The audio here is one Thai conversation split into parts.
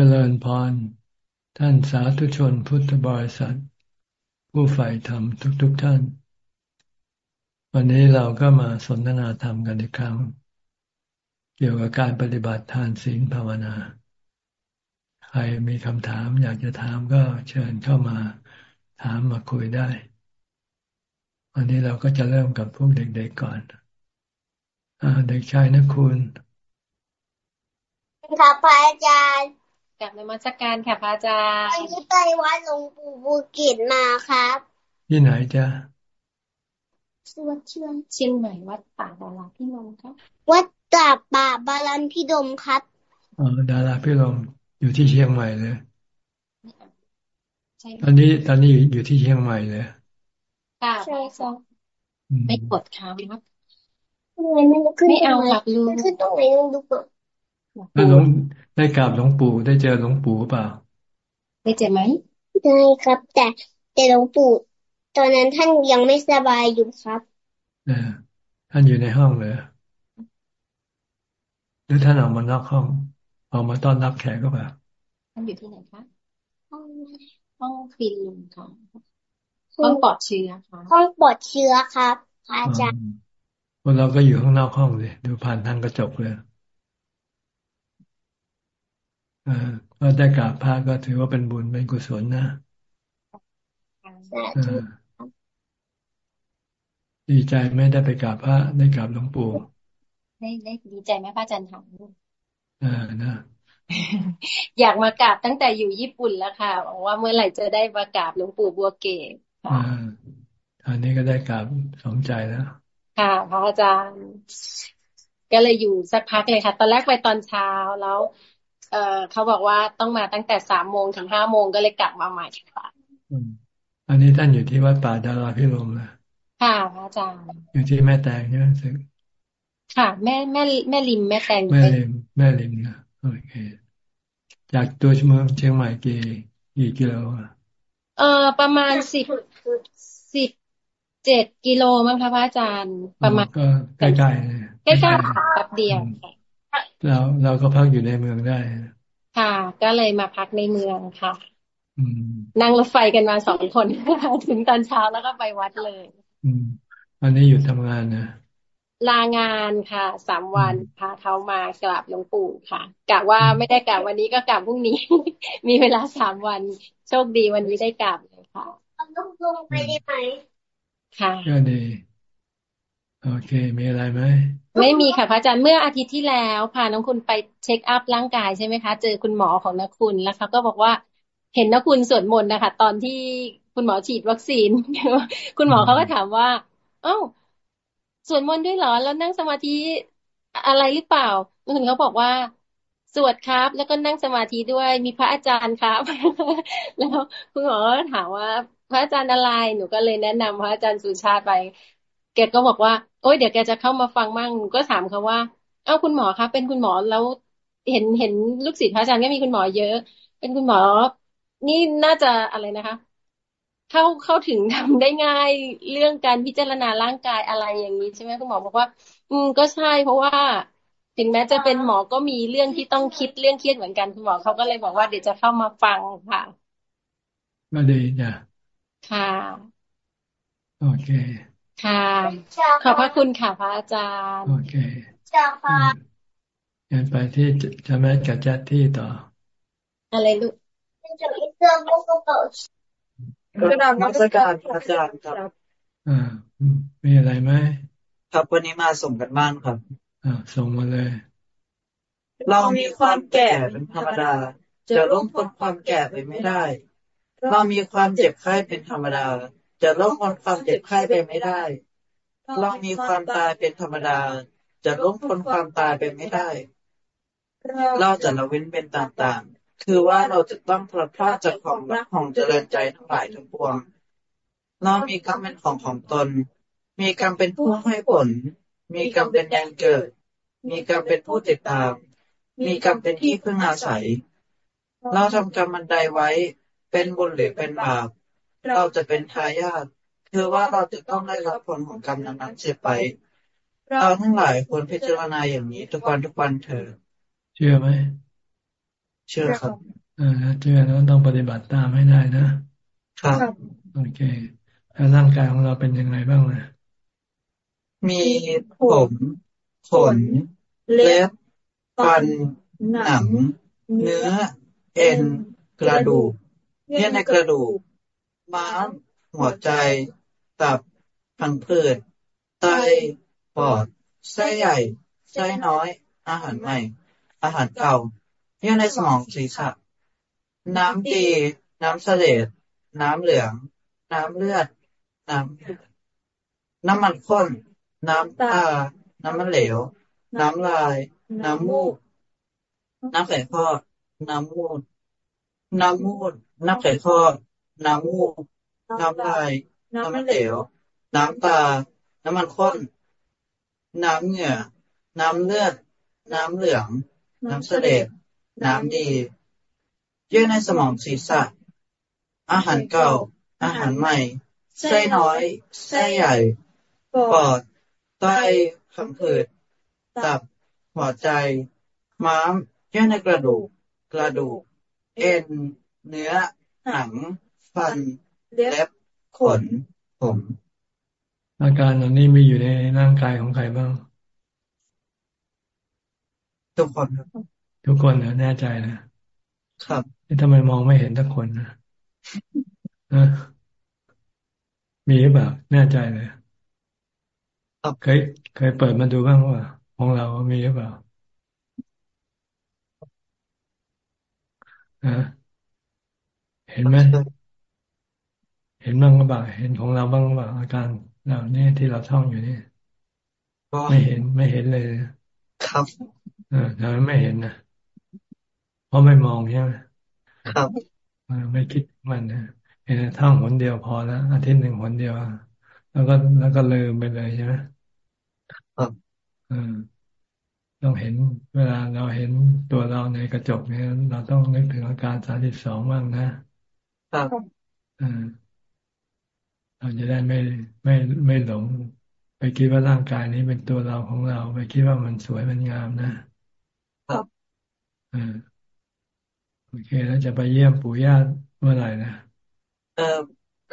เจริญพร ท่านสาธุชนพุทธบริษัท ผู้ใฝ่ธรรมทุกๆทท่าน วันนี้เราก็มาสนทนาธรรมกันอีกครั้ง เกี่ยวกับการปฏิบัติทานศีลภาวนา ใครมีคำถามอยากจะถามก็เชิญเข้ามาถามมาคุยได้ วันนี้เราก็จะเริ่มกับพวกเด็กๆก่อนอเด็กชายนะคุณ ครับพระอาจารย์ กลับในมาสักการค่ะพระอาจารย์วันนี้ไปวัดหลวงปู่บูกิจมาครับ ที่ไหนจ๊ะวัดเชียงเชียงใหม่วัดป่าดาราพิรมครับ วัดป่าป่าบาลันพิดมครับอ๋อดาราพิรมอยู่ที่เชียงใหม่เลยตอนนี้ตอนนี้อยู่ที่เชียงใหม่เลยค่ะใช่ใช่ไม่กดค้างครับไม่เอาหลักลูขึ้นตรงไหนดูก่อนได้ หลวงได้กราบหลวงปู่ได้เจอหลวงปู่เปล่า ได้เจอไหมได้ครับ แต่แต่หลวงปู่ ตอนนั้นท่านยังไม่สบายอยู่ครับเออท่านอยู่ในห้องเลยหรือท่านออกมานอกห้องออกมาต้อนรับแขกก็แบบท่านอยู่ที่ไหนคะห้องห้องคลีนรูมค่ะห้องปลอดเชื้อค่ะห้องปลอดเชื้อครับอาจารย์พวกเราก็อยู่ข้างนอกห้องเลยดูผ่านทางกระจกเลย ก็ได้กราบพระก็ถือว่าเป็นบุญเป็นกุศลนะดีใจไม่ได้ไปกราบพระได้กราบหลวงปู่ได้ได้ดีใจไหมพระอาจารย์ถามอ่านะอยากมากราบตั้งแต่อยู่ญี่ปุ่นแล้วค่ะบอกว่าเมื่อไหร่จะได้มากราบหลวงปู่บัวเกศอ่าอันนี้ก็ได้กราบสองใจแล้วค่ะพระอาจารย์ ก็เลยอยู่สักพักเลยค่ะ ตอนแรกไปตอนเช้าแล้ว เออเขาบอกว่าต้องมาตั้งแต่สามโมงถึงห้าโมงก็เลยกลับมาใหม่ค่ะอันนี้ท่านอยู่ที่วัดป่าดาราพิรมนะค่ะพระอาจารย์อยู่ที่แม่แตงใช่ไหมสึกค่ะ แม่แม่แม่ริมแม่แตงแม่ริมแม่ริมนะโอเคจากตัวเมืองเชียงใหม่กี่กี่กิโลเอ่อประมาณสิบสิบเจ็ดกิโลมั้งคะพระอาจารย์ ประมาณก็ใกล้ๆใกล้ๆแป๊บเดียว เราเราก็พักอยู่ในเมืองได้ ค่ะ ก็เลยมาพักในเมืองค่ะนั่งรถไฟกันมาสองคน ถึงตอนเช้าแล้วก็ไปวัดเลยอืมวันนี้หยุดทำงานนะลางานค่ะสามวันพาเขามากราบหลวงปู่ค่ะกะว่าไม่ได้กราบวันนี้ก็กราบพรุ่งนี้ มีเวลาสามวันโชคดีวันนี้ได้กราบเลยค่ะต้องลงไปได้ไหมค่ะก็ดี โอเค มีอะไรไหม ไม่มีค่ะพระอาจารย์ เมื่ออาทิตย์ที่แล้วพาน้องคุณไปเช็คอัพร่างกายใช่ไหมคะ เจอคุณหมอของนักคุณแล้วเขาก็บอกว่าเห็นนักคุณสวดมนต์นะคะ ตอนที่คุณหมอฉีดวัคซีน คุณหมอเขาก็ถามว่า เอ้าสวดมนต์ด้วยเหรอ แล้วนั่งสมาธิอะไรหรือเปล่าคุณเขาบอกว่าสวดครับ แล้วก็นั่งสมาธิด้วยมีพระอาจารย์ครับ แล้วคุณหมอถามว่า พระอาจารย์อะไรหนูก็เลยแนะนำพระอาจารย์สุชาติไป แกก็บอกว่า โอ้ยเดี๋ยวแกจะเข้ามาฟังมั่งก็ถามเขาว่า เอ้าคุณหมอคะเป็นคุณหมอแล้วเห็นเห็นลูกศิษย์พระอาจารย์ก็มีคุณหมอเยอะ เป็นคุณหมอ นี่น่าจะอะไรนะคะ เข้าเข้าถึงทำได้ง่ายเรื่องการพิจารณาร่างกายอะไรอย่างนี้ใช่ไหมคุณหมอบอกว่า อืมก็ใช่ เพราะว่าถึงแม้จะเป็นหมอก็มีเรื่องที่ต้องคิดเรื่องเครียดเหมือนกันคุณหมอเขาก็เลยบอกว่าเดี๋ยวจะเข้ามาฟังค่ะก็ดีจ้ะค่ะ โอเค ค่ะ ขอบพระคุณค่ะพระอาจารย์ โอเคจ้าค่ะงั้นไปที่จะแม่กับจัดที่ต่อ อะไรลูกก็นำนักสการอาจารย์ครับ อ่า มีอะไรไหม ครับวันนี้มาส่งกันบ้านครับ อ่า ส่งมาเลย เรามีความแก่เป็นธรรมดา จะล้มพ้นความแก่ไปไม่ได้ เรามีความเจ็บไข้เป็นธรรมดา จะล่วงพ้นความเจ็บไข้ไปไม่ได้เรามีความตายเป็นธรรมดา จะล่วงพ้นความตายไปไม่ได้ เราจะละเว้นเป็นต่างๆ คือว่าเราจะต้องพลัดพรากจากของรักของเจริญใจทั้งหลายทั้งปวงเรามีกรรมเป็นของของตน มีกรรมเป็นผู้ให้ผล มีกรรมเป็นแดงเกิด มีกรรมเป็นผู้ติดตาม มีกรรมเป็นที่พึ่งอาศัย เราทำกรรมมันใดไว้ เป็นบุญหรือเป็นบาป เราจะเป็นทายาทคือว่าเราจะต้องได้รับผลของกรรมนั้นๆเสียไป เราทั้งหลายควรพิจารณาอย่างนี้ ทุกวันทุกวันเถอเชื่อไหม เชื่อครับเออเชื่อแล้วต้องปฏิบัติตามให้ได้นะ ครับโอเคแล้วร่างกายของเราเป็นยังไงบ้างนะมีผมขนเล็บฟันหนัง เนื้อ เอ็น กระดูก เยื่อในกระดูก ม้าม หัวใจ ตับพังผืดไตปอดไส้ใหญ่ไส้น้อย อาหารใหม่ อาหารเก่าเยื่อในสมองศีรษะน้ำดี น้ำเสลดน้ำเหลือง น้ำเลือด น้ำน้ำมันข้น น้ำตา น้ำมันเหลว น้ำลาย น้ำมูก น้ำไข่ทอดน้ำมูด น้ำมูด น้ำไข่ทอด น้ำมูก น้ำลาย น้ำเหลว น้ำตา น้ำมันข้น น้ำเหงื่อ น้ำเลือด น้ำเหลือง น้ำเสลดน้ำดี เยื่อในสมองศีรษะ อาหารเก่า อาหารใหม่ ไส้น้อย ไส้ใหญ่ ปอด ไตขังผืด ตับ หัวใจ ม้าม เยื่อในกระดูก กระดูก เอ็น เนื้อ หนัง ฟันเล็บขนผมอาการเหล่านี้มีอยู่ในร่างกายของใครบ้าง ทุกคนครับ ทุกคนนะแน่ใจนะ ครับนี่ทำไมมองไม่เห็นทุกคนนะฮะมีหรือเปล่าแน่ใจเลยครับเคยเคยเปิดมาดูบ้างว่าของเรามีหรือเปล่าฮะเห็นไหมเห็นบ้างหรือเปล่าเห็นของเราบ้างหรือเปล่าอาการเหล่านี้ที่เราท่องอยู่นี่ก็ไม่เห็นไม่เห็นเลย ครับ เออทำไมไม่เห็นนะเพราะไม่มองใช่ไหมครับเออไม่คิดมันนะเห็นท่องหนเดียวพอแล้วอาทิตย์หนึ่งหนเดียวแล้วก็แล้วก็ลืมไปเลยใช่ไหมครับเออต้องเห็นเวลาเราเห็นตัวเราในกระจกเนี่ยเราต้องนึกถึงอาการสามสิบสองบ้างนะครับเออ เราจะได้ไม่ไม่ไม่หลง ไปคิดว่าร่างกายนี้เป็นตัวเราของเรา ไปคิดว่ามันสวยมันงามนะครับเออโอเคแล้วจะไปเยี่ยมปู่ย่าเมื่อไหร่นะเออ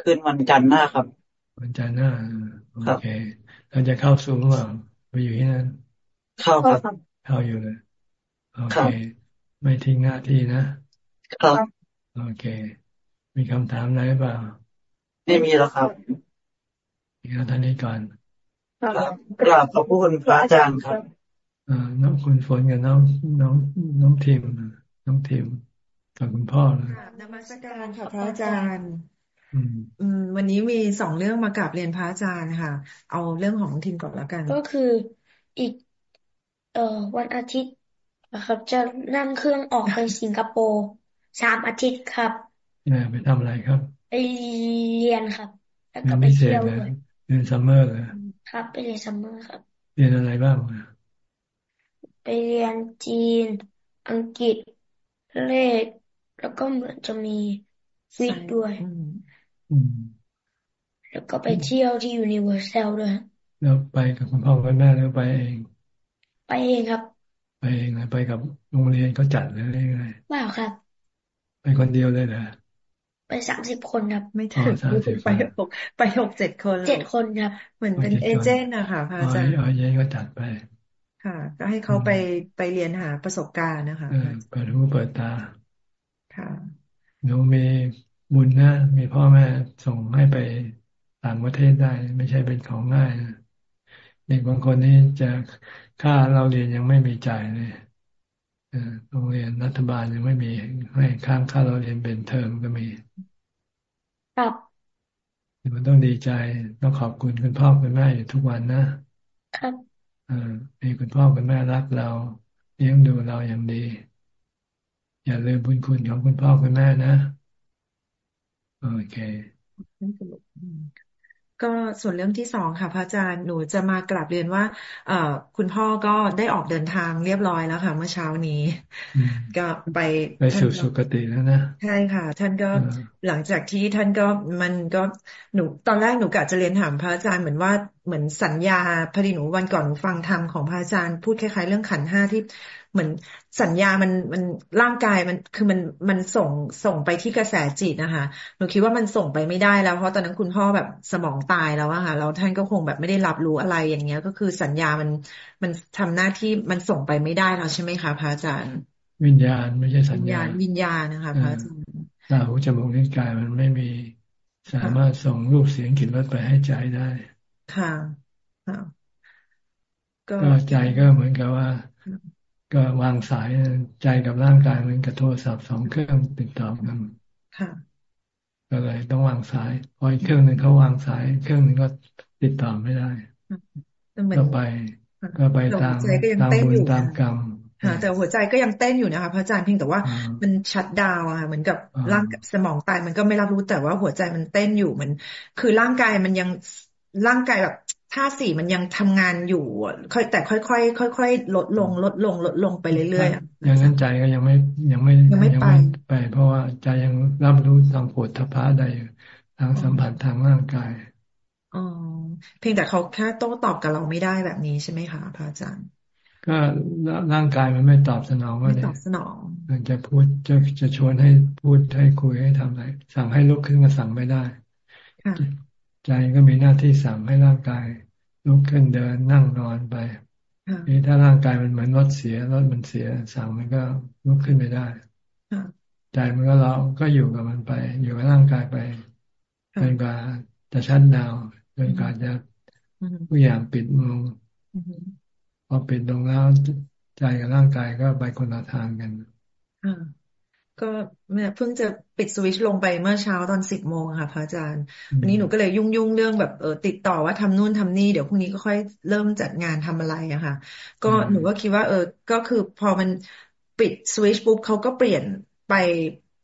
คืนวันจันทร์หน้าครับ วันจันทร์หน้าเออโอครับเคเราจะเข้าซูมหรือเปล่าไปอยู่ที่นั่นเข้าครับเข้าอยู่เลยโอครัเคบไม่ทิ้งหน้าที่นะครับโอเค มีคำถามอะไรหรือเปล่า ไม่มีแล้วครับมีคำถามนี้ก่อนครับกราบขอบพระคุณพระอาจารย์ครับเอ่อน้องคุณฝนกับน้องน้องน้องทีมน้องทีมกับคุณพ่อเลยกราบนมัสการค่ะพระอาจารย์อืมอืมวันนี้มีสองเรื่องมากราบเรียนพระอาจารย์ค่ะ เอาเรื่องของทีมก่อนแล้วกัน ก็คืออีก เอ่อวันอาทิตย์นะครับ จะนั่งเครื่องออกไปสิงคโปร์สามอาทิตย์ครับเนี่ยไปทำอะไรครับ ไปเรียนครับ แล้วก็ไปพิเศเที่ยวด้วยเรียนพิเศษเลย เรียน summer เลยครับ ไปเรียน summer ครับ เรียนอะไรบ้างอะไปเรียนจีน อังกฤษเลข แล้วก็เหมือนจะมีวิทย์ด้วยอืมอืมแล้วก็ไปเที่ยวที่ Universal ด้วยแล้วไปกับคุณพ่อคุณแม่หรือไปเอง ไปเองครับ ไปเองเลยไปกับโรงเรียนเขาจัดหรือยังไงเปล่าครับ ไปคนเดียวเลยเหรอ ไปสามสิบคนครับไม่อ๋อถึงสามสิบคไปนหกไปหกเจ็ดคนเจ็ดคนครับเหมือนเป็นโอเคเอเจนต์นะคะพระอ๋ออาจารย์อ๋อเย็นก็จัดไป ค่ะ ก็ให้อืเขามไปไปเรียนหาประสบการณ์นะคะเออพระอาจารย์เปิดหูเปิดตา ค่ะหนูมีบุญนะมีพ่อแม่ส่งให้ไปต่างประเทศได้ ไม่ใช่เป็นของง่ายนะเด็กบางคนนี่จะค่าเราเรียนยังไม่มีจ่ายเลยเออ โรงเรียนรัฐบาลยังไม่มีให้ค้างค่าเราเรียนเป็นเทอมก็มีครับมันต้องดีใจต้องขอบคุณคุณพ่อคุณแม่อยู่ทุกวันนะครับเออมีคุณพ่อคุณแม่รักเราเลี้ยงดูเราอย่างดี อย่าลืมบุญคุณของคุณพ่อคุณแม่นะโอเคอืม ก็ส่วนเรื่องที่สองค่ะ พระอาจารย์หนูจะมากราบเรียนว่า เอ่อ คุณพ่อก็ได้ออกเดินทางเรียบร้อยแล้วค่ะ เมื่อเช้านี้อืมก็ไปไปท่านสู่ก็สุคติแล้วนะใช่ค่ะ ท่านก็เออหลังจากที่ท่านก็มันก็หนูตอนแรกหนูกะจะเรียนถามพระอาจารย์เหมือนว่าเหมือนสัญญาพอดีหนูวันก่อนหนูฟังธรรมของพระอาจารย์พูดคล้ายๆเรื่องขันธ์ห้าที่ เหมือนสัญญามันมันร่างกายมันคือมันมันส่งส่งไปที่กระแสจิตนะคะหนูคิดว่ามันส่งไปไม่ได้แล้ว เพราะตอนนั้นคุณพ่อแบบสมองตายแล้วอะค่ะแล้วท่านก็คงแบบไม่ได้รับรู้อะไรอย่างเงี้ย ก็คือสัญญามันมันทำหน้าที่มันส่งไปไม่ได้แล้วใช่ไหมคะพระอาจารย์ วิญญาณไม่ใช่สัญญญาวิญญาณนะคะพระอาจารย์ตาหูจมูกนิ้วกายมันไม่มีสามารถส่งรูปเสียงกลิ่นรสไปให้ใจได้ ค่ะค่ะก็ใจก็เหมือนกับว่า ก็วางสายใจกับร่างกายเหมือนกับโทรศัพท์สองเครื่องติดต่อกันค่ะก็เลยต้องวางสายพออีกเครื่องหนึ่งเขาวางสาย เครื่องหนึ่งก็ติดต่อไม่ได้ก็ไป ก็ไปตามตามบุญตามกรรมค่ะแต่หัวใจก็ยังเต้นอยู่นะคะพระอาจารย์เพียงแต่ว่ามันชัดดาวอะเหมือนกับร่างสมองตายมันก็ไม่รับรู้แต่ว่าหัวใจมันเต้นอยู่มัน คือร่างกายมันยังร่างกายแบบ ท่าสี่มันยังทำงานอยู่ค่อยแต่ค่อยค่อยค่อยค่อยลดลง ลดลง ลดลงไปเรื่อยๆอย่างนั้นใจก็ยังไม่ยังไม่ยังไม่ไปไป เพราะว่าใจยังรับรู้ทางปวดทพะได้ทางสัมผัสทางร่างกายอ๋อเพียงแต่เขาแค่โต้ตอบกับเราไม่ได้แบบนี้ใช่ไหมคะพระอาจารย์ ก็ร่างกายมันไม่ตอบสนองไม่ตอบสนองมันจะพูดจะจะชวนให้พูดให้คุยให้ทำอะไรสั่งให้ลุกขึ้นมาสั่งไม่ได้ ใจก็มีหน้าที่สั่งให้ร่างกายลุกขึ้นเดินนั่งนอนไปนี่ถ้าร่างกายมันเหมือนรถเสียรถมันเสียสั่งมันก็ลุกขึ้นไม่ได้ใจมันก็เราก็อยู่กับมันไป อยู่กับร่างกายไปจนกว่าจะชั้นดาวจนกว่าจะทุกอย่างปิดมือพอปิดลงแล้วใจกับร่างกายก็ไปคนละทางกัน ก็เนี่ยเพิ่งจะปิดสวิตช์ลงไปเมื่อเช้าตอนสิบโมงค่ะพระอาจารย์ วันนี้หนูก็เลยยุ่งยุ่งเรื่องแบบเออติดต่อว่าทำนู่นทำนี่เดี๋ยวพรุ่งนี้ก็ค่อยเริ่มจัดงานทำอะไรอะค่ะ ก็หนูก็คิดว่า เออ ก็คือพอมันปิดสวิตช์ปุ๊บเขาก็เปลี่ยนไป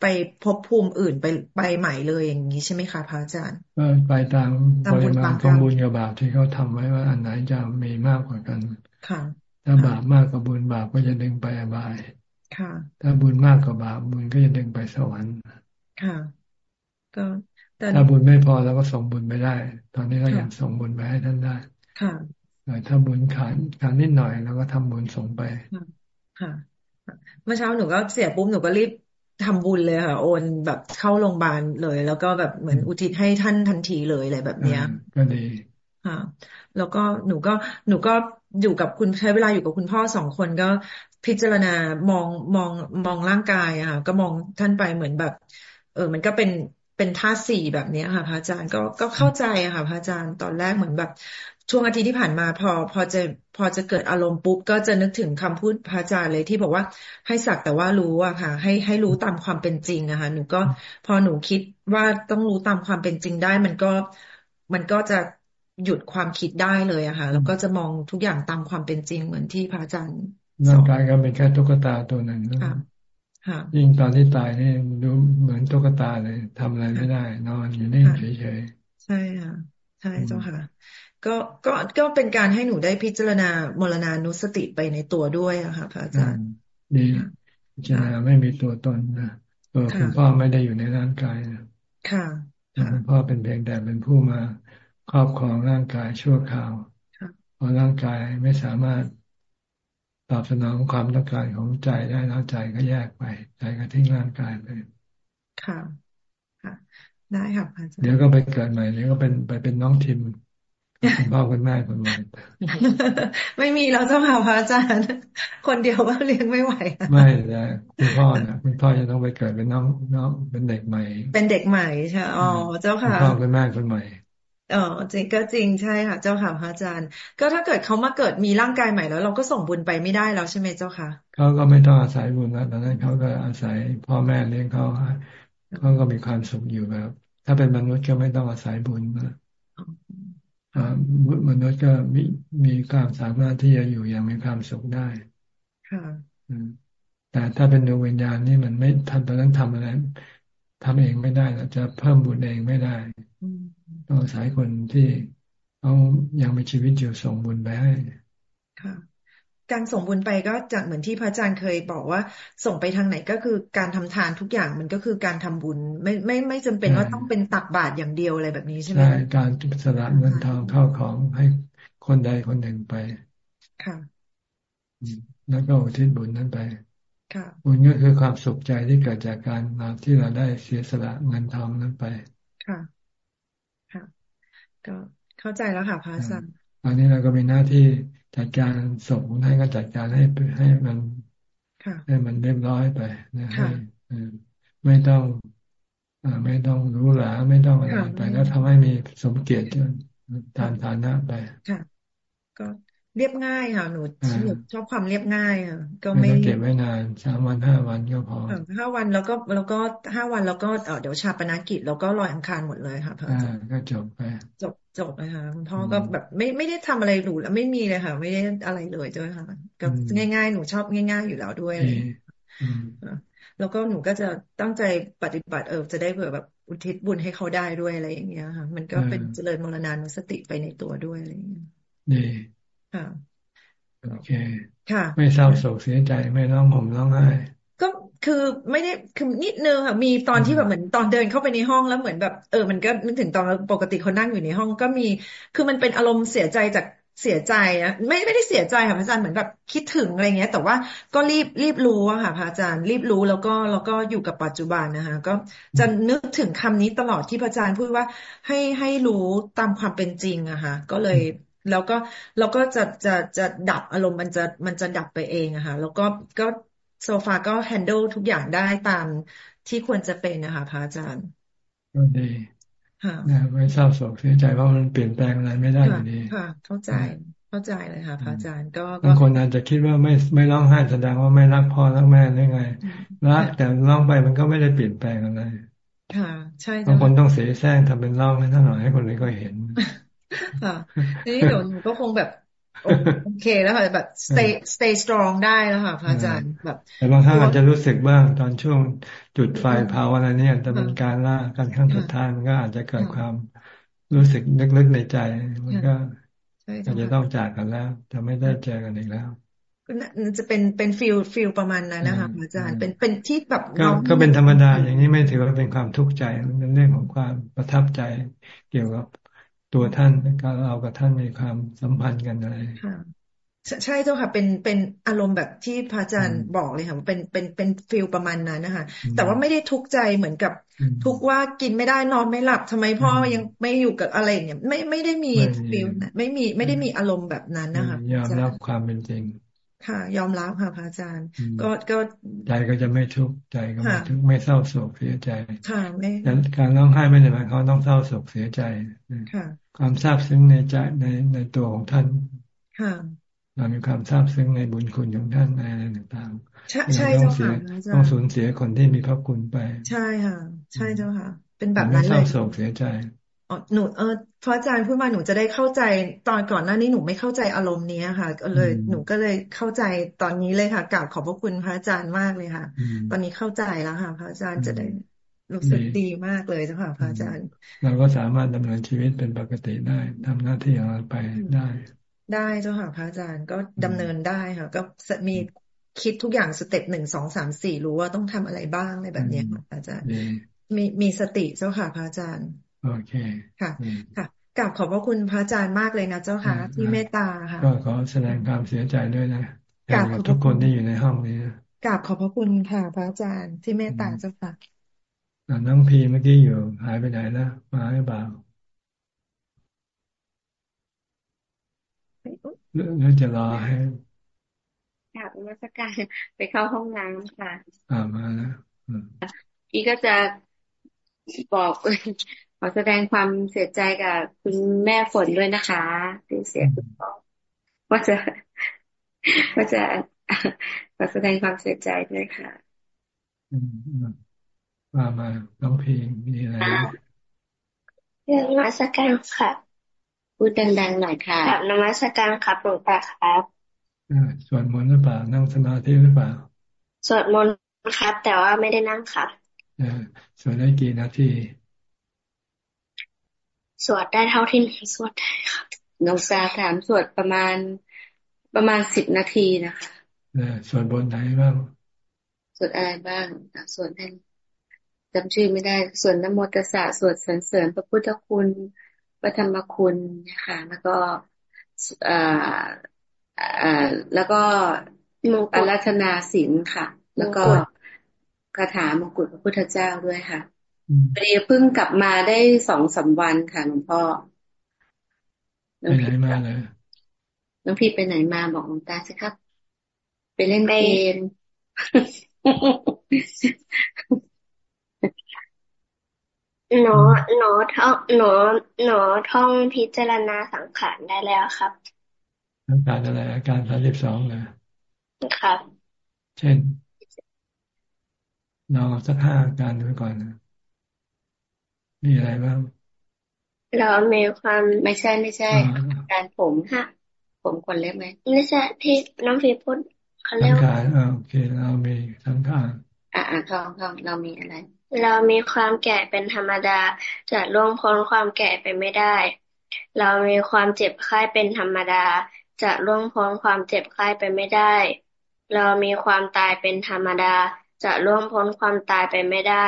ไปพบภูมิอื่นไปไปใหม่เลยอย่างนี้ใช่ไหมคะพระอาจารย์ก็ไปตามปริมาณของบุญกับบาปที่เขาทำไว้ว่าอันไหนจะมีมากกว่ากัน ค่ะ ถ้าบาปมากกว่าบุญบาปก็จะดึงไปอบาย ค่ะ ถ้าบุญมากกว่าบาปบุญก็จะดึงไปสวรรค์ค่ะ ก็ถ้าบุญไม่พอเราก็ส่งบุญไปได้ ตอนนี้ก็ยังส่งบุญไปให้ท่านได้ ค่ะถ้าบุญขาดขาดนิดหน่อยเราก็ทำบุญส่งไป ค่ะเมื่อเช้าหนูก็เสียปุ๊บหนูก็รีบทำบุญเลยค่ะ โอนแบบเข้าโรงพยาบาลเลย แล้วก็แบบเหมือนอุทิศให้ท่านทันทีเลยอะไรแบบเนี้ยก็ดีค่ะ แล้วก็หนูก็หนูก็อยู่กับคุณใช้เวลาอยู่กับคุณพ่อสองคนก็ พิจารณามองมองมองร่างกายอะค่ะก็มองท่านไปเหมือนแบบ เออ มันก็เป็นเป็นท่าสี่แบบนี้ค่ะ พระอาจารย์ก็ก็เข้าใจอะค่ะ พระอาจารย์ตอนแรกเหมือนแบบ ช่วงอาทิตย์ที่ผ่านมา พอพอจะพอจะเกิดอารมณ์ปุ๊บก็จะนึกถึงคำพูดพระอาจารย์เลยที่บอกว่าให้สักแต่ว่ารู้อะค่ะ ให้ให้รู้ตามความเป็นจริงอะค่ะหนูก็พอหนูคิดว่าต้องรู้ตามความเป็นจริงได้ มันก็มันก็จะหยุดความคิดได้เลยอะค่ะแล้วก็จะมองทุกอย่างตามความเป็นจริงเหมือนที่พระอาจารย์ ร่างกายก็เป็นแค่ตุ๊กตาตัวหนึ่งยิ่งตอนที่ตายนี่ดูเหมือนตุ๊กตาเลยทำอะไรไม่ได้ นอนอยู่นิ่งเฉยๆใช่ค่ะใช่เจ้าค่ะ ก็ก็ก็เป็นการให้หนูได้พิจารณามรณานุสติไปในตัวด้วยอะค่ะพระอาจารย์ดีพิจารณาไม่มีตัวตนนะตัวคุณพ่อไม่ได้อยู่ในร่างกายนะค่ะคุณพ่อเป็นเพียงแต่เป็นผู้มาครอบครองร่างกายชั่วคราวพอร่างกายไม่สามารถ ตอบสนองความต้องการของใจได้แล้วใจก็แยกไป ใจก็ทิ้งร่างกายไปค่ะค่ะ ได้ค่ะอาจารย์เดี๋ยวก็ไปเกิดใหม่เดี๋ยวก็เป็นไปเป็นน้องทิมคุณพ่อคุณแม่คนใหม่ไม่มีแล้วเจ้าค่ะพระอาจารย์ คนเดียวก็เลี้ยงไม่ไหวไม่แต่คุณพ่อนะคุณพ่อจะต้องไปเกิดเป็นน้องน้องเป็นเด็กใหม่ เป็นเด็กใหม่ใช่อ๋อเจ้าค่ะคุณพ่อคุณแม่คนใหม่ อ๋อจริงก็จริงใช่ค่ะ เจ้าค่ะพระอาจารย์ ก็ถ้าเกิดเขามาเกิดมีร่างกายใหม่แล้ว เราก็ส่งบุญไปไม่ได้แล้วใช่ไหมเจ้าค่ะเขาก็ไม่ต้องอาศัยบุญแล้วตอนนั้นเขาก็อาศัยพ่อแม่เลี้ยงเขาเขาก็มีความสุขอยู่แบบ ถ้าเป็นมนุษย์ก็ไม่ต้องอาศัยบุญนะมนุษย์ก็มีมีความสามารถที่จะอยู่อย่างมีความสุขได้ ค่ะแต่ถ้าเป็นดวงวิญญาณนี่มันไม่ทำตอนนั้นทำอะไรทำเองไม่ได้เราจะเพิ่มบุญเองไม่ได้ ต้องอาศัยคนที่เขายังมีชีวิตอยู่ส่งบุญไปให้ค่ะการส่งบุญไปก็จากเหมือนที่พระอาจารย์เคยบอกว่า ส่งไปทางไหนก็คือการทำทานทุกอย่างมันก็คือการทำบุญ ไม่ไม่ไม่จำเป็นว่าต้องเป็นตักบาตรอย่างเดียวอะไรแบบนี้ใช่ไหมใช่การสละเงินทองเข้าของให้คนใดคนหนึ่งไป ค่ะ แล้วก็อุทิศบุญนั้นไป ค่ะ บุญก็คือความสุขใจที่เกิดจากการมาที่เราได้เสียสละเงินทองนั้นไป ค่ะค่ะ ก็เข้าใจแล้วค่ะพระอาจารย์ตอนนี้เราก็มีหน้าที่จัดการส่งบุญให้ก็จัดการให้ให้มันค่ะให้มันเรียบร้อยไปนะให้ค่ะเออไม่ต้องอ่าไม่ต้องหรู้หราไม่ต้องอะไรค่ะไปแล้วทำให้มีสมเกียรติตามฐานะไปค่ะ ก็ เรียบง่ายค่ะหนูอ่าหนูชอบความเรียบง่ายค่ะก็ไม่ไม่ต้องเก็บไว้นานสามวันห้าวันก็พอค่ะห้าวันแล้วก็แล้วก็ห้าวันแล้วก็เอ่อเดี๋ยวชาปนกิจแล้วก็ลอยอังคารหมดเลยค่ะพระอาอ่าจารย์ก็จบไปจบจบเลยค่ะคุณพ่ออืมก็แบบไม่ไม่ได้ทำอะไรหรูแล้วไม่มีเลยค่ะ ไม่ได้อะไรเลยด้วยค่ะก็อืมง่าย ๆ หนูชอบง่าย ๆ อยู่แล้วด้วยอะไรดีอย่างเงี้ยอืมค่ะแล้วก็หนูก็จะตั้งใจปฏิบัติเออจะได้เผื่อแบบอุทิศบุญให้เขาได้ด้วยอะไรอย่างเงี้ยค่ะ มันก็เป็นเออเจริญมรณานุสติไปในตัวด้วยอะไรอย่างเงี้ยดี ค่ะโอเค ค่ะ ไม่เศร้าโศกเสียใจไม่ร้องห่มร้องไห้ก็คือไม่ได้คือนิดนึงค่ะมีตอนที่แบบเหมือนตอนเดินเข้าไปในห้องแล้วเหมือนแบบเออมันก็นึกถึงตอนปกติคนนั่งอยู่ในห้องก็มี คือมันเป็นอารมณ์เสียใจจากเสียใจนะไม่ไม่ได้เสียใจค่ะพระอาจารย์เหมือนแบบคิดถึงอะไรเงี้ย แต่ว่าก็รีบรีบรู้อะค่ะพระอาจารย์รีบรู้แล้วก็แล้วก็อยู่กับปัจจุบันนะคะก็จะนึกถึงคำนี้ตลอดที่พระอาจารย์พูดว่าให้ให้รู้ตามความเป็นจริงอะค่ะก็เลย แล้วก็แล้วก็จะจะจะดับอารมณ์มันจะมันจะดับไปเองอะค่ะ แล้วก็ก็โซฟาก็แฮน n ดิลทุกอย่างได้ตามที่ควรจะเป็นนะคะพระอาจารย์ก็ดีค่ะนะไม่เศร้าโศกเสียใจเพราะมันเปลี่ยนแปลงอะไรไม่ได้อค่ะยู่ดีค่ะ เข้าใจเข้าใจเลยค่ะพระอาจารย์ก็บาก็งคนอาจจะคิดว่าไม่ไม่ร้องไห้แสดงว่าไม่รักพ่อรักแม่ได้ไงอืมรักแต่ร้องไปมันก็ไม่ได้เปลี่ยนแปลงอะไรค่ะ ใช่บางเจ้าคนค่ะต้องเสียแซงทำเป็นร้องให้ท่านหน่อยให้คนอื่นก็เห็น ค่ะทีนี้เดี๋ยวหนูก็คงแบบโอโอเคแล้วค่ะแบบ stay stay strong ได้แล้วค่ะพระอาจารย์แบบแต่บางท่านกลัวอาจจะรู้สึกบ้างตอนช่วงจุดไฟเผาอะไรเนี่ยแต่เป็นค่ะการล่ากันครั้งสุดค่ะท้ายมันก็อาจจะเกิดค่ะความรู้สึกลึกๆในใจมันก็ใช่อาเจ้าจจะค่ะต้องจากกันแล้วจะไม่ได้ค่ะเจอกันอีกแล้วก็น่าจะเป็นเป็นฟิลฟิลประมาณนั้นอืนะคะมพระอาจารอืย์มเป็นเป็นที่แบบก็น้องก็เป็นธรรมดาอย่างนี้ไม่ถือว่าเป็นความทุกข์ใจมันเป็นเรื่องของความประทับใจ เกี่ยวกับ ตัวท่านการเรากับท่านมีความสัมพันธ์กันอะไรค่ะใช่ใช่เจ้าค่ะ เป็นเป็นอารมณ์แบบที่พระอาจารย์อืมบอกเลยค่ะเป็นเป็นเป็น feel ประมาณนั้นนะคะอืมแต่ว่าไม่ได้ทุกข์ใจเหมือนกับอืมทุกข์ว่ากินไม่ได้นอนไม่หลับทำไมพ่ออืมยังไม่อยู่กับอะไรอย่างเงี้ยไม่ไม่ได้มีไม่มี feel นะไม่มีไม่ได้มีอารมณ์แบบนั้นนะคะพยระออามจารรับย์ความเป็นจริง ค่ะ ยอมรับค่ะพระอาจารย์อืมก็ก็ใจก็จะไม่ทุกข์ใจก็ไม่ค่ะทุกข์ไม่เศร้าโศกเสียใจ ค่ะไม่แต่การร้องไห้ไม่ได้หมายความว่าต้องเศร้าโศกเสียใจค่ะ ความซาบซึ้งในใจในในตัวของท่าน ค่ะเรามีความซาบซึ้งในบุญคุณของท่านในอะไรต่างใช่ๆใช่เราต้อเจ้างเสียค่ะพระอาจาต้องรย์สูญเสียคนที่มีพระคุณไป ใช่ค่ะ ใช่เจ้าค่ะ เป็นแบแต่บไม่นั้นเศเลร้ายโศกเสียใจอ๋อ หนูเออพระอาจารย์พูดมาหนูจะได้เข้าใจตอนก่อนหน้านี้หนูไม่เข้าใจอารมณ์นี้ค่ะ ก็เลยอืมหนูก็เลยเข้าใจตอนนี้เลยค่ะกราบขอบพระคุณพระอาจารย์มากเลยค่ะอืมตอนนี้เข้าใจแล้วค่ะ พระอาจารอืย์จะมได้รู้สึกดีดีมากเลยเจ้าค่ะพอืระอามจารย์ เราก็สามารถดำเนินชีวิตเป็นปกติได้ทำหน้าที่ของเราไปอืมได้ ได้เจ้าค่ะพระอาจารย์ก็อืดำมเนินได้ค่ะ ก็มีคิดทุกอย่างสเต็ปหนึ่งสองสามสี่รู้ว่าต้องทำอะไรบ้างอะไรแบอืบเนี้ยมค่ะพระอาจารย์ดีมีมีสติเจ้าค่ะพระอาจารย์ โอเคค่ะดีค่ะกราบขอบพระคุณพระอาจารย์มากเลยนะเจ้าอ่าค่ะ ที่อ่าเมตตาค่ะ ก็ขอแสดงความเสียใจด้วยนะแทกรานบกัขบอบพทุกระคคุนณที่อยู่ในห้องนี้นะกราบขอบพระคุณค่ะ พระอาจารย์ที่เมอืตตามเจ้าค่ะอ่าน้องพีเมื่อกี้อยู่ หายไปไหนแล้วมาหรือเปล่าหรือหรือจะรอให้กราบนมัสการไปเข้าห้องน้ำค่ะ อ่ามาแล้วอืมพี่ก็จะบอก ขอแสดงความเสียใจกับคุณแม่ฝนด้วยนะคะที่เสียคุณพ่อว่าจะว่าจะขอแสดงความเสียใจด้วยค่ะอืมอืมมามาน้องพีมีอะไรไหมเรื่องนมัสการค่ะ พูดดังๆหน่อยค่ะกับนมัสการครับหลวงตาครับอ่าสวดมนต์หรือเปล่า นั่งสมาธิหรือเปล่า สวดมนต์ครับ แต่ว่าไม่ได้นั่งครับเออสวดได้กี่นาที สวดได้เท่าที่หนูสวดได้ครับน้องซาถามสวดประมาณประมาณสิบนาทีนะคะสวดบนไหนบ้างสวดอะไรบ้างสวดให้จำชื่อไม่ได้ส่วนนโมตสะสวดสรรเสริญพระพุทธคุณพระธรรมคุณนะคะแล้วก็อ่าอ่าแล้วก็อารัธนาศีลค่ะ แล้วก็คาถามงกุฎพระพุทธเจ้าด้วยค่ะ พอดีเพิ่งกลับมาได้สองสาวันค่ะหลวงพ่อไปไหนมาเลยน้องพี่ไปไหนมาบอกหลวงตาสิครับ ไปเล่นเกมหนูหนูท่องหนูหนูท่องพิจารณาสังขารได้แล้วครับสังขารอะไรอาการสามสิบสองเลยครับ เช่นเราสักห้าอาการดูก่อนนะ มีอะไรบ้างเรามีความไม่ใช่ไม่ใช่ การผมฮะผมคนเล็บไหมไม่ใช่ที่น้องพีพูดเขาเรียกสังขารโอเค เรามีสังขารอ่าทองทองเรามีอะไร เรามีความแก่เป็นธรรมดา จะล่วงพ้นความแก่ไปไม่ได้ เรามีความเจ็บไข้เป็นธรรมดา จะล่วงพ้นความเจ็บไข้ไปไม่ได้ เรามีความตายเป็นธรรมดา จะล่วงพ้นความตายไปไม่ได้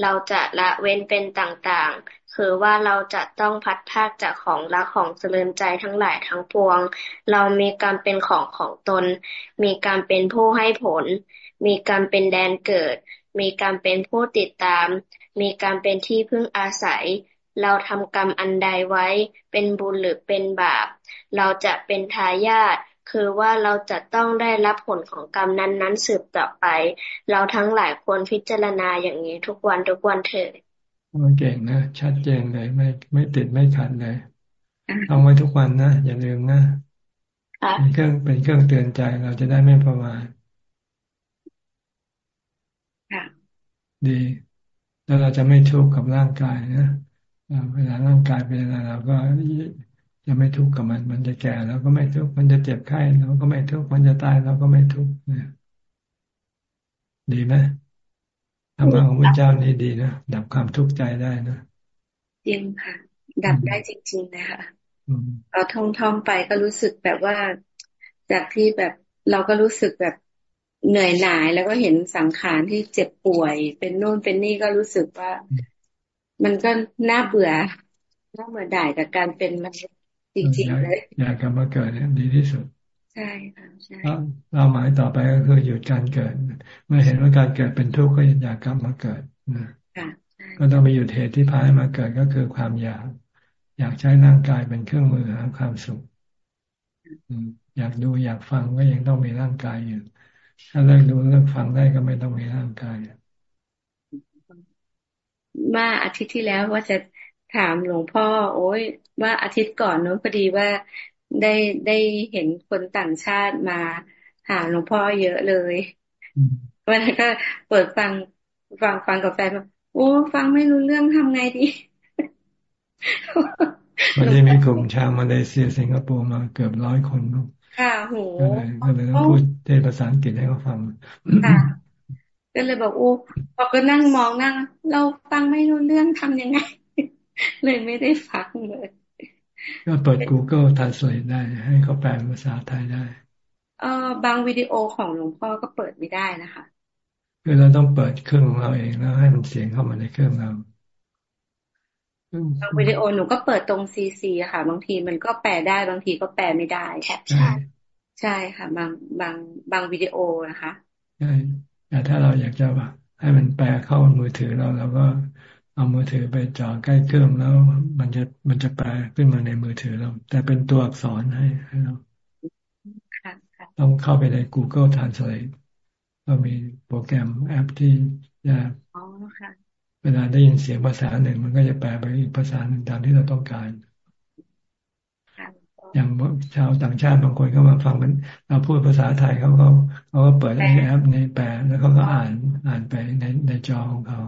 เราจะละเว้นเป็นต่างๆ คือว่าเราจะต้องพัดพากจากของละของเสริญใจทั้งหลายทั้งปวง เรามีการมเป็นของของตน มีการมเป็นผู้ให้ผล มีการมเป็นแดนเกิด มีการมเป็นผู้ติดตาม มีการมเป็นที่พึ่งอาศัย เราทำกรรมอันใดไว้ เป็นบุญหรือเป็นบาป เราจะเป็นทายาท คือว่าเราจะต้องได้รับผลของกรรมนั้น ๆ สืบต่อไป เราทั้งหลายควรพิจารณาอย่างนี้ทุกวันทุกวันเถิดเก่งนะชัดเจนเลยไม่ไม่ติดไม่ขัดเลยต้องไว้ทุกวันนะอย่าลืมนะเป็นเครื่องเป็นเครื่องเตือนใจเราจะได้ไม่ประมาทดี แล้วเราจะไม่ทุกข์กับร่างกายนะเวลาร่างกายเป็นอะไรเราก็ จะไม่ทุกข์กับมัน มันจะแก่เราก็ไม่ทุกข์ มันจะเจ็บไข้เราก็ไม่ทุกข์ มันจะตายเราก็ไม่ทุกข์นะดีไหมธรรมะของพระเจ้านี่ดีนะ ดับความทุกข์ใจได้นะจริงค่ะ ดับได้จริงๆนะคะเราท่องท่องไปก็รู้สึกแบบว่า จากที่แบบเราก็รู้สึกแบบเหนื่อยหน่ายแล้วก็เห็นสังขารที่เจ็บป่วย เป็นโน่นเป็นนี่ก็รู้สึกว่า มันก็น่าเบื่อน่าเบื่อด่ายกับการเป็นมัน จริงๆเลยอยากกลับมาเกิดเนี่ยดีที่สุด ใช่ค่ะใช่เราหมายต่อไปก็คือหยุดการเกิด เมื่อเห็นว่าการเกิดเป็นทุกข์ก็อยากกลับมาเกิดนะก็ต้องไปหยุดเหตุที่พาให้มาเกิดก็คือความอยาก อยากใช้ร่างกายเป็นเครื่องมือหาความสุขอยากดูอยากฟังก็ยังต้องมีร่างกายอยู่ ถ้าเลิกดูเลิกฟังได้ก็ไม่ต้องมีร่างกายมาอาทิตย์ที่แล้วว่าจะถามหลวงพ่อ โอ้ย ว่าอาทิตย์ก่อนนู้นพอดีว่าได้ได้เห็นคนต่างชาติมาหาหลวงพ่อเยอะเลยวันนั้นก็เปิดฟังฟังฟังกับแฟนโอ้ฟังไม่รู้เรื่องทำไงดีวันนี้มีกลุ่มชาวมาเลเซียสิงคโปร์มาเกือบร้อยคนค่ะโหก็เลยต้องพูดเทศภาษาอังกฤษให้เขาฟังค่ะก็เลยบอกโอ้พอก็นั่งมองนั่ง เราฟังไม่รู้เรื่องทํำยังไง เลยไม่ได้ฟังเลย ก็เปิด Google Translate ได้ ให้เขาแปลภาษาไทยได้ เออบางวิดีโอของหลวงพ่อก็เปิดไม่ได้นะคะคือเราต้องเปิดเครื่องของเราเองแล้วให้มันเสียงเข้ามาในเครื่องเราบางวิดีโอหนูก็เปิดตรงซีซีค่ะ บางทีมันก็แปลได้บางทีก็แปลไม่ได้แคปชั่นใช่ค่ะ บางบางบางวิดีโอนะคะใช่แต่ถ้าเราอยากจะว่าให้มันแปลเข้ามือถือเราเราก็ เอามือถือไปจ่อใกล้เครื่องแล้ว มันจะมันจะแปลขึ้นมาในมือถือเราแต่เป็นตัวอักษรให้ให้เราต้องเข้าไปใน Google Translate ก็มีโปรแกรมแอปที่จะเวลาได้ยินเสียงภาษาหนึ่ง มันก็จะแปลไปอีกภาษาหนึ่งตามที่เราต้องการ อย่างชาวต่างชาติบางคนก็มาฟังมัน เราพูดภาษาไทยเขาก็เขาก็เปิดไอแอปในแปลแล้วเขาก็อ่านอ่านไปในในจอของเขา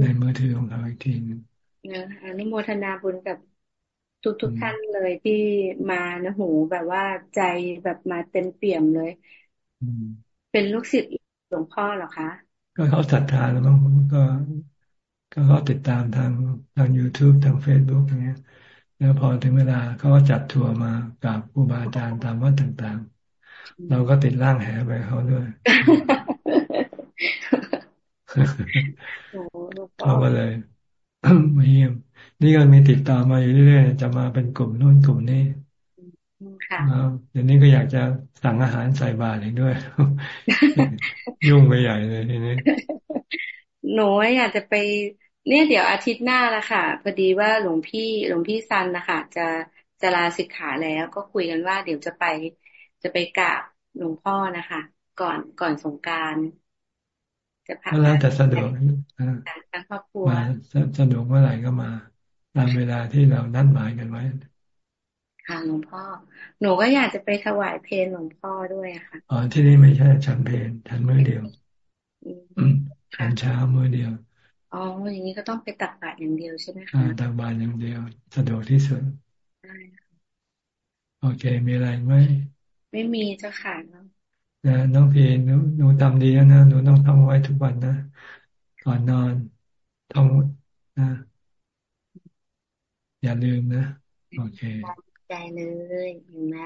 ในมือถือของเขาอีกทีนึงอนุโมทนาบุญกับทุกทุกท่านเลยที่มานะหูแบบว่าใจแบบมาเต็มเปี่ยมเลย เป็นลูกศิษย์หลวงพ่อเหรอคะ ก็เขาศรัทธาแล้วมั้งก็ก็เขาติดตามทางทาง YouTube ทาง Facebook อย่างเงี้ย แล้วพอถึงเวลาเขาก็จัดทัวร์มากับครูบาอาจารย์ตามวัดต่างๆ เราก็ติดร่างแหไปเขาด้วย เขาก็เลยมาเยี่ยม นี่ก็มีติดตามมาอยู่เรื่อยๆจะมาเป็นกลุ่มนู่นกลุ่มนี้เดี๋ยวนี้ก็อยากจะสั่งอาหารใส่บาตรอีกด้วย ยุ่งไปใหญ่เลยทีนี้ หนูอยากจะไป เนี่ยเดี๋ยวอาทิตย์หน้าละค่ะพอดีว่าหลวงพี่หลวงพี่ซันนะคะจะจะลาสิกขาแล้วก็คุยกันว่า เดี๋ยวจะไปจะไปกราบหลวงพ่อนะคะ ก่อนก่อนสงการ จะพักแล้วแต่สะดวกทั้งครอบครัวมาสะดวกเมื่อไหร่ก็มาตามเวลาที่เรานัดหมายกันไว้ ค่ะหลวงพ่อ หนูก็อยากจะไปถวายเพลหลวงพ่อด้วยค่ะอ๋อที่นี่ไม่ใช่ฉันเพลฉันมือเดียวฉันเช้ามือเดียวอ๋ออย่างนี้ก็ต้องไปตักบาตรอย่างเดียวใช่ไหมคะตักบาตรอย่างเดียว สะดวกที่สุดโอเค มีอะไรไหมไม่มีเจ้าค่ะ น้องนะน้องพีหนูหนูทำดีแล้วนะหนูต้องท่องไว้ทุกวันนะก่อนนอนท่องนะอย่าลืมนะโอเคใจเลยเห็นไหม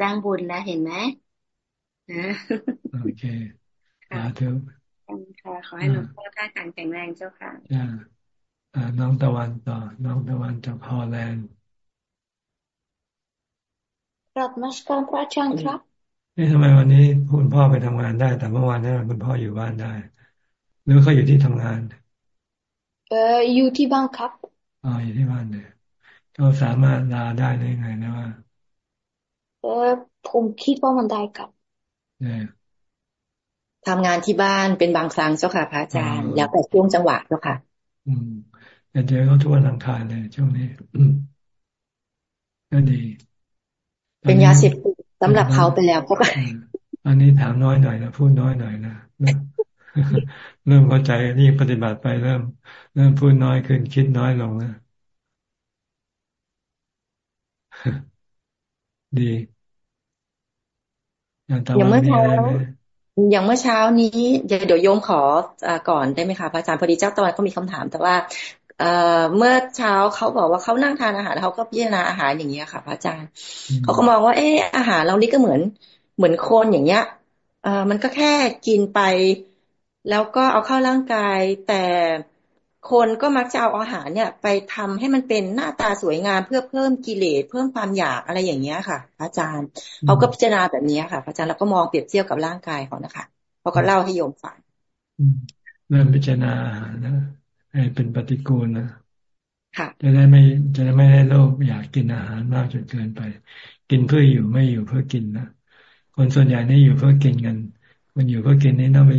สร้างบุญแล้วเห็นไหมนะโอเคสาธุค่ะขอให้หนูพ่อท่าการแข็งแรงเจ้าค่ะจ้าน้องตะวันต่อ น้องตะวันจากฮอลแลนด์รับมาสการพระอาจารย์ครับ นี่ทำไมวันนี้คุณพ่อไปทำงานได้ แต่เมื่อวานนี้คุณพ่ออยู่บ้านได้ หรือเขาอยู่ที่ทำงาน เอออยู่ที่บ้านครับอ๋ออยู่ที่บ้านเนี่ยเขาสามารถลาได้ได้ไงนะว่า เออผมคิดว่ามันได้ครับเนี่ยทำงานที่บ้านเป็นบางครั้งเจ้าค่ะพระอาจารย์ แล้วแต่ช่วงจังหวะเจ้าค่ะ อืมแต่เจอเขาทุกวันอังคารเลยช่วงนี้ก็ดี เป็นยาเสพติด สำหรับเขาไปแล้วก็อันนี้ถามน้อยหน่อยนะพูดน้อยหน่อยนะเริ่มเข้าใจนี่ปฏิบัติไปเริ่ม เริ่มพูดน้อยขึ้นคิดน้อยลงนะดีอย่างเมื่อเช้าอย่างเมื่อเช้านี้เดี๋ยวโยมขอก่อนได้ไหมคะพระอาจารย์พอดีเจ้าตะวันเขามีคำถาม แต่ว่า เมื่อเช้าเขาบอกว่าเขานั่งทานอาหารเขาก็พิจารณาอาหารอย่างเงี้ยค่ะพระอาจารย์เขาก็มองว่า เอออาหารเรานี่ก็เหมือนเหมือนคนอย่างเงี้ยเออมันก็แค่กินไป แล้วก็เอาเข้าร่างกาย แต่คนก็มักจะเอาอาหารเนี่ย ไปทำให้มันเป็นหน้าตาสวยงามเพื่อเพิ่มกิเลสเพิ่มความอยากอะไรอย่างเงี้ยค่ะ อาจารย์เขาก็พิจารณาแบบนี้ค่ะอาจารย์แล้วก็มองเปรียบเทียบกับร่างกายเขานะคะเขาก็เล่าให้โยมฟังเริ่มพิจารณาอาหารนะให้ เป็นปฏิกูลนะค่ะจะได้ไม่จะได้ไม่ได้โลภอยากกินอาหารมากจนเกินไป กินเพื่ออยู่ไม่อยู่เพื่อกินนะคนส่วนใหญ่นี่อยู่เพื่อกินกันคนอยู่เพื่อกินนี่ต้องไป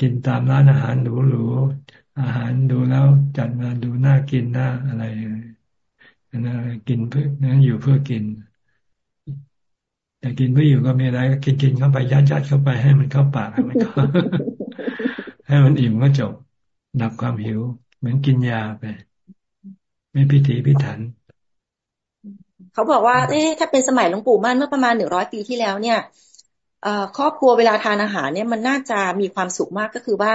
กินตามร้านอาหารหรูๆอาหารดูแล้วจัดมาดูน่ากินน่าอะไรนะกินเพื่อนั้นอยู่เพื่อกิน แต่กินเพื่ออยู่ก็มีอะไรก็กินกินเข้าไปยัดยัดเข้าไปให้มันเข้าปากให้มันให้มันอิ่มก็จบ ดับความหิว เหมือนกินยาไป ไม่พิถีพิถัน เขาบอกว่า เอ๊ะถ้าเป็นสมัยหลวงปู่มั่นเมื่อประมาณหนึ่งร้อยปีที่แล้วเนี่ยครอบครัวเวลาทานอาหารเนี่ยมันน่าจะมีความสุขมากก็คือว่า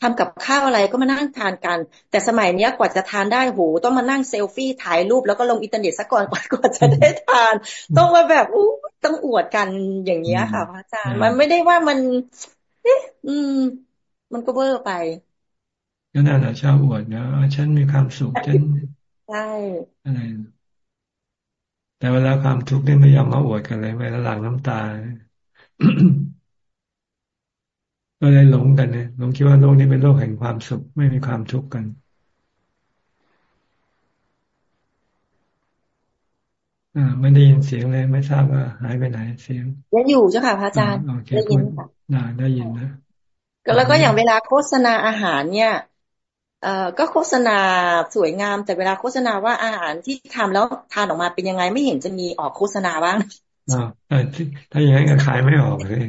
ทำกับข้าวอะไรก็มานั่งทานกัน แต่สมัยเนี้ยกว่าจะทานได้โหต้องมานั่งเซลฟี่ถ่ายรูปแล้วก็ลงอินเทอร์เน็ตซะก่อนกว่าจะได้ทาน ต้องมาแบบอู้ต้องอวดกันอย่างเงี้ยค่ะพระอาจารย์มันไม่ได้ว่ามันเอ๊ะอืม มันก็เวอร์ไป ก็นั่นแหละชอบอวดนะฉันมีความสุขฉันใช่อะไรแต่เวลาความทุกข์นี่ไม่ยอมมาอวดกันเลยเวลาหลั่งน้ำตาก็เลยหลงกันเนี่ยหลงคิดว่าโลกนี้เป็นโลกแห่งความสุขไม่มีความทุกข์กัน อ่าไม่ได้ยินเสียงเลย ไม่ทราบว่าหายไปไหนเสียงยังอยู่เจ้าค่ะพระอาจารย์ได้ยินค่ะได้ยินนะแล้วก็อย่างเวลาโฆษณาอาหารเนี่ย เอ่อก็โฆษณาสวยงาม แต่เวลาโฆษณาว่าอาหารที่ทำแล้วทานออกมาเป็นยังไงไม่เห็นจะมีออกโฆษณาบ้างอ่าถ้าอย่างนั้นก็ขายไม่ออกเลย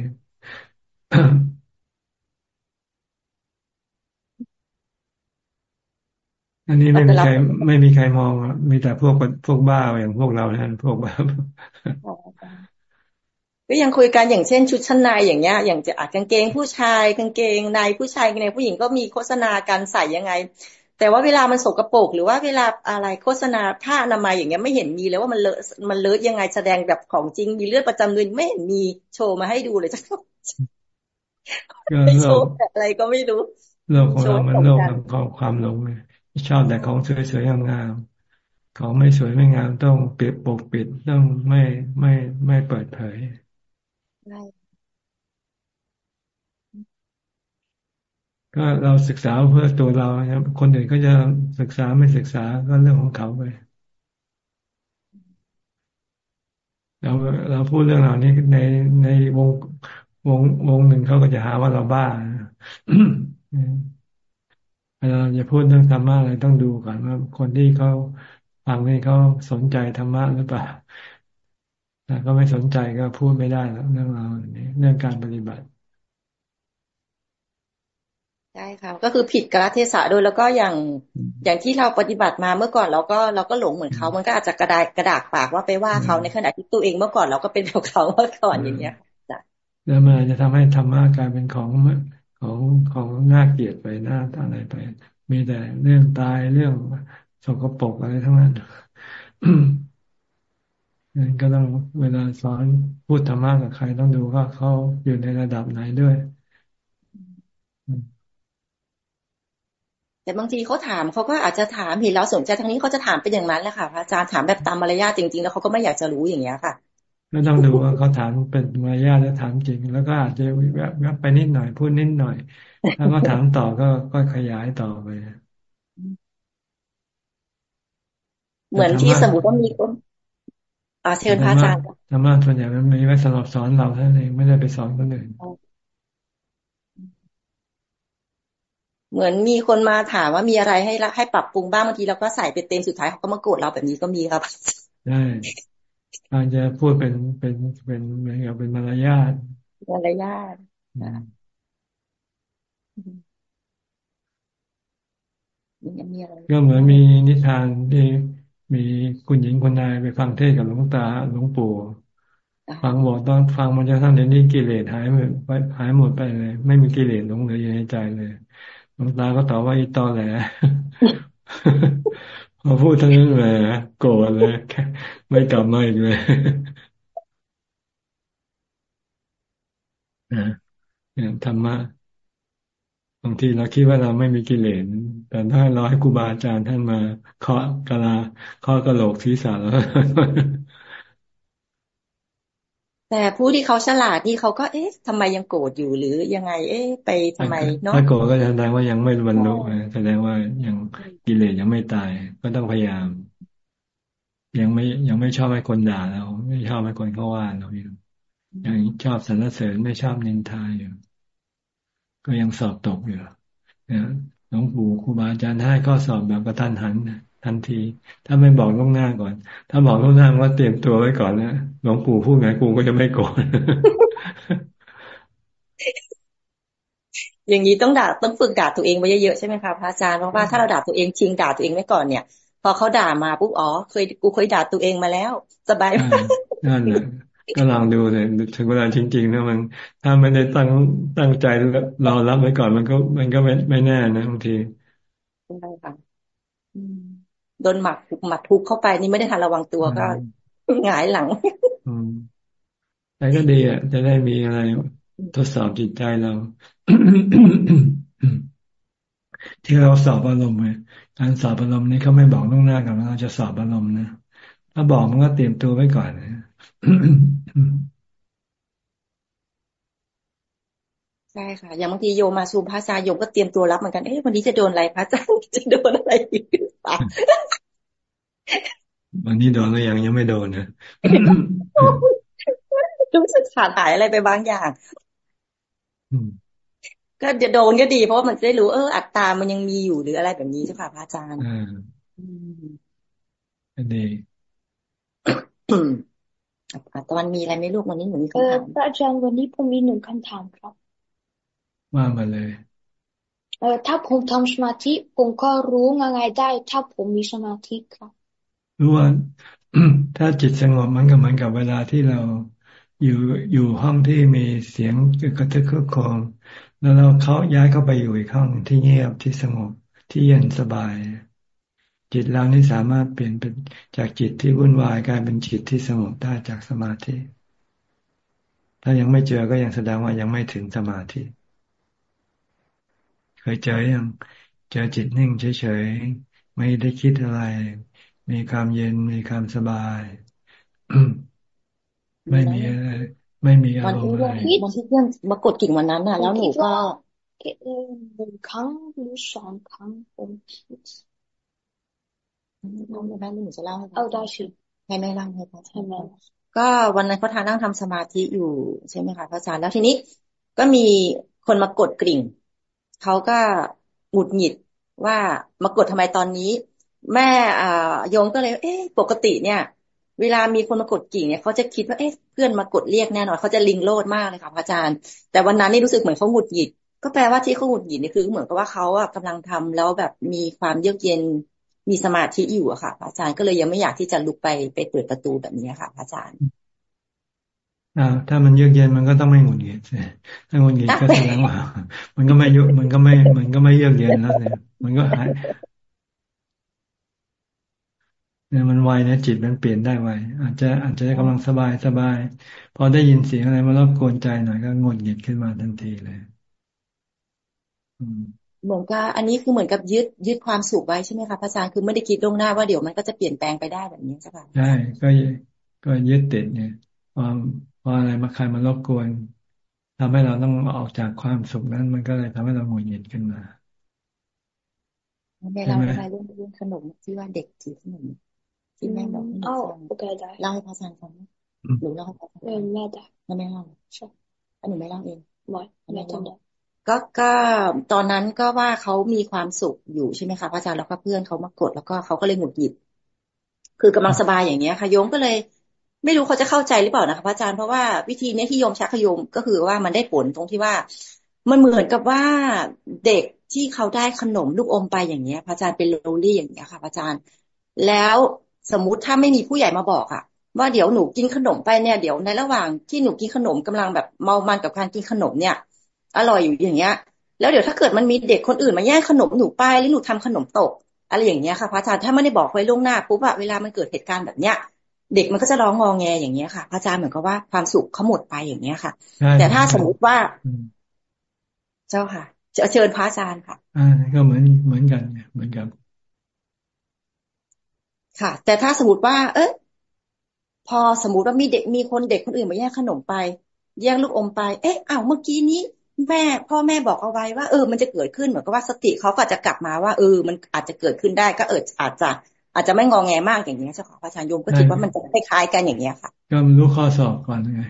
อันนี้ไม่มีใครไม่มีใครมองมีแต่พวกพวกบ้าอย่างพวกเราเนี่ยพวกบ้า ก็ยังคุยกันอย่างเช่นชุดชั้นในอย่างเงี้ย อย่างจะอากางเกงผู้ชายกางเกงในผู้ชายกางเกงผู้หญิงก็มีโฆษณาการใส่ยังไงแแต่ว่าเวลามันสกรปรกหรือว่าเวลาอะไรโฆษณาผ้าอนามัยอย่างเงี้ยไม่เห็นมีเลยว่ามันเลอะมันเลอะยังไงแสดงแบบของจริงมีเลือดประจำเดือนไม่เห็นมีโชว์มาให้ดูเลยจ้ะไม่โชว์อะไรก็ไม่รู้โลกของเรามันโลกของความหลงเลยชอบแต่ของสวยๆงามๆของไม่สวยไม่งามต้องปิดปกปิดต้องไม่ไม่ไม่เปิดเผย ก็เราศึกษาเพื่อตัวเราครับคนอื่นก็จะศึกษาไม่ศึกษาก็เรื่องของเขาไปเราเราพูดเรื่องเหล่านี้ในในวงวงวงหนึ่งเขาก็จะหาว่าเราบ้าเราจะพูดเรื่องธรรมะอะไรต้องดูก่อนว่าคนที่เขาฟังนี่เขาสนใจธรรมะหรือเปล่า ถ้าเขาไม่สนใจก็พูดไม่ได้แล้วเรื่องเราเรื่องการปฏิบัติใช่ค่ะก็คือผิดกรเทศะโดยแล้วก็อย่างอย่างที่เราปฏิบัติมาเมื่อก่อนเราก็เราก็หลงเหมือนเขา มันก็อาจจะกระดากระดากปากว่าไปว่าเขาในขณะที่ตัวเองเมื่อก่อนเราก็เป็นแบบเขาเมื่อก่อนอย่างเงี้ยจ้ะแล้วมันจะทำให้ธรรมะกลายเป็นของของของน่าเกลียดไปหน้าอะไรไป มีแต่เรื่องตายเรื่องสกปรกอะไรทั้งนั้น งั้นก็ต้องเวลาสอนพูดธรรมะกับใครต้องดูว่าเขาอยู่ในระดับไหนด้วย แต่บางทีเขาถามเขาก็อาจจะถามเห็นเราสนใจทางนี้เขาจะถามเป็นอย่างนั้นแหละค่ะพระอาจารย์ถามแบบตามมารยาทจริงๆ แล้วเขาก็ไม่อยากจะรู้อย่างเงี้ยค่ะก็ต้องดูว่าเขาถามเป็นมารยาทแล้วถามจริง แล้วก็อาจจะแวบไปนิดหน่อยพูดนิดหน่อยถ้าเขาถามต่อก็ก็ขยายต่อไปเหมือนที่สมมติว่ามีคน อาเชิญพระอาจารย์ธรรมะส่วนใหญ่มันมีไว้สำหรับสอนเราเท่านั้นเองไม่ได้ไปสอนคนอื่นเหมือนมีคนมาถามว่ามีอะไรให้ให้ปรับปรุงบ้างบางทีเราก็ใส่ไปเต็มสุดท้ายเขาก็มาโกรธเราแบบนี้ก็มีครับใช่การจะพูดเป็นเป็นเป็นเหมือนกับเป็นมารยาทมารยาทก็เหมือนมีนิทานที่ มีคุณหญิงคนนายไปฟังเทศกับหลวงตาหลวงปู่ฟังบอกต้องฟังมันจะทำเดี๋ยวนี้กิเลสหายหมดหายหมดไปเลย ไม่มีกิเลสหลงเหลืออยู่ในใจเลยหลวงตาก็ตอบว่าอีตอแหลพอพูดทั้งนั้นแหละโกรธเลยไม่กลับมาอีกเลยนะธรรมะ บางทีเราคิดว่าเราไม่มีกิเลสแต่ถ้าเราให้ครูบาอาจารย์ท่านมาเคาะกะลาเคาะกระโหลกศีรษะแล้วแต่ผู้ที่เขาฉลาดที่เขาก็เอ๊ะทำไมยังโกรธอยู่หรือยังไง เอ๊ะ ไปทำไมเนาะถ้าโกรธก็แสดงว่ายังไม่บรรลุแสดงว่ายังกิเลสยังไม่ตาย ก็ต้องพยายาม ยังไม่ยังไม่ชอบให้คนด่าเรา ไม่ชอบให้คนเขาว่าเราอยู่ยังชอบสรรเสริญไม่ชอบนินทาอยู่ ก็ยังสอบตกอยู่นะหลวงปู่ครูบาอาจารย์ให้ก็สอบแบบกระทันหันทันที ถ้าไม่บอกล่วงหน้าก่อน ถ้าบอกล่วงหน้าว่าเตรียมตัวไว้ก่อนนะหลวงปู่พูดไงกูก็จะไม่โกรธอย่างนี้ต้องด่าต้องฝึกด่าตัวเองไว้เยอะๆใช่ไหมคะพระอาจารย์เพราะว่าถ้าเราด่าตัวเองชิงด่าตัวเองไว้ก่อนเนี่ย พอเขาด่ามาปุ๊บอ๋อเคยกูเคยด่าตัวเองมาแล้ว สบายนั่นแหละ ก็ลองดูเลยถึงเวลาจริงๆนะมัน ถ้าไม่ได้ตั้งตั้งใจรอรับไว้ก่อนมันก็ มันก็ไม่ไม่แน่นะบางทีใช่ค่ะโดนหมักหมักทุกเข้าไปนี่ไม่ได้ทันระวังตัวก็หงายหลังแต่ก็ดีอะจะได้มีอะไรทดสอบจิตใจเรา ที่เราสอบอารมณ์ไงการสอบอารมณ์นี้เขาไม่บอกล่วงหน้ากันว่าเราจะสอบอารมณ์นะถ้าบอกมันก็เตรียมตัวไว้ก่อนนะ ใช่ค่ะ อย่างบางทีโยมาซูมพระอาจารย์โยมก็เตรียมตัวรับเหมือนกันเอ๊ะวันนี้จะโดนอะไรพระอาจารย์จะโดนอะไรอีกหรือเปล่าวันนี้โดนหรือยังยังไม่โดนนะรู้สึกขาดหายอะไรไปบางอย่างก็จะโดนก็ดี เพราะว่ามันจะได้รู้เอออัตตามันยังมีอยู่หรืออะไรแบบนี้ใช่ค่ะพระอาจารย์อันนี้ ตอนมีอะไรไม่ลูกวันนี้หนูมีคำถามพระอาจารย์วันนี้ผมมีหนึ่งคำถามครับว่ามาเลยเออถ้าผมทำสมาธิผมก็รู้ง่ายๆได้ ถ้าผมมีสมาธิครับรู้ว่าถ้าจิตสงบมันก็เหมือนกับเวลาที่เราอยู่อยู่ห้องที่มีเสียงกระทึกคึกโครมแล้วเราเขาย้ายเข้าไปอยู่อีกห้องที่เงียบที่สงบที่เย็นสบาย จิตเรานี่สามารถเปลี่ยนเป็นจากจิตที่วุ่นวายกลายเป็นจิตที่สงบได้จากสมาธิ ถ้ายังไม่เจอก็ยังแสดงว่ายังไม่ถึงสมาธิ เคยเจอยังเจอจิตนิ่งเฉยๆไม่ได้คิดอะไร มีความเย็นมีความสบาย ไม่มีอะไรไม่มีอารมณ์อะไรวันที่เพื่อนมากดกิ่งวันนั้นน่ะ แล้วหนูก็หนึ่งครั้งหรือสองครั้งผมคิด น้องแม่หนูจะเล่าให้เอาได้สิให้แม่เล่าให้พ่อใช่ไหมก็วันนั้นเขาทานนั่งทำสมาธิอยู่ใช่ไหมคะพระอาจารย์แล้วทีนี้ก็มีคนมากดกริ่งเขาก็หงุดหงิดว่ามากดทำไมตอนนี้ แม่อ่าโยมก็เลย เอ๊ะปกติเนี่ย เวลามีคนมากดกิ่งเนี่ยเขาจะคิดว่าเอ๊ะเพื่อนมากดเรียกแน่นอนเขาจะลิงโลดมากเลยค่ะพระอาจารย์ แต่วันนั้นนี่รู้สึกเหมือนเขาหงุดหงิดก็แปลว่าที่เขาหงุดหงิดนี่คือเหมือนกับว่าเขาอะกำลังทำแล้วแบบมีความเยือกเย็น มีสมาธิอยู่อะค่ะอาจารย์ก็เลยยังไม่อยากที่จะลุกไปไปเปิดประตูแบบนี้ค่ะอาจารย์อ่าถ้ามันเยือกเย็นมันก็ต้องไม่หงุดหงิดถ้าหงุดหงิดก็แสดงว่า มันก็ไม่ยุมันก็ไม่ มันก็ไม่เยือกเย็นแล้วเนี่ยมันก็หายเนี่ยมันไวนะจิตมันเปลี่ยนได้ไวอาจจะอาจจะกำลังสบายสบาย พอได้ยินเสียงอะไรมารบกวนใจหน่อยก็งดหงิดขึ้นมาทันทีเลย เหมือนกับอันนี้คือเหมือนกับยึดยึดความสุขไว้ใช่ไหมคะพระอาจารย์คือไม่ได้คิดล่วงหน้าว่าเดี๋ยวมันก็จะเปลี่ยนแปลงไปได้แบบนี้ใช่ไหมใช่ก็ก็ยึดติดเนี่ยความพออะไรมาใครมารบกวนทำให้เราต้องออกจากความสุขนั้น มันก็เลยทำให้เราหงุดหงิดขึ้นมาแม่เล่าอะไรเรื่องเรื่องขนมที่ว่าเด็กถือขนมที่แม่บอกให้ฟังเล่าให้พระอาจารย์ฟังหนูเล่าให้พระอาจารย์ฟังแม่ได้แม่เล่าใช่อันหนูไม่เล่าเองไม่แม่ทำได้ ก็ก็ตอนนั้นก็ว่าเขามีความสุขอยู่ใช่ไหมคะพระอาจารย์แล้วก็เพื่อนเขามากด แล้วก็เขาก็เลยหงุดหงิด คือกำลังสบายอย่างเนี้ยค่ะโยมก็เลย ไม่รู้เขาจะเข้าใจหรือเปล่านะคะพระอาจารย์เพราะว่าวิธีนี้ที่โยมชักขยมก็คือว่ามันได้ผลตรงที่ว่า มันเหมือนกับว่าเด็กที่เขาได้ขนมลูกอมไปอย่างเนี้ย พระอาจารย์เป็นโรลี่อย่างเนี้ยค่ะพระอาจารย์ แล้วสมมุติถ้าไม่มีผู้ใหญ่มาบอกอะว่าเดี๋ยวหนูกินขนมไปเนี่ยเดี๋ยวในระหว่างที่หนูกินขนมกำลังแบบเมามันกับการกินขนมเนี่ย อร่อยอยู่อย่างเงี้ย แล้วเดี๋ยวถ้าเกิดมันมีเด็กคนอื่นมาแย่งขนมหนูไปหรือหนูทำขนมตก อะไรอย่างเงี้ยค่ะพระอาจารย์ถ้าไม่ได้บอกไว้ล่วงหน้าปุ๊บอะเวลามันเกิดเหตุการณ์แบบเนี้ยเด็กมันก็จะร้องงอแงอย่างเงี้ยค่ะพระอาจารย์เหมือนกับว่าความสุขเขาหมดไปอย่างเงี้ยค่ะ แต่ถ้าสมมติว่า เจ้าค่ะจะเชิญพระอาจารย์ค่ะอ่าก็เหมือนเหมือนกันเหมือนกัน ค่ะ แต่ถ้าสมมติว่า เอ๊ะพอสมมติว่ามีเด็กมีคนเด็กคนอื่นมาแย่งขนมไป แย่งลูกอมไป เอ๊ะอ้าวเมื่อกี้นี้ แม่พ่อแม่บอกเอาไว้ว่า เออ มันจะเกิดขึ้นเหมือนกับว่าสติเขาก็จะกลับมาว่าเออ มันอาจจะเกิดขึ้นได้ก็เอออาจจะ อาจจะไม่งองแงมากอย่างนี้เจ้าค่ะพระอาจารย์โยมก็คิดว่ามันจะคล้ายๆกันอย่างเนี้ยค่ะ ก็มันรู้ข้อสอบก่อนไง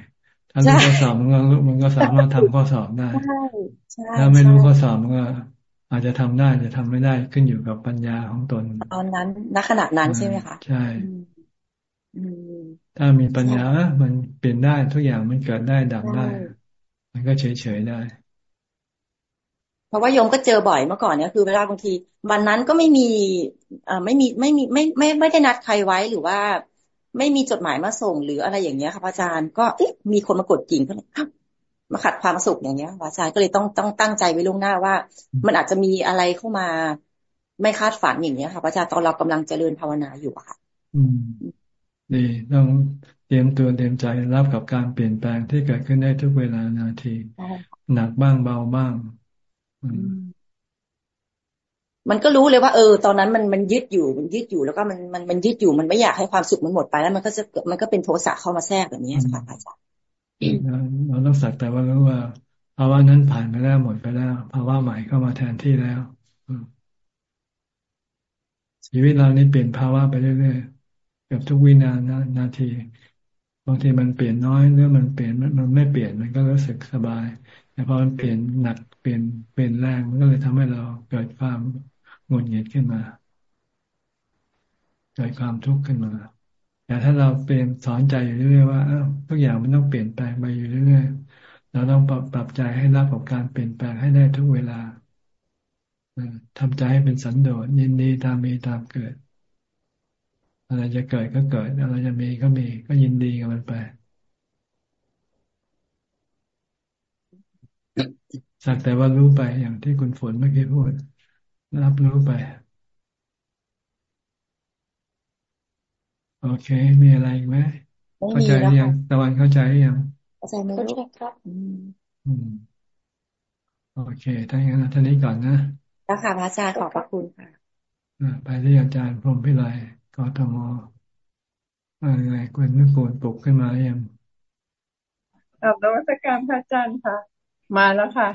ถ้ารู้ข้อสอบมันก็มันก็สามารถทำข้อสอบได้ถ้าไม่รู้ข้อสอบมันก็อาจจะทำได้จะทำไม่ได้ขึ้นอยู่กับปัญญาของตน ตอนนั้นณขณะนั้นใช่ไหมคะใช่ถ้ามีปัญญา มันเปลี่ยนได้ทุกอย่างมันเกิดได้ดับได้ มันก็เฉยๆได้ เพราะว่าโยมก็เจอบ่อยเมื่อก่อนเนี่ยคือเวลาบางที วันนั้นก็ไม่มีเอ่อไม่มีไม่มีไม่ไม่ไม่ได้นัดใครไว้หรือว่า ไม่มีจดหมายมาส่งหรืออะไรอย่างเงี้ยค่ะอาจารย์ก็เอ๊ะมีคนมากดกิ่งก็เลยมาขัดความสุขอย่างเงี้ยอาจารย์ก็เลยต้องต้องตั้งใจไว้ล่วงหน้าว่า มันอาจจะมีอะไรเข้ามา ไม่คาดฝันอย่างเงี้ยค่ะอาจารย์ตอนเรากำลังเจริญภาวนาอยู่ค่ะ อืมดีต้องเต รียมตัวเตรียมใจรับกับการเปลี่ยนแปลงที่เกิดขึ้นได้ทุกเวลานาที หนักบ้างเบาบ้าง มันก็รู้เลยว่า เออ ตอนนั้นมันมันยึดอยู่มันยึดอยู่แล้วก็มันมันมันยึดอยู่มันไม่อยากให้ความสุขมันหมดไปแล้วมันก็จะมันก็เป็นโทสะเข้ามาแทรกแบบนี้ค่ะอาจารย์เราต้องสักแต่ว่ารู้ว่าภาวะนั้นผ่านไปแล้วหมดไปแล้วภาวะใหม่เข้ามาแทนที่แล้วชีวิตเรานี่เปลี่ยนภาวะไปเรื่อยๆกับทุกวินานาที บางทีมันเปลี่ยนน้อยหรือมันเปลี่ยนมันไม่เปลี่ยนมันก็รู้สึกสบาย แต่พอมันเปลี่ยนหนักเปลี่ยนเปลี่ยนแรงมันก็เลยทำให้เราเกิดความหงุดหงิดขึ้นมาเกิดความทุกข์ขึ้นมาแต่ถ้าเราเปลี่ยนสอนใจอยู่เรื่อยๆว่าทุกอย่างมันต้องเปลี่ยนแปลงไปอยู่เรื่อยๆเราต้องปรับปรับใจให้รับกับการเปลี่ยนแปลงให้ได้ทุกเวลาทำใจให้เป็นสันโดษยินดีตามมีตามเกิด อะไรจะเกิดก็เกิด อะไรจะมีก็มีก็ยินดีกับมันไปสักแต่ว่ารู้ไปอย่างที่คุณฝนเมื่อกี้พูดรับรู้ไป โอเค มีอะไรอีกไหมเข้าใจหรือยังตะวันเข้าใจหรือยังเข้าใจไหมลูกครับอืมโอเคถ้าอย่างนั้นท่านี้ก่อนนะแล้วค่ะพระอาจารย์ขอบพระคุณค่ะไปที่อาจารย์พรมพิไล กทมอะไรคุณนึกโกนปลุกขึ้นมาหรือยังกลับนวัตการพระอาจารย์ค่ะ มาแล้วค่ะ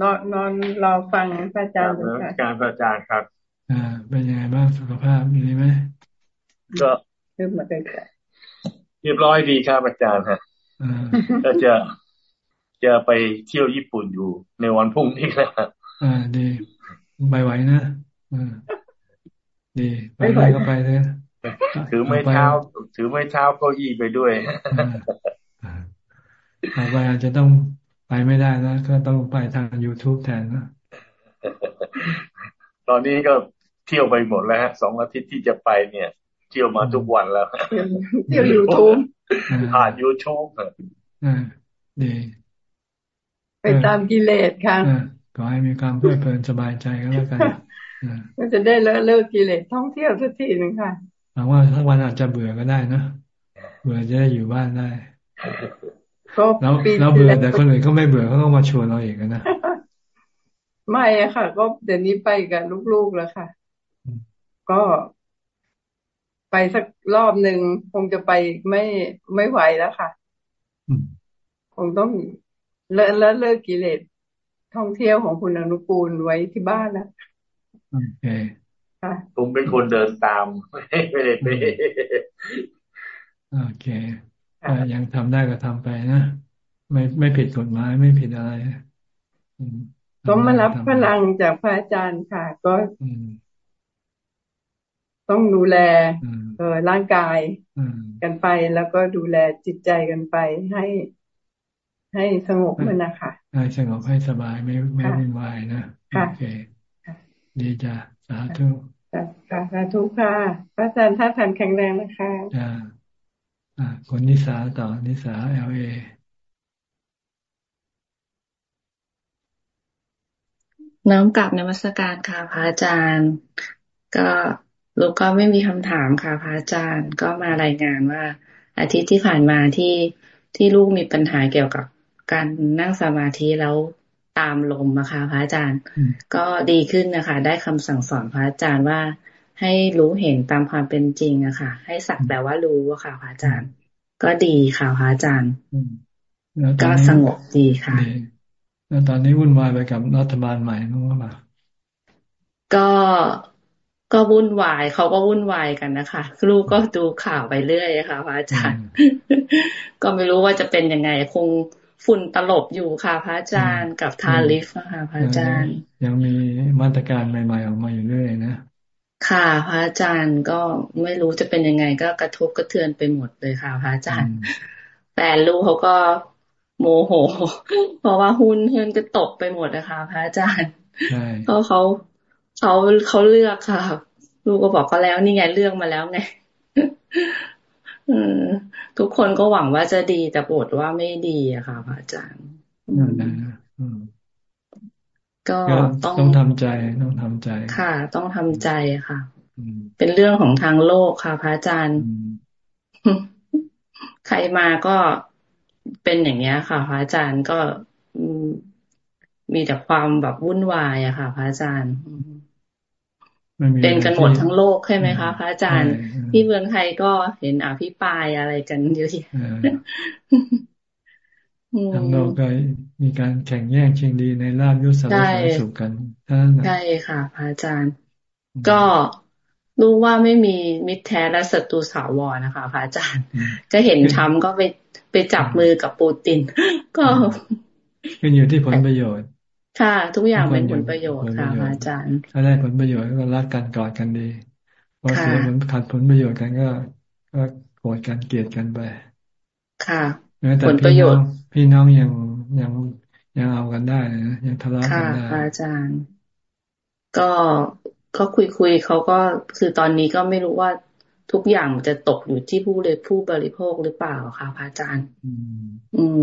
นอนนอนรอฟังพระอาจารย์ค่ะการพระอาจารย์ครับ อ่า เป็นยังไงบ้างสุขภาพดีไหมก็เริ่มมาได้เรียบร้อยดีครับอาจารย์ฮะก็จะจะไปเที่ยวญี่ปุ่นอยู่ในวันพรุ่งนี้แล้วอ่าดีไปไหวนะอ่า ดีไปไหวก็ไปเลยถือไม้เท้า ถือไม้เท้าก็ยี่ไปด้วยต่อไปอาจจะต้องไปไม่ได้นะก็ต้องไปทาง youtube แทนนะตอนนี้ก็เที่ยวไปหมดแล้วฮะสองอาทิตย์ที่จะไปเนี่ย เที่ยวมาทุกวันแล้ว เที่ยวยูทูบผ่านยูทูบอ่าดีไปตามกิเลสค่ะขอให้มีความเพลิดเพลินสบายใจก็แล้วกัน ก็จะได้เลิกเลิกกิเลสท่องเที่ยวสักทีหนึ่งค่ะหวังว่าทั้งวันอาจจะเบื่อก็ได้นะเบื่อจะได้อยู่บ้านได้แล้วเราเบื่อแต่คนอื่นเขาไม่เบื่อเขาก็มาชวนเราอีกนะไม่อะค่ะ ก็เดี๋ยวนี้ไปกับลูกๆแล้วค่ะ ก็ไปสักรอบหนึ่งคงจะไปไม่ไม่ไหวแล้วค่ะคงต้องเลิกเลิกกิเลสท่องเที่ยวของคุณอนุกูลไว้ที่บ้านนะ โอเคผมเป็นคนเดินตามไม่ได้ไปโอเคยังทำได้ก็ทำไปนะไม่ไม่ผิดกฎหมายไม่ผิดอะไรก็มารับพลังจากพระอาจารย์ค่ะ ก็ต้องดูแลเออร่างกายกันไปแล้วก็ดูแลจิตใจกันไปให้ให้สงบมันนะคะให้สงบให้สบายไม่ไม่วุ่นวายนะโอเค ดีจ้ะสาธุค่ะสาธุค่ะพระอาจารย์ท่าทานแข็งแรงนะคะจ้าอ่าคนนิสาต่อนิสาเอลเอน้อมกลับในมัสการค่ะพระอาจารย์ ก็ลูกก็ไม่มีคำถามค่ะพระอาจารย์ก็มารายงานว่า อาทิตย์ที่ผ่านมาที่ที่ลูกมีปัญหาเกี่ยวกับการนั่งสมาธิแล้ว ตามลมนะคะพระอาจารย์ ก็ดีขึ้นนะคะ ได้คำสั่งสอนพระอาจารย์ว่า ให้รู้เห็นตามความเป็นจริงอะค่ะ ให้สักแต่ว่ารู้อะค่ะพระอาจารย์ ก็ดีค่ะพระอาจารย์ก็สงบดีค่ะแล้วตอนนี้วุ่นวายไปกับรัฐบาลใหม่นู้นมาก็ก็วุ่นวายเขาก็วุ่นวายกันนะคะลูกก็ดูข่าวไปเรื่อยค่ะพระอาจารย์ ก็ไม่รู้ว่าจะเป็นยังไงคง ฝุ่นตลบอยู่ค่ะ พระอาจารย์กับทาลิฟค่ะพระอาจารย์ ยังมีมาตรการใหม่ๆออกมาอยู่เรื่อยนะค่ะพระอาจารย์ก็ไม่รู้จะเป็นยังไง ก็กระทบกระเทือนไปหมดเลยค่ะพระอาจารย์ แต่ลูกเขาก็โมโห เพราะว่าหุ้นเฮือนก็ตกไปหมดนะคะ พระอาจารย์เพราะเขาเขาเขาเลือกค่ะ ลูกก็บอกก็แล้วนี่ไงเลือกมาแล้วไง ทุกคนก็หวังว่าจะดีแต่ปวดว่าไม่ดีอะค่ะพระอาจารย์ก็ต้องต้องทำใจต้องทำใจ ค่ะ ต้องทำใจค่ะเป็นเรื่องของทางโลกค่ะ พระอาจารย์ ใครมาก็เป็นอย่างเนี้ยค่ะ พระอาจารย์ก็มีแต่ความแบบวุ่นวายอะค่ะ พระอาจารย์ เป็นกันหมดทั้งโลกใช่ไหมคะพระอาจารย์ ที่เมืองไทยก็เห็นอภิปรายอะไรกันเยอะแยะทั้งโลกก็มีการแข่งแย่งชิงดีในลาบยุสสารสุขกันใช่ค่ะพระอาจารย์ ก็รู้ว่าไม่มีมิตรแท้และศัตรูสาวรนะคะพระอาจารย์ ก็เห็นทำก็ไปไปจับมือกับปูติน ก็เป็นอยู่ที่ผลประโยชน์ ค่ะ ทุกอย่างเป็นผลประโยชน์ค่ะอาจารย์ ถ้าได้ผลประโยชน์ก็รักกันกอดกันดีพอเสียผลขาดผลประโยชน์กันก็ก็โกรธกันเกลียดกันไป ค่ะผลประโยชน์ พี่น้องยังยังยังเอากันได้นะยังทะเลาะกันได้ค่ะอาจารย์ ก็ก็คุยคุยเขาก็คือตอนนี้ก็ไม่รู้ว่าทุกอย่างจะตกอยู่ที่ผู้เลยผู้บริโภคหรือเปล่าค่ะพระอาจารย์ อืม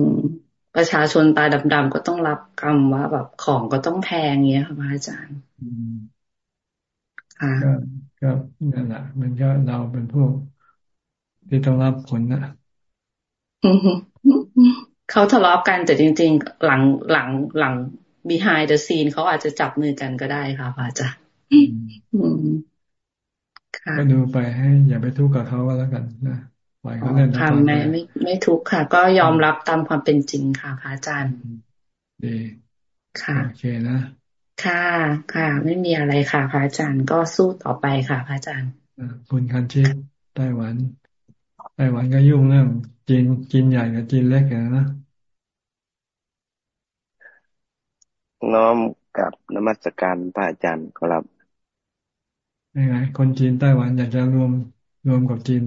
ประชาชนตาดำๆก็ต้องรับกรรมว่าแบบของก็ต้องแพงเงี้ยค่ะพระอาจารย์ค่ะก็นั่นแหละมันก็เราเป็นพวกที่ต้องรับผลนะเขาทะเลาะกันแต่จริง ๆ หลังหลังหลัง behind the scene เขาอาจจะจับมือกันก็ได้ค่ะพระอาจารย์ก็ดูไปให้อย่าไปทุกข์กับเขาก็แล้วกันนะ ปล่อยเขาเล่นทำไม่ไม่ไม่ทุกข์ค่ะ ก็ยอมรับตามความเป็นจริงค่ะพระอาจารย์ดีค่ะโอเคนะค่ะค่ะ ไม่มีอะไรค่ะพระอาจารย์ก็สู้ต่อไปค่ะพระอาจารย์คุณคันชิตไต้หวันไต้หวันก็ยุ่งเรื่องจีนจีนใหญ่กับจีนเล็กนะน้อมกับนมัสการพระอาจารย์ครับยังไงคนจีนไต้หวันอยากจะรวมรวมกับจีน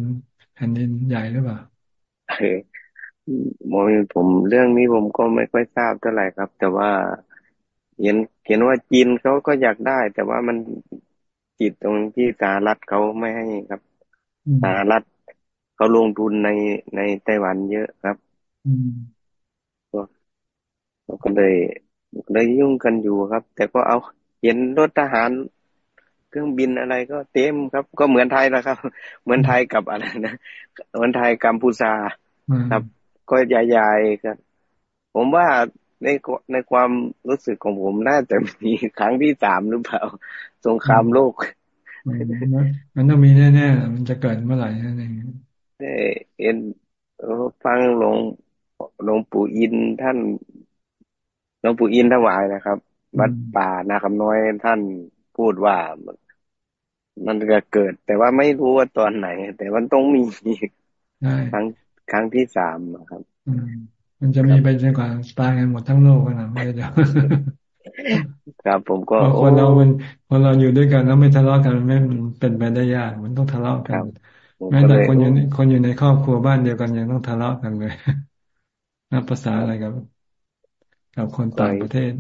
แผ่นดินใหญ่หรือเปล่าเออมผมเรื่องนี้ผมก็ไม่ค่อยทราบเท่าไหร่ครับ แต่ว่าเห็นเห็นว่าจีนเขาก็อยากได้ แต่ว่ามันจิตตรงที่สหรัฐเขาไม่ให้ครับสหรัฐเขาลงทุนในในไต้หวันเยอะครับก็ก็เลยเลยยุ่งกันอยู่ครับ แต่ก็เอาเห็นรถทหารเครื่องบินอะไรก็เต็มครับ ก็เหมือนไทยนะครับ เหมือนไทยกับอะไรนะเหมือนไทยกัมพูชาครับ ก็ใหญ่ๆครับ ผมว่าในในความรู้สึกของผมน่าจะมีครั้งที่สามหรือเปล่าสงครามโลก มันต้องมีแน่ๆมันจะเกิดเมื่อไหร่นั่นเองเอ็นฟังหลวงหลวงปู่อินท่านหลวงปู่อินถวายนะครับวัดป่านาคำน้อยท่านพูดว่า มันจะเกิด แต่ว่าไม่รู้ว่าตอนไหน แต่มันต้องมีครั้งครั้งที่สามครับมันจะมีไปจนกว่าตายกันหมดทั้งโลกนะไม่ได้ครับผมก็คนเรามันคนเราอยู่ด้วยกันแล้วไม่ทะเลาะกันไม่เป็นไปได้ยากมันต้องทะเลาะกันแม้แต่คนอยู่คนอยู่ในครอบครัวบ้านเดียวกันยังต้องทะเลาะกันเลยนับภาษาอะไรกับ กับคนต่างประเทศ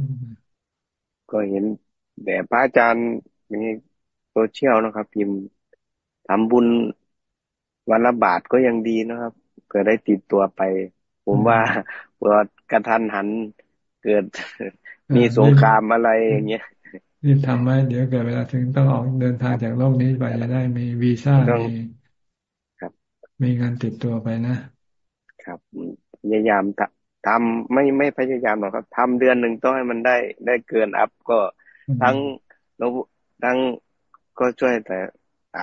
ก็เห็นแต่พระอาจารย์มี โซเชียลนะครับพิมพ์ทำบุญวันละบาทก็ยังดีนะครับ เกิดได้ติดตัวไป ผมว่าเกิดกระทันหัน เกิดมีสงครามอะไรอย่างเงี้ยรีบทำไว้เดี๋ยวเกิดเวลาถึงต้องออกเดินทางจากโลกนี้ไปจะได้มีวีซ่ามีมีเงินติดตัวไปนะครับพยายามทำไม่ไม่พยายามหรอกครับทำเดือนหนึ่งต้องให้มันได้ได้เกินอัพก็ทั้งทั้ง ก็ช่วยแต่ อ่า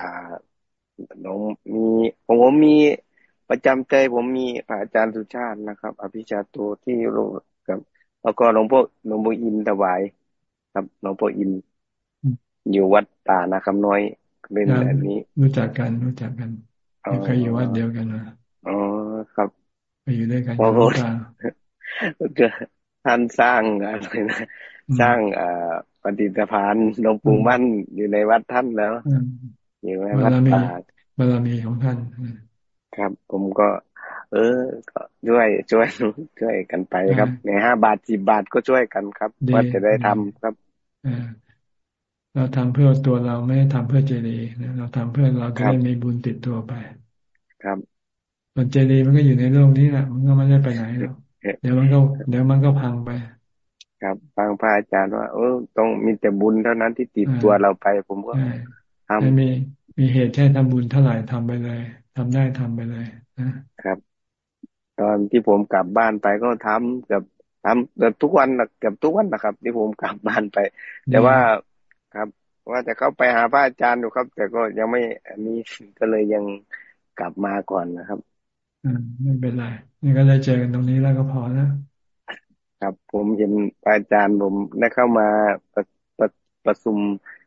น้องมีผมมีประจำใจผมมีพระอาจารย์สุชาตินะครับ อภิชาโตที่ลงกับ แล้วก็หลวงพ่อหลวงพ่ออินถวาย ครับหลวงพ่ออิน อยู่วัดป่านาคำน้อยเป็นแบบนี้ รู้จักกันรู้จักกันเคยอยู่วัดเดียวกันนะอ๋อครับไปอยู่ด้วยกันอยู่กันท่านสร้างอะไรนะสร้างอ่า ปฏิสพานหลวงปู่มั่นอยู่ในวัดท่านแล้วอยู่ในวัดป่าบารมีของท่านครับ ผมก็ เออ ก็ช่วยช่วยช่วยกันไปครับ ในห้าบาทสิบบาทก็ช่วยกันครับว่าจะได้ทำครับเราทำเพื่อตัวเราไม่ได้ทำเพื่อเจดีย์เราทำเพื่อเราจะได้มีบุญติดตัวไป ครับส่วนเจดีย์มันก็อยู่ในโลกนี้แหละมันก็ไม่ได้ไปไหนหรอกเดี๋ยวมันก็ เดี๋ยวมันก็พังไป ครับฟังพระอาจารย์ว่าเออต้องมีแต่บุญเท่านั้นที่ติดตัวเราไป ผมก็ทำมีมีเหตุแค่ทำบุญเท่าไหร่ทำไปเลยทำได้ทำไปเลยนะครับ ตอนที่ผมกลับบ้านไปก็ทำกับทำแบบทุกวันกับทุกวันนะครับ ที่ผมกลับบ้านไป แต่ว่าครับ ว่าจะเข้าไปหาพระอาจารย์ดูครับ แต่ก็ยังไม่มีก็เลยยังกลับมาก่อนนะครับอ่าไม่เป็นไรนี่ก็ได้เจอกันตรงนี้แล้วก็พอนะ ครับ ผมเห็นอาจารย์ผมได้เข้ามาประประประชุม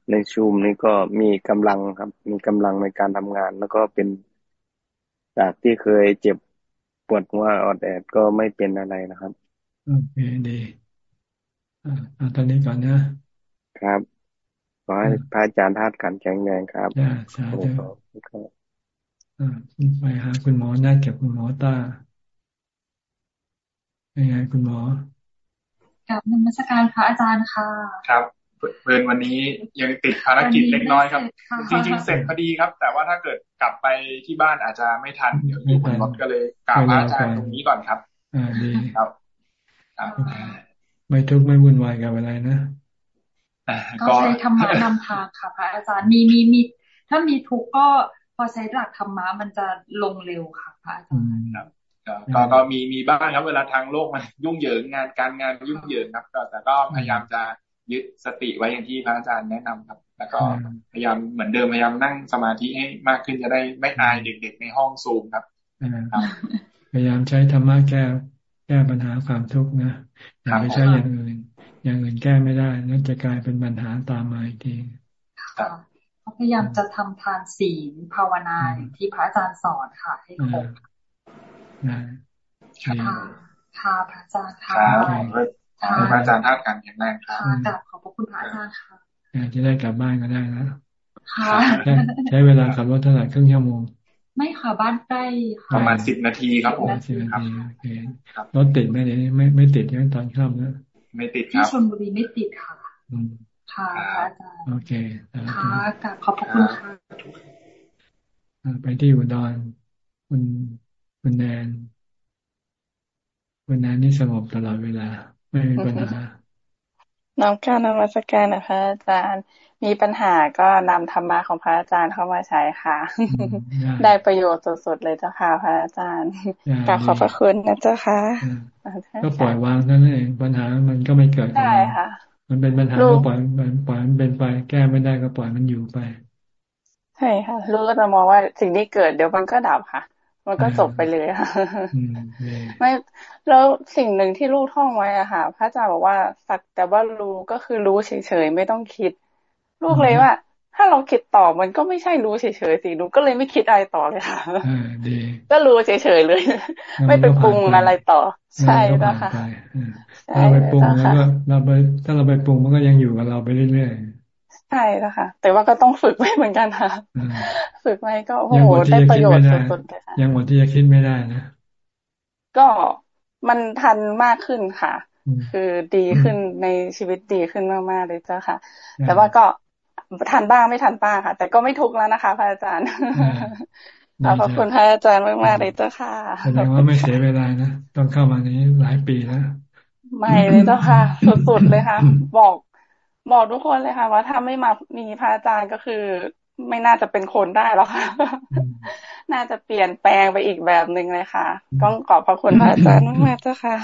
ในชูมนี่ก็มีกำลังครับ มีกำลังในการทำงาน แล้วก็เป็นจากที่เคยเจ็บปวดหัวอดแอดก็ไม่เป็นอะไรนะครับโอเคดีอ่าตอนนี้ก่อนนะครับขอให้พระอาจารย์ธาตุขันแข็งแรงครับจ้าสาธุอ่าไปหาคุณหมอนัดกับคุณหมอตาเป็นไงคุณหมอ กับนมัสการพระอาจารย์ค่ะ ครับเพื่อนวันนี้ยังติดภารกิจเล็กน้อยครับ จริงๆเสร็จพอดีครับ แต่ว่าถ้าเกิดกลับไปที่บ้านอาจจะไม่ทันเดี๋ยวอยู่บนรถก็เลยกล่าวพระอาจารย์ตรงนี้ก่อนครับอ่าดีครับไม่ทุกข์ไม่วุ่นวายกับอะไรนะก็ใช้ธรรมะนำทางค่ะ พระอาจารย์มีมีมีถ้ามีทุกข์ก็พอใช้หลักธรรมะมันจะลงเร็วค่ะ พระอาจารย์ครับ ก็ก็มีมีบ้างครับเวลาทางโลกมันยุ่งเหยิงงานการงานยุ่งเหยิงครับแต่ก็พยายามจะยึดสติไว้อย่างที่พระอาจารย์แนะนำครับ แล้วก็พยายามเหมือนเดิมพยายามนั่งสมาธิให้มากขึ้นจะได้ไม่อายเด็กๆในห้องซูมครับพยายามใช้ธรรมะแก้แก้ปัญหาความทุกข์นะอย่าไปใช้อย่างอื่นอย่างอื่นแก้ไม่ได้นั่นจะกลายเป็นปัญหาตามมาอีกทีพยายามจะทำทานศีลภาวนาที่พระอาจารย์สอนค่ะให้ครบ นะค่ะค่ะพระอาจารย์ค่ะพระอาจารย์ท่าการแข็งแรงค่ะกลับขอบพระคุณพระอาจารย์ค่ะจะได้กลับบ้านก็ได้นะใช้เวลาขับรถเท่าไหร่ครึ่งชั่วโมงไม่ค่ะบ้านใกล้ประมาณสิบนาทีครับผมสิบนาทีโอเครถติดไหมเนี่ยไม่ไม่ติดยังตอนค่ำนะไม่ติดครับที่ชลบุรีไม่ติดค่ะค่ะอาจารย์โอเคค่ะกับขอบคุณค่ะไปที่อุดรคุณ คุณแนนคุณแนนนี่สงบตลอดเวลา ไม่มีปัญหาน้อมการนมัสการนะคะอาจารย์ มีปัญหาก็นำธรรมะของพระอาจารย์เข้ามาใช้ค่ะ ได้ประโยชน์สุดๆเลยเจ้าค่ะพระอาจารย์กราบขอบพระคุณนะเจ้าค่ะ ก็ปล่อยวางนั่นเองปัญหามันก็ไม่เกิดได้ค่ะมันเป็นปัญหาก็ปล่อยมันปล่อยมันเป็นไป แก้ไม่ได้ก็ปล่อยมันอยู่ไป ใช่ค่ะ รู้ก็จะมองว่าสิ่งที่เกิดเดี๋ยวมันก็ดับค่ะ มันก็จบไปเลยค่ะไม่แล้วสิ่งหนึ่งที่ลูกท่องไว้อะค่ะ พระอาจารย์บอกว่าสักแต่ว่ารู้ก็คือรู้เฉยๆไม่ต้องคิด ลูกเลยว่า ถ้าเราคิดต่อมันก็ไม่ใช่รู้เฉยๆสิหนูก็เลยไม่คิดอะไรต่อเลยค่ะก็รู้เฉยๆเลย ไม่ไปปรุงอะไรต่อ ใช่แล้วค่ะเราไปปรุงแล้วก็เราไปถ้าเราไปปรุงมันก็ยังอยู่กับเราไปเรื่อยๆ ใช่แล้วค่ะ แต่ว่าก็ต้องฝึกไว้เหมือนกันค่ะ ฝึกไว้ก็โอ้โหได้ประโยชน์สุดๆเลยค่ะยังหมดที่จะคิดไม่ได้นะ ก็มันทันมากขึ้นค่ะ คือดีขึ้นในชีวิตดีขึ้นมากๆเลยเจ้าค่ะ แต่ว่าก็ทันบ้างไม่ทันบ้างค่ะ แต่ก็ไม่ทุกแล้วนะคะพระอาจารย์ขอบคุณพระอาจารย์มากๆเลยเจ้าค่ะแสดงว่าไม่เสียเวลานะต้องเข้ามานี้หลายปีแล้วไม่เลยเจ้าค่ะ สุดๆเลยค่ะ บอก บอกทุกคนเลยค่ะ ว่าถ้าไม่มามีพระอาจารย์ก็คือ ไม่น่าจะเป็นคนได้แล้วค่ะ น่าจะเปลี่ยนแปลงไปอีกแบบหนึ่งเลยค่ะต้องขอบพระคุณพระอาจารย์มากๆเจ้าค่ะ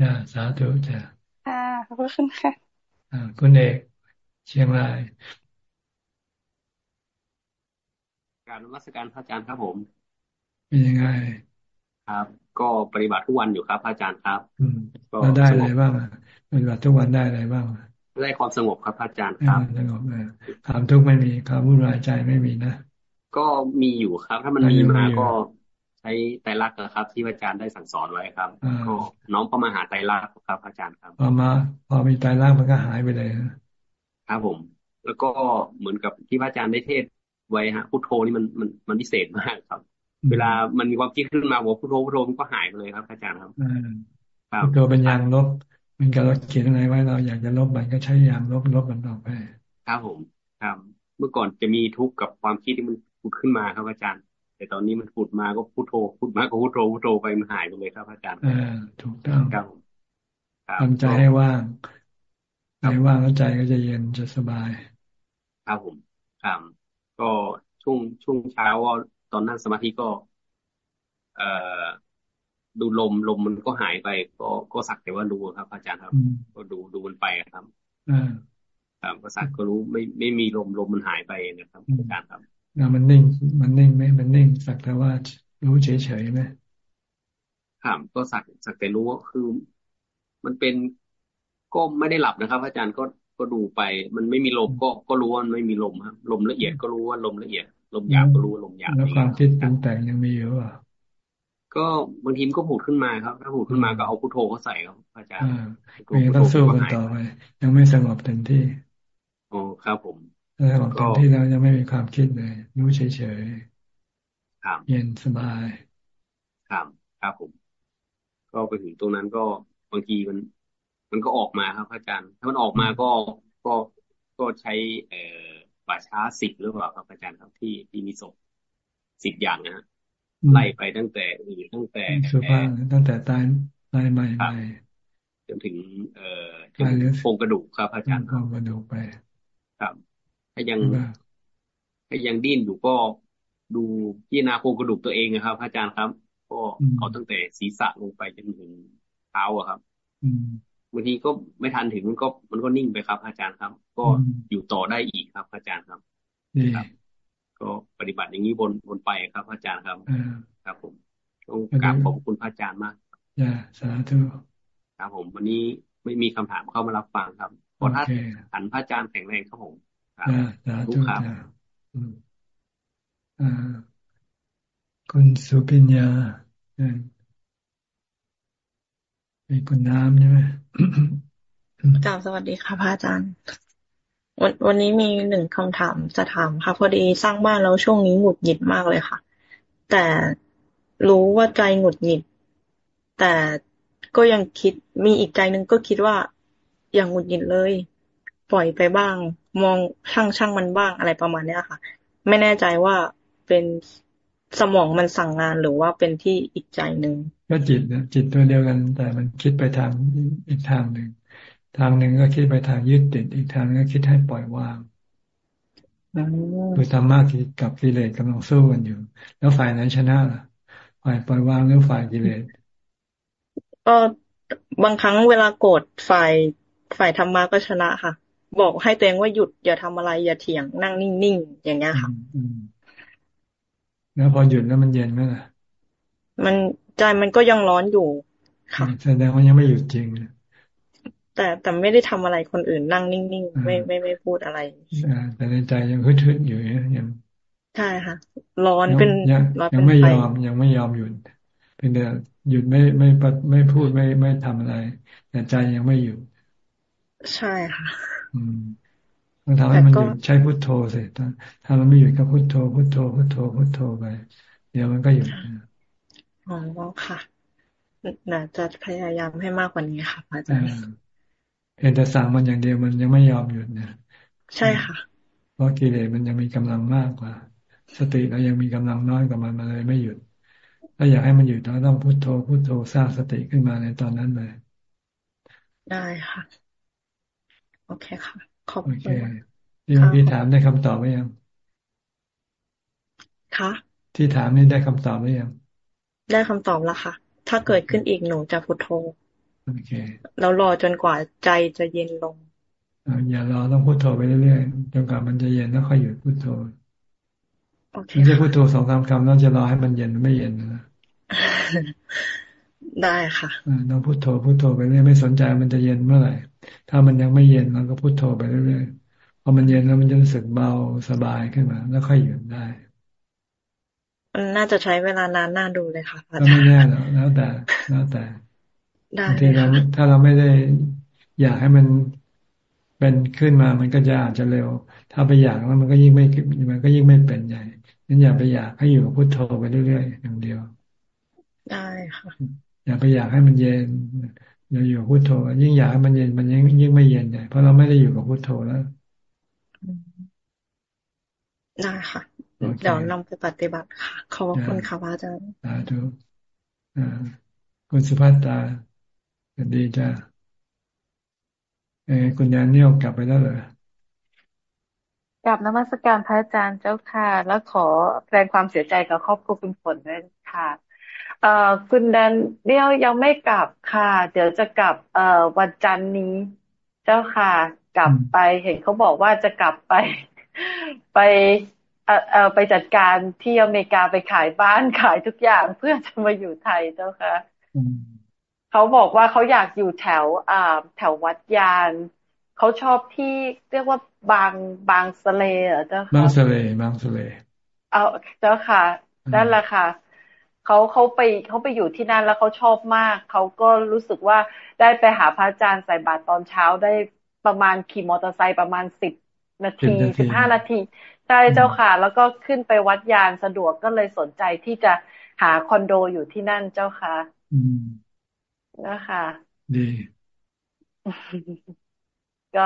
จ้าสาธุจ้าค่ะขอบคุณค่ะอ่าคุณเอกเชียงรายการนมัสการพระอาจารย์ครับผมเป็นยังไงครับ ก็ปฏิบัติทุกวันอยู่ครับพระอาจารย์ครับอืมก็ได้อะไรบ้างปฏิบัติทุกวันได้อะไรบ้าง ได้ความสงบครับพระอาจารย์ครับสงบเลยความทุกข์ไม่มีความวุ่นวายใจไม่มีนะก็มีอยู่ครับ ถ้ามันมีมาก็ใช้ไตรลักษณ์ครับ ที่อาจารย์ได้สั่งสอนไว้ครับก็น้องก็มาหาไตรลักษณ์ครับ อาจารย์ครับพอมาพอมีไตรลักษณ์มันก็หายไปเลยครับผม แล้วก็เหมือนกับที่พระอาจารย์ได้เทศไว้ฮะพุทโธนี่มันมันมันพิเศษมากครับ เวลามันมีความคิดขึ้นมาว่าพุทโธพุทโธมันก็หายไปเลยครับ อาจารย์ครับพุทโธเป็นยางลบ มันก็เราเขียนอะไรไว้เราอยากจะลบมันก็ใช้ยางลบลบมันออกไปครับผมครับ เมื่อก่อนจะมีทุกข์กับความคิดที่มันผุดขึ้นมาครับอาจารย์ แต่ตอนนี้มันผุดมาก็พุทโธพุดมาก็พุทโธพุทโธไปมันหายไปเลยครับอาจารย์อ่าถูกต้องครับทำใจให้ว่างใจว่างแล้วใจก็จะเย็นจะสบาย ครับผมครับก็ช่วงช่วงเช้าตอนนั่งสมาธิก็ เอ่อ ดูลมลมมันก็หายไป ก็ก็สักแต่ว่ารู้ครับ อาจารย์ครับ ก็ดูดูมันไปครับครับก็สักก็รู้ไม่ไม่มีลมลมมันหายไปนะครับอาจารย์ครับแล้วมันนิ่ง มันนิ่งไหมมันนิ่งสักแต่ว่ารู้เฉยๆไหมครับก็สักสักแต่รู้ว่าคือ มันเป็นก็ไม่ได้หลับนะครับ อาจารย์ก็ก็ดูไป มันไม่มีลมก็ก็รู้ว่าไม่มีลมครับลมละเอียดก็รู้ว่าลมละเอียด ลมหยาบก็รู้ว่าลมหยาบแล้วความคิดปรุงแต่งยังมีอยู่อะ ก็บางทีมันก็ผุดขึ้นมาครับ ถ้าผุดขึ้นมาก็เอาพุทโธเขาใส่ครับอาจารย์ยังต้องสู้กันต่อไป ยังไม่สงบเต็มที่โอ้ครับ ผมสงบเต็มที่แล้วยังไม่มีความคิดเลยรู้เฉยๆครับเย็นสบายครับครับผม ก็ไปถึงตรงนั้นก็บางทีมัน มันก็ออกมาครับอาจารย์ ถ้ามันออกมาก็ก็ก็ใช้เอ่อป่าช้าสิบหรือเปล่าครับอาจารย์ครับที่ที่มีศพสิบอย่างนะฮะ ไล่ไปตั้งแต่อื่นตั้งแต่สุภาพตั้งแต่ตายตายใหม่ใหม่จนถึง เอ่อถึงโครงกระดูกครับอาจารย์โครงกระดูกไป ครับถ้ายังถ้ายังดิ้นอยู่ก็ดูพิจารณาโครงกระดูกตัวเองนะครับ อาจารย์ครับ ก็เอาตั้งแต่ศีรษะลงไปจนถึงเท้าอะครับบางทีก็ไม่ทันถึงมันก็มันก็นิ่งไปครับ อาจารย์ครับ ก็อยู่ต่อได้อีกครับ อาจารย์ครับครับ ก็ปฏิบัติอย่างนี้บนบนไปครับอาจารย์ครับครับ ผมต้องกราบขอบคุณพระอาจารย์มากจ้าสาธุครับผม วันนี้ไม่มีคำถามเข้ามารับฟังครับขอถ้าหันพระอาจารย์แข็งแรงครับผมครับสาธุครับคุณสุปิญญาเป็นคุณน้ำใช่ไหมกล่าวสวัสดีค่ะพระอาจารย์ วันวันนี้มีหนึ่งคำถามจะถามค่ะ พอดีสร้างบ้านแล้วช่วงนี้หงุดหงิดมากเลยค่ะ แต่รู้ว่าใจหงุดหงิด แต่ก็ยังคิดมีอีกใจหนึ่งก็คิดว่าอย่างหงุดหงิดเลย ปล่อยไปบ้าง มองช่างช่างมันบ้างอะไรประมาณเนี้ยค่ะ ไม่แน่ใจว่าเป็นสมองมันสั่งงานหรือว่าเป็นที่อีกใจหนึ่งก็จิตนะจิตตัวเดียวกัน แต่มันคิดไปทางอีกทางหนึ่ง ทางหนึ่งก็คิดไปทางยึดติดอีกทางก็คิดให้ปล่อยวางคือธรรมะกับกิเลสกำลังสู้กันอยู่ แล้วฝ่ายไหนชนะล่ะ ฝ่ายปล่อยวางหรือฝ่ายกิเลสก็บางครั้งเวลาโกรธฝ่ายฝ่ายธรรมะก็ชนะค่ะ บอกให้ตัวเองว่าหยุดอย่าทำอะไรอย่าเถียงนั่งนิ่งๆอย่างเงี้ยค่ะแล้วพอหยุดแล้วมันเย็นไหมล่ะมันใจมันก็ยังร้อนอยู่ค่ะแสดงว่ายังไม่หยุดจริง แต่แต่ไม่ได้ทำอะไรคนอื่นนั่งนิ่งๆไม่ไม่ไม่พูดอะไรแต่ในใจยังฮึดๆอยู่ยังใช่ค่ะ ร้อนเป็นร้อนยังไม่ยอมยังไม่ยอมหยุดเป็นเดือหยุดไม่ไม่ไม่พูดไม่ไม่ทำอะไร แต่ใจยังไม่หยุดใช่ค่ะ อืมต้องทำให้มันหยุดใช้พุทโธสิถ้ามันไม่หยุดก็พุทโธพุทโธพุทโธพุทโธไป เดี๋ยวมันก็หยุดอ๋อค่ะน่าจะพยายามให้มากกว่านี้ค่ะอาจารย์ เพียงแต่สั่งมันอย่างเดียวมันยังไม่ยอมหยุดเนี่ย ใช่ค่ะ เพราะกิเลสมันยังมีกำลังมากกว่า สติเรายังมีกำลังน้อยกว่ามันมันเลยไม่หยุด ถ้าอยากให้มันหยุดเราต้องพุทโธพุทโธสร้างสติขึ้นมาในตอนนั้นเลยได้ค่ะ โอเคค่ะ ขอบคุณที่พี่ถามได้คำตอบไหมยังคะที่ถามนี่ได้คำตอบหรือยังได้คำตอบแล้วค่ะ ถ้าเกิดขึ้นอีกหนูจะพุทโธโอ เคเรารอจนกว่าใจจะเย็นลงอย่ารอต้องพุทโธไปเรื่อยๆจนกว่ามันจะเย็นแล้วค่อยหยุดพุทโธไม่ใช่พุทโธสองสามคำแล้วจะรอให้มันเย็นไม่เย็นนะได้ค่ะต้องพุทโธพุทโธไปเรื่อยไม่สนใจมันจะเย็นเมื่อไหร่ถ้ามันยังไม่เย็นเราก็พุทโธไปเรื่อยๆพอมันเย็นแล้วมันจะรู้สึกเบาสบายขึ้นมา แล้วค่อยหยุดได้มันน่าจะใช้เวลานานน่าดูเลยค่ะก็ไม่แน่แล้วแล้วแต่แล้วแต่ บางทีเราถ้าเราไม่ได้อยากให้มันเป็นขึ้นมา มันก็จะอาจจะเร็ว ถ้าไปอยากแล้วมันก็ยิ่งไม่มันก็ยิ่งไม่เป็นใหญ่นั้นอย่าไปอยากให้อยู่กับพุทโธไปเรื่อยๆอย่างเดียว ได้ค่ะ อย่าไปอยากให้มันเย็นอย่าอยู่กับพุทโธยิ่งอยากให้มันเย็นมันยิ่งยิ่งไม่เย็นใหญ่เพราะเราไม่ได้อยู่กับพุทโธแล้ว ได้ค่ะ เดี๋ยวนำไปปฏิบัติค่ะ ขอบคุณค่ะอาจารย์สาธุคุณสุภัตตา สวัสดีจ้าเอคุณยานเนี่ยวกลับไปแล้วเหรอกลับนมัสการพระอาจารย์เจ้าค่ะ แล้วขอแสดงความเสียใจกับครอบครัวคุณฝนด้วยค่ะ เอ่อคุณแดนเดียวยังไม่กลับค่ะ เดี๋ยวจะกลับ เอ่อวันจันทร์นี้ เจ้าค่ะ กลับไปเห็นเขาบอกว่าจะกลับไป ไปเอ่อเอ่อไปจัดการที่อเมริกาไปขายบ้านขายทุกอย่างเพื่อจะมาอยู่ไทยเจ้าค่ะ เขาบอกว่าเขาอยากอยู่แถวอ่าแถววัดยานเขาชอบที่เรียกว่าบางบางสเลเหรอเจ้าค่ะบางสเลบางสเล เอาเจ้าค่ะนั่นแหละค่ะเขาเขาไปเขาไปอยู่ที่นั่นแล้วเขาชอบมาก เขาก็รู้สึกว่าได้ไปหาพระอาจารย์ใส่บาตรตอนเช้าได้ประมาณขี่มอเตอร์ไซค์ประมาณสิบนาทีสิบห้านาทีใช่เจ้าค่ะ แล้วก็ขึ้นไปวัดยานสะดวกก็เลยสนใจที่จะหาคอนโดอยู่ที่นั่นเจ้าค่ะ นะคะดีก็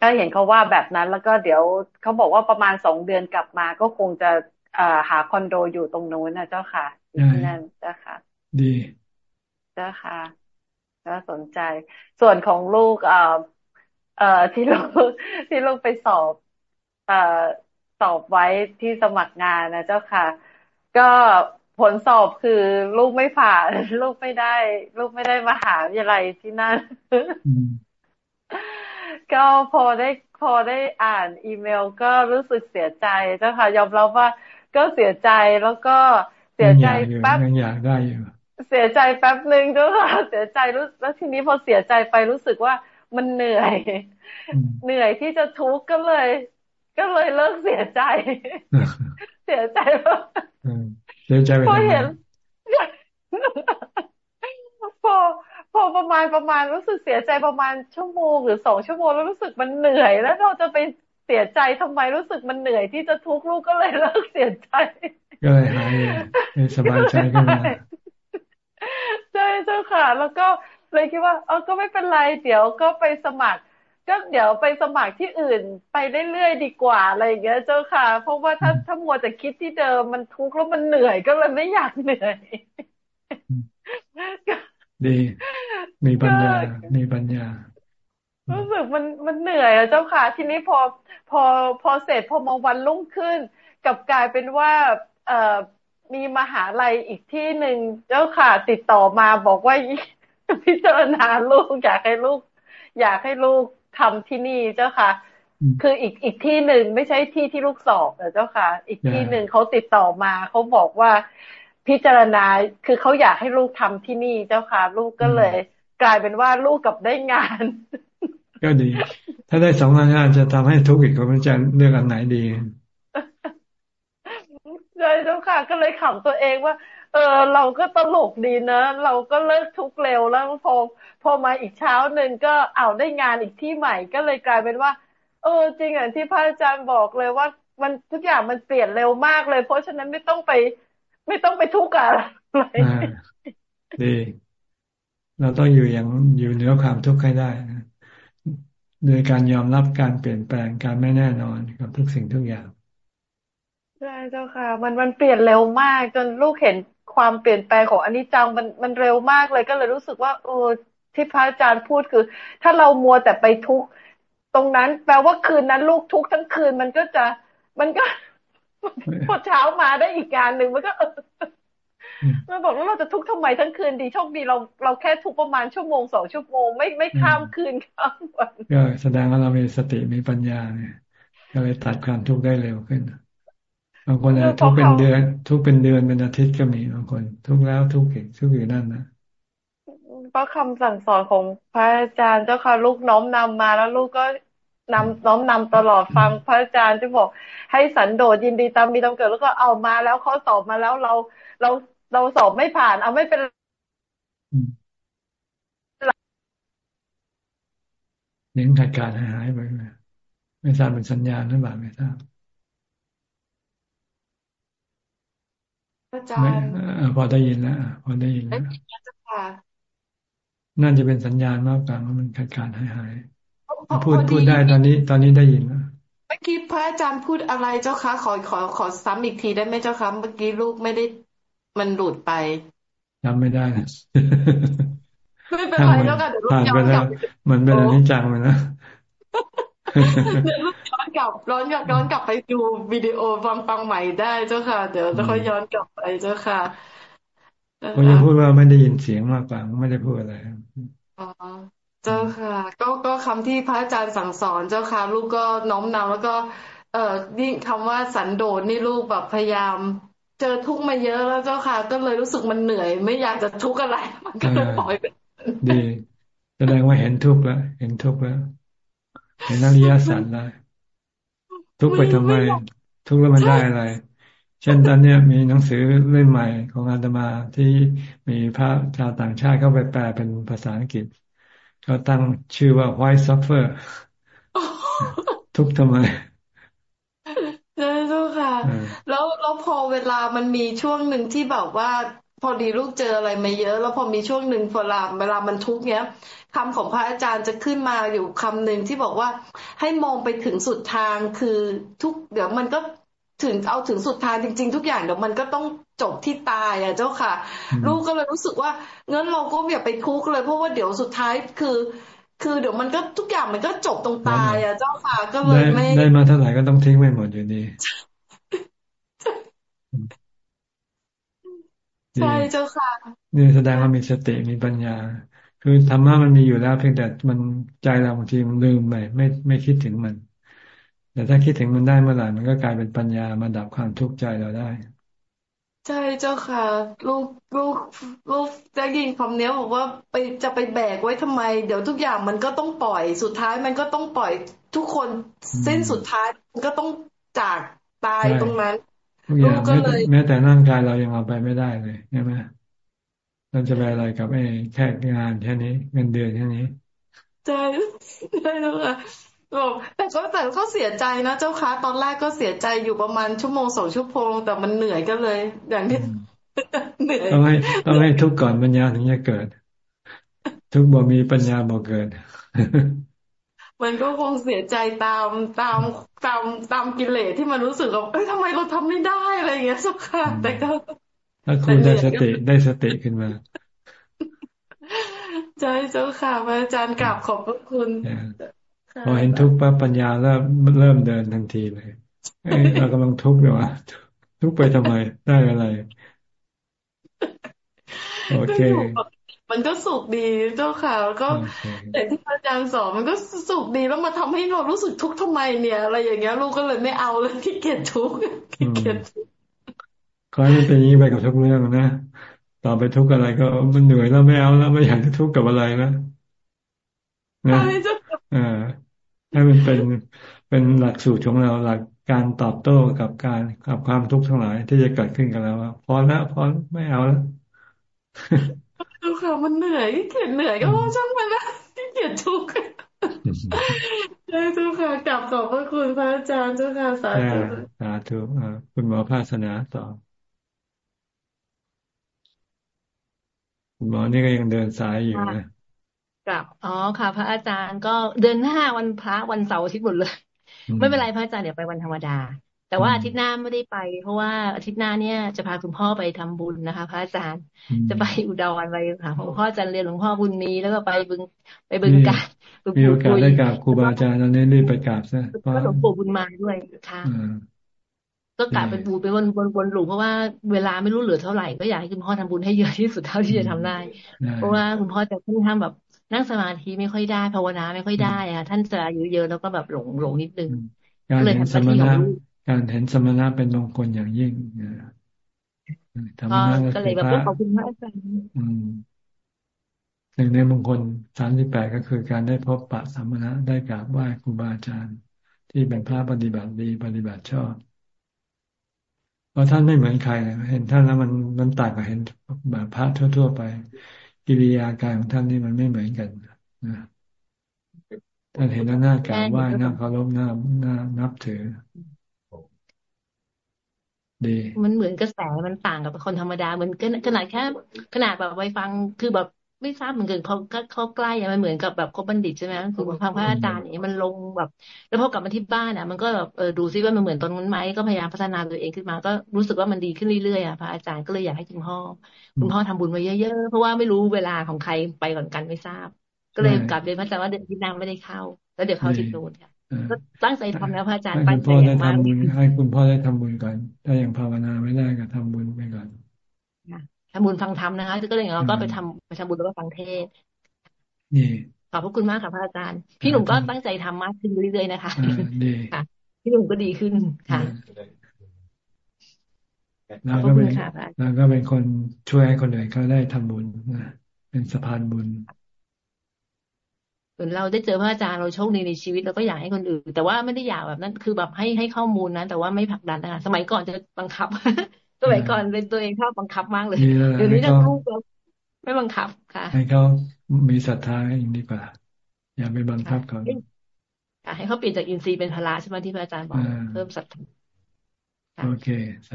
ก็เห็นเขาว่าแบบนั้น แล้วก็เดี๋ยวเขาบอกว่าประมาณสองเดือนกลับมาก็คงจะอ่าหาคอนโดอยู่ตรงนู้นนะเจ้าค่ะที่นั่นเจ้าค่ะ ดีเจ้าค่ะน่าสนใจ ส่วนของลูกเอ่อเอ่อที่ลูกที่ลูกไปสอบเอ่อสอบไว้ที่สมัครงานนะเจ้าค่ะ ก็ ผลสอบคือลูกไม่ผ่านลูกไม่ได้ ลูกไม่ได้มหาวิทยาลัยที่นั่น ก็พอได้พอได้อ่านอีเมลก็รู้สึกเสียใจเจ้าค่ะ ยอมรับว่าก็เสียใจแล้วก็เสียใจแป๊บยังอยากได้อยู่เสียใจแป๊บหนึ่งเจ้าค่ะเสียใจรู้แล้วทีนี้พอเสียใจไปรู้สึกว่ามันเหนื่อย เหนื่อยที่จะทุกข์ก็เลย ก็เลยเลิกเสียใจ เสียใจแล้ว เสียใจไปพอเห็นพอพอประมาณประมาณรู้สึกเสียใจประมาณชั่วโมงหรือสองชั่วโมงแล้วรู้สึกมันเหนื่อย แล้วเราจะไปเสียใจทำไมรู้สึกมันเหนื่อยที่จะทุกข์ลูกก็เลยเลิกเสียใจก็เลยหายสบายใจขึ้นมาใช่เจ้าค่ะ แล้วก็เลยคิดว่าเออก็ไม่เป็นไร เดี๋ยวก็ไปสมัคร ก็เดี๋ยวไปสมัครที่อื่นไปเรื่อยๆดีกว่าอะไรอย่างเงี้ยเจ้าค่ะ เพราะว่าถ้าถ้ามัวแต่คิดที่เดิมมันทุกข์แล้วมันเหนื่อยก็เลยไม่อยากเหนื่อย ดี มีปัญญา มีปัญญา รู้สึกมันมันเหนื่อยอะเจ้าค่ะ ทีนี้พอพอพอเสร็จพอมาวันรุ่งขึ้นกับกลายเป็นว่า เอ่อมีมหาลัยอีกที่หนึ่งเจ้าค่ะ ติดต่อมาบอกว่าพิจารณาลูกอยากให้ลูก อยากให้ลูก ทำที่นี่เจ้าค่ะ คืออีกอีกที่หนึ่งไม่ใช่ที่ที่ลูกสอบเจ้าค่ะ อีกที่หนึ่งเขาติดต่อมาเขาบอกว่าพิจารณาคือเขาอยากให้ลูกทำที่นี่เจ้าค่ะ ลูกก็เลย กลายเป็นว่าลูกกับได้งาน ก็ดี ถ้าได้สองงานจะทำให้ทุกข์อีกคนมันจะเลือกอันไหนดีใช่เจ้าค่ะ ก็เลยขำตัวเองว่า เออ เราก็ตลกดีนะ เราก็เลิกทุกเร็วแล้วพอพอมาอีกเช้าหนึ่งก็เอาได้งานอีกที่ใหม่ก็เลยกลายเป็นว่า เออ จริงอย่างที่พระอาจารย์บอกเลยว่า มันทุกอย่างมันเปลี่ยนเร็วมากเลย เพราะฉะนั้นไม่ต้องไป ไม่ต้องไปทุกข์อะไรดีเราต้องอยู่อย่างอยู่เหนือความทุกข์ให้ได้โดยการยอมรับการเปลี่ยนแปลงการไม่แน่นอนกับทุกสิ่งทุกอย่างใช่เจ้าค่ะ มันมันเปลี่ยนเร็วมากจนลูกเห็น ความเปลี่ยนแปลงของอนิจจังมันมันเร็วมากเลยก็เลยรู้สึกว่าเออที่พระอาจารย์พูดคือ ถ้าเรามัวแต่ไปทุกตรงนั้น แปลว่าคืนนั้นลูกทุกทั้งคืนมันก็จะมันก็พอเช้ามาได้อีกงานหนึ่งมันก็เออมันบอกว่าเราจะทุกทำไมทั้งคืนดีโชคดีเราเราแค่ทุกประมาณชั่วโมงสองชั่วโมงไม่ไม่ข้ามคืนข้ามวันก็แสดงว่าเรามีสติมีปัญญาเนี่ยก็เลยตัดความทุกข์ได้เร็วขึ้น บางคนอาทุกเป็นเดือน ทุกเป็นเดือนเป็นอาทิตย์ก็มีบางคน ทุกแล้วทุกอีกทุกอยู่นั่นนะเพราะคำสั่งสอนของพระอาจารย์เจ้าค่ะลูกน้อมนำมาแล้วลูกก็นำน้อมนำตลอดฟังพระอาจารย์ที่บอก ให้สันโดษยินดีตามมีตามเกิดแล้วก็เอามาแล้วเขาสอบมาแล้วเราเราเราสอบไม่ผ่าน เอาไม่เป็นเน้นขาดการหายไปไม่ทราบเป็นสัญญาณหรือเปล่าไม่ทราบ อาจารย์พอได้ยินแล้วพอได้ยินแล้วน่าจะเป็นสัญญาณมากกว่ามันขาดการหายหายพูดพูดได้ตอนนี้ ตอนนี้ได้ยินแล้วเมื่อกี้พระอาจารย์พูดอะไรเจ้าคะขอขอขอซ้ำอีกทีได้ไหมเจ้าคะเมื่อกี้ลูกไม่ได้มันหลุดไปจำไม่ได้นะไม่เป็นไรเจ้าค่ะเดี๋ยวลูกย้อนกลับมันเป็นอนิจจังเลยนะเดี๋ยวลูกย้อน กลับร้อนย้อนกลับไปดูวิดีโอฟังฟังใหม่ได้เจ้าค่ะ เดี๋ยวจะค่อยย้อนกลับไปเจ้าค่ะผมจะพูดว่าไม่ได้ยินเสียงมากกว่าไม่ได้พูดอะไรอ๋อเจ้าค่ะ ก็ก็คำที่พระอาจารย์สั่งสอนเจ้าค่ะ ลูกก็น้อมนำแล้วก็ เอ่อนี่คำว่าสันโดษนี่ลูกแบบพยายาม เจอทุกมาเยอะแล้วเจ้าค่ะ ก็เลยรู้สึกมันเหนื่อย ไม่อยากจะทุกข์อะไร มันก็เลยปล่อยไปดีแสดงว่าเห็นทุกข์แล้วเห็นทุกข์แล้วเห็นอริยสัจแล้ว ทุกข์ไปทำไม ทุกข์แล้วมันได้อะไร เช่นตอนนี้มีหนังสือเล่มใหม่ของอาตมาที่มีพระชาวต่างชาติเข้าไปแปลเป็นภาษาอังกฤษเขาตั้งชื่อว่า why suffer ทุกทำไมใช่ทุกค่ะ แล้วแล้วพอเวลามันมีช่วงหนึ่งที่แบบว่าพอดีลูกเจออะไรมาเยอะ แล้วพอมีช่วงหนึ่งเวลาเวลามันทุกเนี้ย คำของพระอาจารย์จะขึ้นมาอยู่คำหนึ่งที่บอกว่าให้มองไปถึงสุดทางคือทุกเดี๋ยวมันก็ถึงเอาถึงสุดท้ายจริง ๆ ทุกอย่างเดี๋ยวมันก็ต้องจบที่ตายอะเจ้าค่ะ ลูกก็เลยรู้สึกว่างั้นเราก็อย่าไปทุกข์เลย เพราะว่าเดี๋ยวสุดท้ายคือ คือเดี๋ยวมันก็ทุกอย่างมันก็จบตรงตายอะเจ้าค่ะก็เลยไม่ได้มาเท่าไหร่ก็ต้องทิ้งไปหมดอยู่ดีใช่เจ้าค่ะนี่แสดงว่ามีสติมีปัญญา คือธรรมะมันมีอยู่แล้ว เพียงแต่มันใจเราบางทีมันลืมไปไม่ไม่คิดถึงมัน แต่ถ้าคิดถึงมันได้เมื่อไหร่มันก็กลายเป็นปัญญามาดับความทุกข์ใจเราได้ ใช่เจ้าค่ะ ลูกลูกลูกจะยินคำนี้บอกว่าไปจะไปแบกไว้ทำไม เดี๋ยวทุกอย่างมันก็ต้องปล่อยสุดท้ายมันก็ต้องปล่อยทุกคนเส้นสุดท้ายมันก็ต้องจากตายตรงนั้นลูกก็เลยแม้แต่ร่างกายเรายังเอาไปไม่ได้เลยใช่ไหม เราจะไปอะไรกับไอ้แค่งานแค่นี้ เงินเดือนแค่นี้ใช่ใช่แล้วค่ะบอกแต่ก็แต่ก็เสียใจนะเจ้าค่ะตอนแรกก็เสียใจอยู่ประมาณชั่วโมงสองชั่วโมงแต่มันเหนื่อยก็เลย อย่างที่เหนื่อยต้องให้ต้องให้ทุกก่อนปัญญาถึงจะเกิด ทุกบ่มีปัญญาบ่เกิด มันก็คงเสียใจตามตามตามตามกิเลสที่มันรู้สึกว่าเอ้ยทำไมเราทำไม่ได้อะไรอย่างเงี้ยเจ้าค่ะแต่ก็ ถ้าคุณได้สติได้สติขึ้นมาใช่เจ้าค่ะพระอาจารย์กราบขอบพระคุณพอเห็นทุกข์ปั๊บปัญญาเริ่มเริ่มเดินทันทีเลยเรากำลังทุกข์อยู่ว่าทุกข์ไปทำไมได้อะไร โอเคมันก็สุขดีเจ้าค่ะแล้วก็แต่ที่อาจารย์สอนมันก็สุขดีแล้วมาทำให้เรารู้สึกทุกข์ทำไมเนี่ย อะไรอย่างเงี้ยลูกก็เลยไม่เอาเลยที่เกียจทุกข์ที่เกียจทุกข์ข อให้เป็นอย่างนี้ไปกับทุกเรื่องนะต่อไปทุกข์อะไรก็มันเหนื่อยแล้วไม่เอาแล้วไม่อยากจะทุกข์กับอะไรนะนะอ่าให้มันเป็นเป็นหลักสูตรของเราหลักการตอบโต้กับการกับความทุกข์ทั้งหลายที่จะเกิดขึ้นกับเราพอแล้วพอไม่เอาแล้วดูค่ะมันเหนื่อยเขียนเหนื่อยก็ช่างมันนะที่เขียนทุกข์ใช่ทุกค่ะกลับขอบพระคุณพระอาจารย์เจ้าค่ะสาธุสาธุคุณหมอภาสนาต่อ คุณหมอนี่ก็ยังเดินสายอยู่นะกับอ๋อค่ะ พระอาจารย์ก็เดือนหน้าวันพระวันเสาร์อาทิตย์หมดเลย ไม่เป็นไรพระอาจารย์เดี๋ยวไปวันธรรมดา แต่ว่าอาทิตย์หน้าไม่ได้ไป เพราะว่าอาทิตย์หน้าเนี่ยจะพาคุณพ่อไปทำบุญนะคะ พระอาจารย์จะไปอุดรไปค่ะหลวงพ่อจันเรียนหลวงพ่อบุญมีแล้วก็ไปบึงไปบึงกาฬมีโอกาสได้กราบครูบาอาจารย์ตอนนี้รีบไปกราบซะก็หลวงปู่บุญมาด้วยค่ะ ก็กลับเป็นบูไปวนวนวนหลูเพราะว่าเวลาไม่รู้เหลือเท่าไหร่ก็อยากให้คุณพ่อทำบุญให้เยอะที่สุดเท่าที่จะทำได้ เพราะว่าคุณพ่อจะค่อนข้างแบบนั่งสมาธิไม่ค่อยได้ภาวนาไม่ค่อยได้อะท่านจะอายุเยอะแล้วก็แบบหลงหลงนิดนึงการเห็นสมณะการเห็นสมณะเป็นมงคลอย่างยิ่งธรรมะก็เลยแบบขอบคุณพระอาจารย์หนึ่งในมงคลสามสิบแปดก็คือการได้พบปะสมณะได้กราบไหว้ครูบาอาจารย์ ที่เป็นพระปฏิบัติดีปฏิบัติชอบเพ ราะท่านไม่เหมือนใคร เห็นท่านแล้วมันมันต่างกับเห็นแบบพระทั่ว ๆ ไป กิริยาการของท่านนี่มันไม่เหมือนกันนะท่านเห็นหน้ากราบไหว้หน้าเคารพหน้าหน้านับถือดีมันเหมือนกระแสมันต่างกับคนธรรมดาเหมือนขนาดแค่ขนาดแบบไปฟังคือแบบ ไม่ทราบเหมือนกันเขาเขาใกล้มันเหมือนกับแบบคบบัณฑิตใช่ไหมคือฟังพระอาจารย์อย่างนี้มันลงแบบ แล้วพอกลับมาที่บ้านอะ มันก็แบบเออดูซิว่ามันเหมือนตอนนั้นไหมก็พยายามพัฒนาตัวเองขึ้นมา ก็รู้สึกว่ามันดีขึ้นเรื่อยๆอะพระอาจารย์ก็เลยอยากให้คุณพ่อคุณพ่อทำบุญมาเยอะๆเพราะว่าไม่รู้เวลาของใครไปก่อนกันไม่ทราบ ก็เลยกลับเรียนพระอาจารย์ว่าเดือนที่นั่งไม่ได้เข้า แล้วเดี๋ยวเข้าทิศโน้นค่ะก็ตั้งใจทำแล้วพระอาจารย์ตั้งใจมากให้คุณพ่อได้ทำบุญก่อนถ้ายังภาวนาไม่ได้ก็ทำบุญไปก่อน ทำบุญฟังธรรมนะคะก็เลยเราก็ไปทำไปทำบุญแล้วก็ฟังเทศขอบพระคุณมากค่ะพระอาจารย์ พี่หนุ่มก็ตั้งใจทำมากขึ้นเรื่อยๆนะคะค่ะ พี่หนุ่มก็ดีขึ้นค่ะเราก็เป็นเราก็เป็นคนช่วยให้คนอื่นเขาได้ทำบุญนะเป็นสะพานบุญส่วนเราได้เจอพระอาจารย์เราโชคดีในชีวิตเราก็อยากให้คนอื่น แต่ว่าไม่ได้อยากแบบนั้นคือแบบให้ให้ข้อมูลนะแต่ว่าไม่ผลักดันนะคะสมัยก่อนจะบังคับ สมัยก่อนเป็นตัวเองชอบบังคับมากเลยเดี๋ยวนี้ถ้าลูกเราไม่บังคับค่ะ ให้เขามีศรัทธาอย่างดีกว่าอย่าไปบังคับเขาให้เขาเปลี่ยนจากอินทรีย์เป็นพละใช่ไหมที่พระอาจารย์บอกเพิ่มศรัทธาโอเค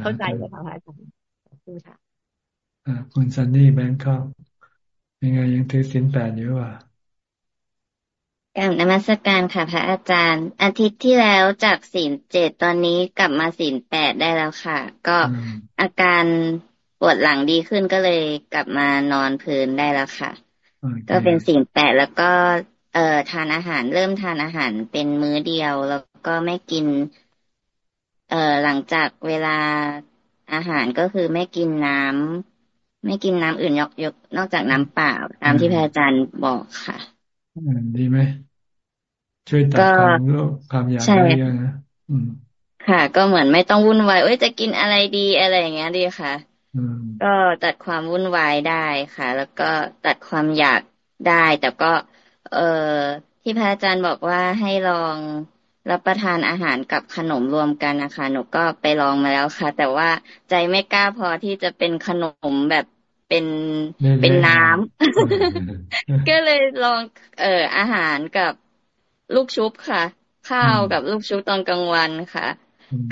เข้าใจเลยค่ะพระอาจารย์ขอบคุณค่ะคุณซันนี่แบงค์ก็ยังไงยังถือสินแปดอยู่ว่ะ การนมัสการค่ะพระอาจารย์ อาทิตย์ที่แล้วจากศีลเจ็ดตอนนี้กลับมาศีลแปดได้แล้วค่ะ ก็อาการปวดหลังดีขึ้นก็เลยกลับมานอนพื้นได้แล้วค่ะ ก็เป็นศีลแปดแล้วก็เอ่อทานอาหารเริ่มทานอาหารเป็นมื้อเดียว แล้วก็ไม่กิน เอ่อหลังจากเวลาอาหารก็คือไม่กินน้ำไม่กินน้ำอื่นยกยกนอกจากน้ำเปล่าตามที่พระอาจารย์บอกค่ะ ดีไหมช่วยตัดความโลภความอยากได้เยอะนะค่ะ ก็เหมือนไม่ต้องวุ่นวายเอ้ยจะกินอะไรดีอะไรอย่างเงี้ยดีค่ะก็ตัดความวุ่นวายได้ค่ะ แล้วก็ตัดความอยากได้ แต่ก็ เออที่พระอาจารย์บอกว่าให้ลองรับประทานอาหารกับขนมรวมกันนะคะ หนูก็ไปลองมาแล้วค่ะ แต่ว่าใจไม่กล้าพอที่จะเป็นขนมแบบ เป็นเป็นน้ำก็เลยลองเอ่ออาหารกับลูกชุบค่ะ ข้าวกับลูกชุบตอนกลางวันค่ะ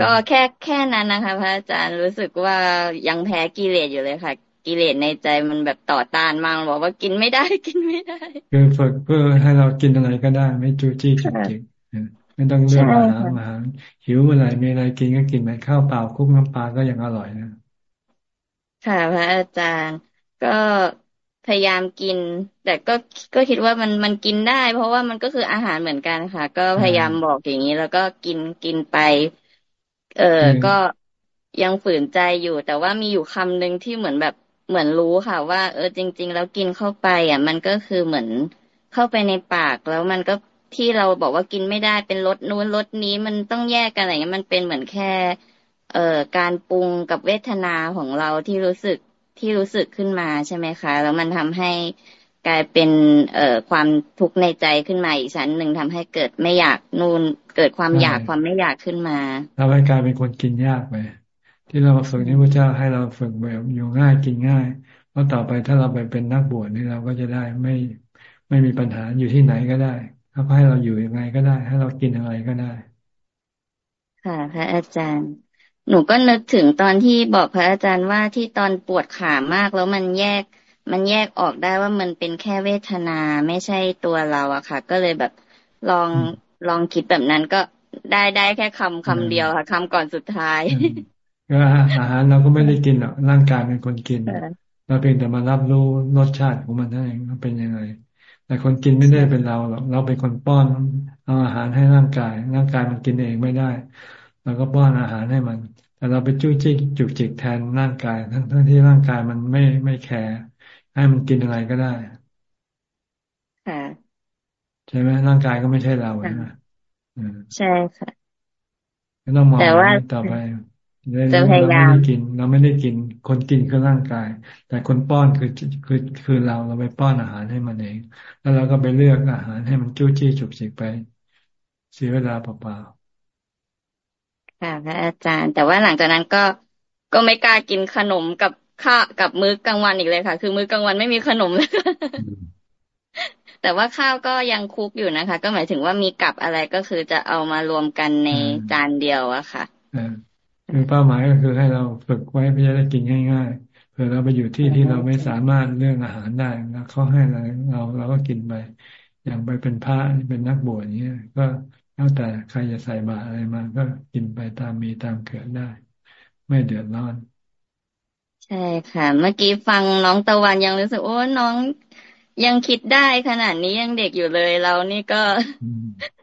ก็แค่แค่นั้นนะคะพระอาจารย์รู้สึกว่ายังแพ้กิเลสอยู่เลยค่ะกิเลสในใจมันแบบต่อต้านมากบอกว่ากินไม่ได้กินไม่ได้ คือฝึกเพื่อให้เรากินอะไรก็ได้ ไม่จู้จี้จุกจิกไม่ต้องเลือกอาหารอาหารหิวเมื่อไหร่มีอะไรกินก็กินไปข้าวเปล่าคุกน้ำปลาก็ยังอร่อยนะ ค่ะ พระอาจารย์ ก็พยายามกิน แต่ก็ก็คิดว่ามันมันกินได้ เพราะว่ามันก็คืออาหารเหมือนกันค่ะ ก็พยายามบอกอย่างนี้แล้วก็กินกินไป เออก็ยังฝืนใจอยู่ แต่ว่ามีอยู่คำหนึ่งที่เหมือนแบบเหมือนรู้ค่ะ ว่า เออจริง ๆ แล้วกินเข้าไป อะ มันก็คือเหมือนเข้าไปในปากแล้วมันก็ที่เราบอกว่ากินไม่ได้เป็นรสนู้นรสนี้มันต้องแยกกันอะไรเงี้ยมันเป็นเหมือนแค่ เอ่อการปรุงกับเวทนาของเราที่รู้สึกที่รู้สึกขึ้นมาใช่ไหมคะ แล้วมันทำให้กลายเป็นเอ่อความทุกข์ในใจขึ้นมาอีกชั้นหนึ่งทำให้เกิดไม่อยากนูนเกิดความอยากความไม่อยากขึ้นมาทำให้กลายเป็นคนกินยากไปที่เราฝึกนี่พระเจ้าให้เราฝึกแบบอยู่ง่ายกินง่ายเพราะต่อไปถ้าเราไปเป็นนักบวชนี่เราก็จะได้ไม่ไม่มีปัญหาอยู่ที่ไหนก็ได้เขาให้เราอยู่ยังไงก็ได้ ให้เรากินอะไรก็ได้ ค่ะพระอาจารย์ หนูก็นึกถึงตอนที่บอกพระอาจารย์ว่าที่ตอนปวดขามากแล้วมันแยก มันแยกออกได้ว่ามันเป็นแค่เวทนาไม่ใช่ตัวเราอะค่ะ ก็เลยแบบลองลองคิดแบบนั้นก็ได้ได้แค่คำคำเดียวค่ะคำก่อนสุดท้ายก็อาหารเราก็ไม่ได้กินหรอกร่างกายเป็นคนกินเราเพียงแต่มารับรู้รสชาติของมันนั่นเองว่าเป็นยังไงแต่คนกินไม่ได้เป็นเราหรอกเราเป็นคนป้อน เอาอาหารให้ร่างกาย ร่างกายมันกินเองไม่ได้ เราก็ป้อนอาหารให้มัน แต่เราไปจู้จี้จุกจิกแทนร่างกาย ทั้งทั้งที่ร่างกายมันไม่ไม่แคร์ให้มันกินอะไรก็ได้ค่ะใช่ไหมร่างกายก็ไม่ใช่เราใช่ไหมใช่ค่ะไม่ต้องมองต่อไปจะพยายามเราไม่ได้กิน เราไม่ได้กิน คนกินคือร่างกาย แต่คนป้อนคือคือคือเราเราไปป้อนอาหารให้มันเอง แล้วเราก็ไปเลือกอาหารให้มันจู้จี้จุกจิกไปเสียเวลาเปล่าๆ ค่ะพระอาจารย์ แต่ว่าหลังจากนั้นก็ก็ไม่กล้ากินขนมกับข้ากับมื้อกลางวันอีกเลยค่ะ คือมื้อกลางวันไม่มีขนมเลยแต่ว่าข้าวก็ยังคุกอยู่นะคะ ก็หมายถึงว่ามีกับอะไรก็คือจะเอามารวมกันในจานเดียวอะค่ะคือเป้าหมายก็คือให้เราฝึกไว้เพื่อจะได้กินง่ายๆเผื่อเราไปอยู่ที่ที่เราไม่สามารถเลือกอาหารได้แล้วเขาให้เราเราเราก็กินไปอย่างไปเป็นพระเป็นนักบวชเนี้ยก็ แล้วแต่ใครจะใส่บาตรอะไรมาก็กินไปตามมีตามเกิดได้ ไม่เดือดร้อน ใช่ค่ะ เมื่อกี้ฟังน้องตะวันยังรู้สึกโอ้น้องยังคิดได้ขนาดนี้ยังเด็กอยู่เลย เรานี่ก็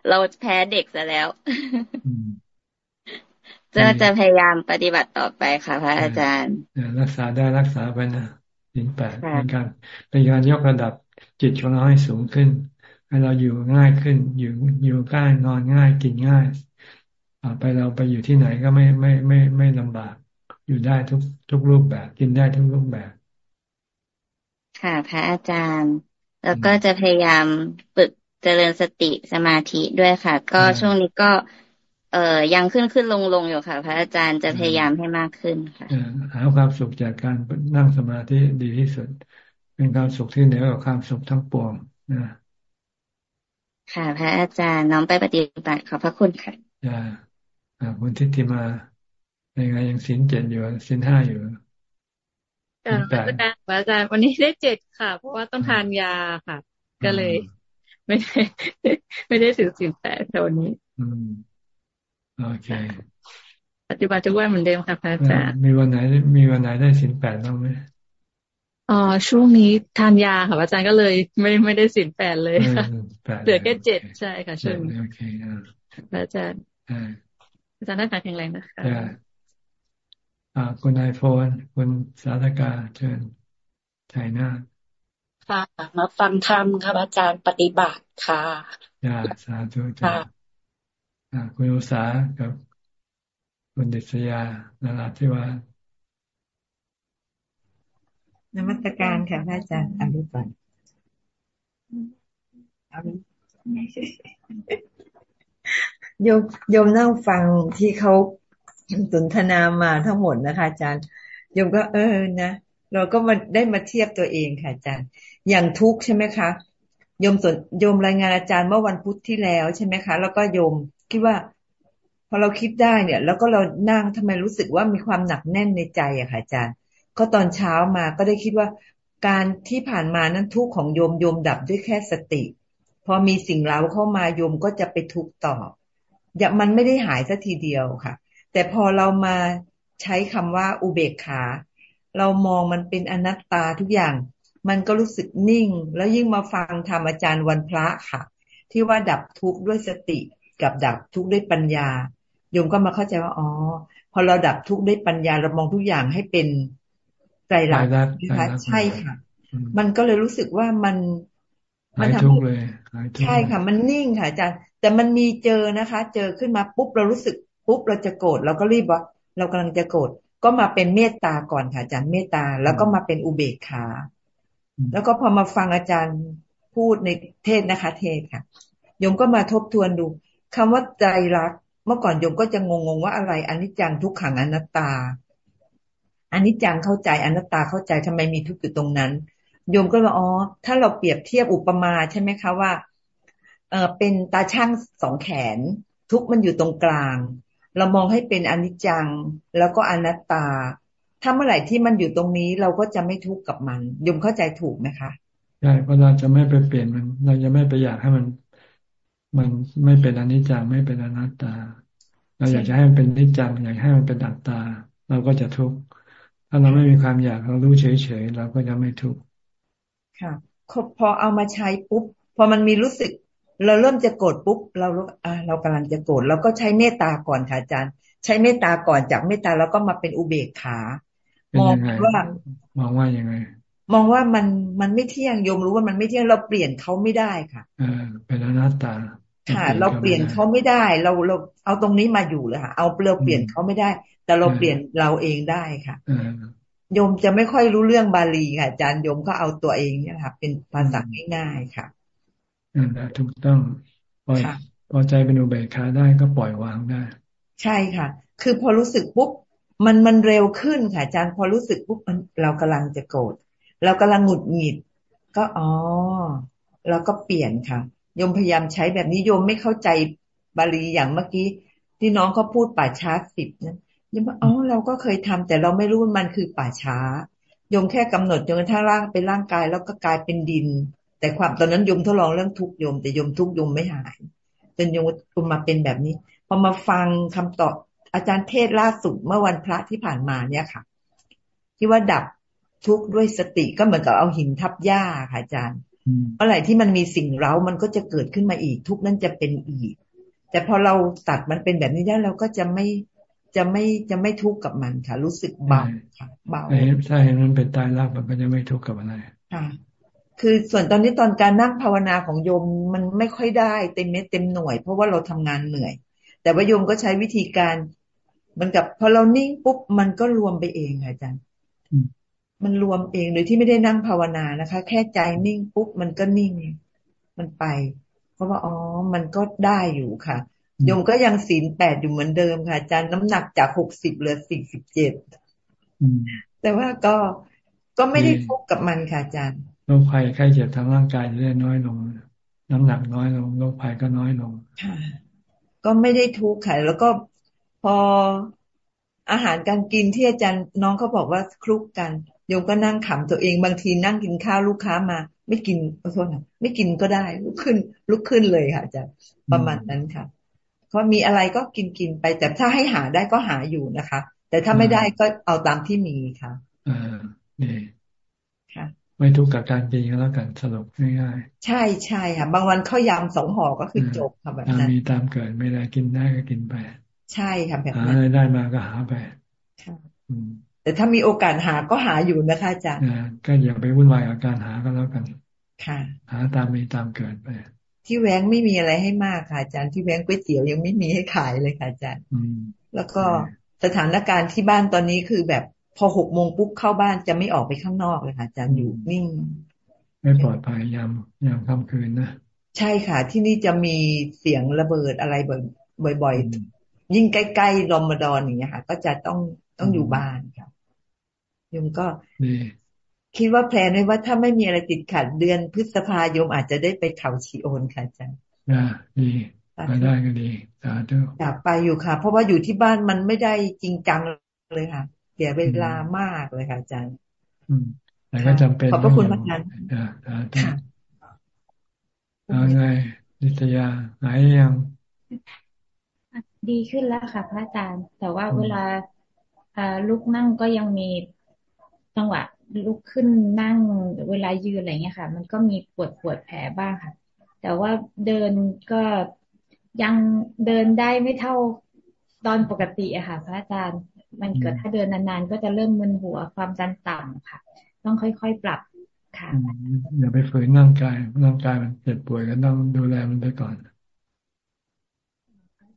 เราแพ้เด็กซะแล้วจะจะพยายามปฏิบัติต่อไปค่ะ พระอาจารย์รักษาได้รักษาไปนะสินแปดเป็นการเป็นการยกระดับจิตของเราให้สูงขึ้น ให้เราอยู่ง่ายขึ้น อยู่อยู่ใกล้นอนง่ายกินง่ายต่อไปเราไปอยู่ที่ไหนก็ไม่ไม่ไม่ไม่ลำบาก อยู่ได้ทุกทุกรูปแบบ กินได้ทุกรูปแบบ ค่ะ พระอาจารย์ แล้วก็จะพยายามฝึกเจริญสติสมาธิด้วยค่ะ ก็ช่วงนี้ก็ เอ่อยังขึ้นขึ้นลงลงอยู่ค่ะ พระอาจารย์จะพยายามให้มากขึ้นค่ะหาความสุขจากการนั่งสมาธิดีที่สุด เป็นความสุขที่เหนือกว่าความสุขทั้งปวงนะ ค่ะ พระอาจารย์น้องไปปฏิบัติขอบพระคุณค่ะจ้าคุณทิติมาในไงยังสินเจ็ดอยู่สินห้าอยู่การพระอาจารย์พระอาจารย์วันนี้ได้เจ็ดค่ะ เพราะว่าต้องทานยาค่ะ ก็เลย ไม่ได้ไม่ได้ถือสินแปดแต่วันนี้ อืมโอเคปฏิบัติทุกวันเหมือนเดิมค่ะพระอาจารย์มีวันไหน มีวันไหนได้สินแปดบ้างไหม อ๋อช่วงนี้ทานยาค่ะอาจารย์ก็เลยไม่ไม่ได้สินแปดเลยค่ะเหลือแค่เจ็ดใช่ค่ะช่วงนี้โอเคอาจารย์อาจารย์น่าแข็งแรงนะคะอ่าคุณไอโฟนคุณสาธกาเชิญชัยนาค่ะมาฟังธรรมค่ะอาจารย์ปฏิบัติค่ะยาสาธุจ้าคุณอุสากับคุณเดชยานาราธิวา นมัสการค่ะพระอาจารย์อภิปันโยมโยมนั่งฟังที่เขาสนทนามาทั้งหมดนะคะ อาจารย์โยมก็เออนะเราก็มาได้มาเทียบตัวเองค่ะอาจารย์ อย่างทุกข์ใช่ไหมคะโยมสนโยมรายงานอาจารย์เมื่อวันพุธที่แล้วใช่ไหมคะ แล้วก็โยมคิดว่า พอเราคิดได้เนี่ย แล้วก็เรานั่งทำไมรู้สึกว่ามีความหนักแน่นในใจอะค่ะอาจารย์ ก็ตอนเช้ามาก็ได้คิดว่าการที่ผ่านมานั้นทุกของโยมโยมดับด้วยแค่สติ พอมีสิ่งเล้าเข้ามาโยมก็จะไปทุกต่ออย่ามันไม่ได้หายสัทีเดียวค่ะ แต่พอเรามาใช้คำว่าอุเบกขา เรามองมันเป็นอนัตตาทุกอย่าง มันก็รู้สึกนิ่ง แล้วยิ่งมาฟังธรรมอาจารย์วันพระค่ะ ที่ว่าดับทุกข์ด้วยสติกับดับทุกข์ด้วยปัญญาโยมก็มาเข้าใจว่าอ๋อพอเราดับทุกข์ด้วยปัญญาเรามองทุกอย่างให้เป็น ใจรักนะคะใช่ค่ะ มันก็เลยรู้สึกว่ามันมันทำให้ใช่ค่ะ มันนิ่งค่ะอาจารย์ แต่มันมีเจอนะคะ เจอขึ้นมาปุ๊บเรารู้สึกปุ๊บเราจะโกรธเราก็รีบว่า เรากำลังจะโกรธก็มาเป็นเมตตาก่อนค่ะอาจารย์เมตตา แล้วก็มาเป็นอุเบกขา แล้วก็พอมาฟังอาจารย์พูดในเทศนะคะ เทศค่ะโยมก็มาทบทวนดูคำว่าใจรัก เมื่อก่อนโยมก็จะงงๆว่าอะไรอันนี้จังทุกขังอนัตตา อันนี้จังเข้าใจอนัตตาเข้าใจทำไมมีทุกข์อยู่ตรงนั้น โยมก็ว่าอ๋อถ้าเราเปรียบเทียบอุปมาใช่ไหมคะว่า เออเป็นตาช่างสองแขน ทุกมันอยู่ตรงกลาง เรามองให้เป็นอนิจจังแล้วก็อนัตตา ถ้าเมื่อไหร่ที่มันอยู่ตรงนี้เราก็จะไม่ทุกข์กับมันยมเข้าใจถูกไหมคะใช่เพราะเราจะไม่ไปเปลี่ยนมัน เราจะไม่ไปอยากให้มัน มันไม่เป็นอนิจจังไม่เป็นอนัตตา เราอยากจะให้มันเป็นนิจจังอยากให้มันเป็นอัตตา เราก็จะทุกข์ ถ้าเราไม่มีความอยากเรารู้เฉยๆเราก็จะไม่ทุกข์ค่ะพอเอามาใช้ปุ๊บพอมันมีรู้สึก เราเริ่มจะโกรธปุ๊บเรารู้อ่าเรากำลังจะโกรธเราก็ใช้เมตตาก่อนค่ะอาจารย์ ใช้เมตตาก่อนจากเมตตาแล้วก็มาเป็นอุเบกขามองว่ามองว่ายังไง มองว่ามันมันไม่เที่ยงโยมรู้ว่ามันไม่เที่ยงเราเปลี่ยนเขาไม่ได้ค่ะเออเป็นอนัตตา ค่ะ เราเปลี่ยนเขาไม่ได้ เราเราเอาตรงนี้มาอยู่เลยค่ะ เอาเราเปลี่ยนเขาไม่ได้ แต่เราเปลี่ยนเราเองได้ค่ะโยมจะไม่ค่อยรู้เรื่องบาลีค่ะอาจารย์โยมก็เอาตัวเองเนี่ยค่ะ เป็นภาษาง่ายๆค่ะอ่าถูกต้องปล่อยพอใจเป็นอุเบกขาได้ก็ปล่อยวางได้ ใช่ค่ะ คือพอรู้สึกปุ๊บมันมันเร็วขึ้นค่ะอาจารย์พอรู้สึกปุ๊บเรากำลังจะโกรธเรากำลังหงุดหงิด ก็อ๋อเราก็เปลี่ยนค่ะ โยมพยายามใช้แบบนี้โยมไม่เข้าใจบาลีอย่างเมื่อกี้ ที่น้องเขาพูดป่าช้าสิบนั้นยมอ๋อเราก็เคยทำแต่เราไม่รู้มันคือป่าช้ายมแค่กำหนดจนกระทั่งร่างเป็นร่างกายแล้วก็กลายเป็นดิน แต่ความตอนนั้นยมทดลองเรื่องทุกยม แต่ยมทุกยมไม่หายจนยมคุมาเป็นแบบนี้ พอมาฟังคำตอบอาจารย์เทศล่าสุดเมื่อวันพระที่ผ่านมาเนี่ยค่ะ ที่ว่าดับทุกข์ด้วยสติก็เหมือนกับเอาหินทับหญ้าค่ะอาจารย์ เมื่อไหร่ที่มันมีสิ่งเร้ามันก็จะเกิดขึ้นมาอีก ทุกนั้นจะเป็นอีก แต่พอเราตัดมันเป็นแบบนี้ได้เราก็จะไม่จะไม่จะไม่ทุกข์กับมันค่ะ รู้สึกเบาค่ะเบาใช่มันเป็นตายรักมันก็จะไม่ทุกข์กับอะไรค่ะคือส่วนตอนนี้ตอนการนั่งภาวนาของโยมมันไม่ค่อยได้เต็มเม็ดเต็มหน่วย เพราะว่าเราทำงานเหนื่อย แต่ว่าโยมก็ใช้วิธีการมันกับพอเรานิ่งปุ๊บมันก็รวมไปเองค่ะอาจารย์ มันรวมเองโดยที่ไม่ได้นั่งภาวนานะคะ แค่ใจนิ่งปุ๊บมันก็นิ่ง มันไป เพราะว่าอ๋อมันก็ได้อยู่ค่ะโยมก็ยังศีลแปดอยู่เหมือนเดิมค่ะอาจารย์น้ำหนักจากหกสิบเหลือสี่สิบเจ็ดแต่ว่าก็ก็ไม่ได้ทุกกับมันค่ะอาจารย์โรคภัยไข้เจ็บทางร่างกายจะได้น้อยลง น้ำหนักน้อยลงโรคภัยก็น้อยลงค่ะ ก็ไม่ได้ทุกข์ค่ะแล้วก็พออาหารการกินที่อาจารย์น้องเขาบอกว่าคลุกกัน โยมก็นั่งขำตัวเองบางทีนั่งกินข้าวลูกค้ามา ไม่กินขอโทษนะไม่กินก็ได้ลุกขึ้น ลุกขึ้นเลยค่ะอาจารย์ประมาณนั้นค่ะเพราะมีอะไรก็กินกินไป แต่ถ้าให้หาได้ก็หาอยู่นะคะ แต่ถ้าไม่ได้ก็เอาตามที่มีค่ะอ่านี่ค่ะไม่ทุกข์กับการกินก็แล้วกันสรุปง่ายๆใช่ใช่ค่ะ บางวันข้าวยำสองห่อก็คือจบค่ะแบบนั้นมีตามเกิดไม่ได้กินได้ก็กินไป ใช่ค่ะแบบนั้นหาอะไรได้มาก็หาไปค่ะ แต่ถ้ามีโอกาสหาก็หาอยู่นะคะอาจารย์ก็อย่าไปวุ่นวายกับการหาก็แล้วกัน ค่ะ หาตามมีตามเกิดไป ที่แหวงไม่มีอะไรให้มากค่ะอาจารย์ที่แหวงก๋วยเตี๋ยวยังไม่มีให้ขายเลยค่ะอาจารย์แล้วก็สถานการณ์ที่บ้านตอนนี้คือแบบพอหกโมงปุ๊บเข้าบ้านจะไม่ออกไปข้างนอกเลยค่ะอาจารย์อยู่นิ่ง ไม่ปลอดภัยยามยามค่ำคืนนะใช่ค่ะ ที่นี่จะมีเสียงระเบิดอะไรบ่อยๆยิ่งใกล้ๆรอมฎอนอย่างเงี้ยค่ะ ก็จะต้องต้องอยู่บ้านค่ะ โยมก็คิดว่าแพลนไว้ว่าถ้าไม่มีอะไรติดขัดเดือนพฤษภาโยมอาจจะได้ไปเขาชีโอนค่ะอาจารย์ดีมาได้ก็ดีสาธุอยากไปอยู่ค่ะ เพราะว่าอยู่ที่บ้านมันไม่ได้จริงจังเลยค่ะเสียเวลามากเลยค่ะอาจารย์แต่ก็จำเป็นขอบพระคุณมากนันค่ะเอาไงนิตยาหายยัง ดีขึ้นแล้วค่ะ พระอาจารย์ แต่ว่าเวลาลุกนั่งก็ยังมี จังหวะลุกขึ้นนั่งเวลายืนอะไรเงี้ยค่ะ มันก็มีปวดปวดแผลบ้างค่ะ แต่ว่าเดินก็ยังเดินได้ไม่เท่าตอนปกติอะค่ะ พระอาจารย์มันเกิดถ้าเดินนานๆก็จะเริ่มมึนหัวความดันต่ำค่ะ ต้องค่อยๆปรับค่ะอย่าไปฝืนร่างกายร่างกายมันเจ็บป่วยก็ต้องดูแลมันไปก่อน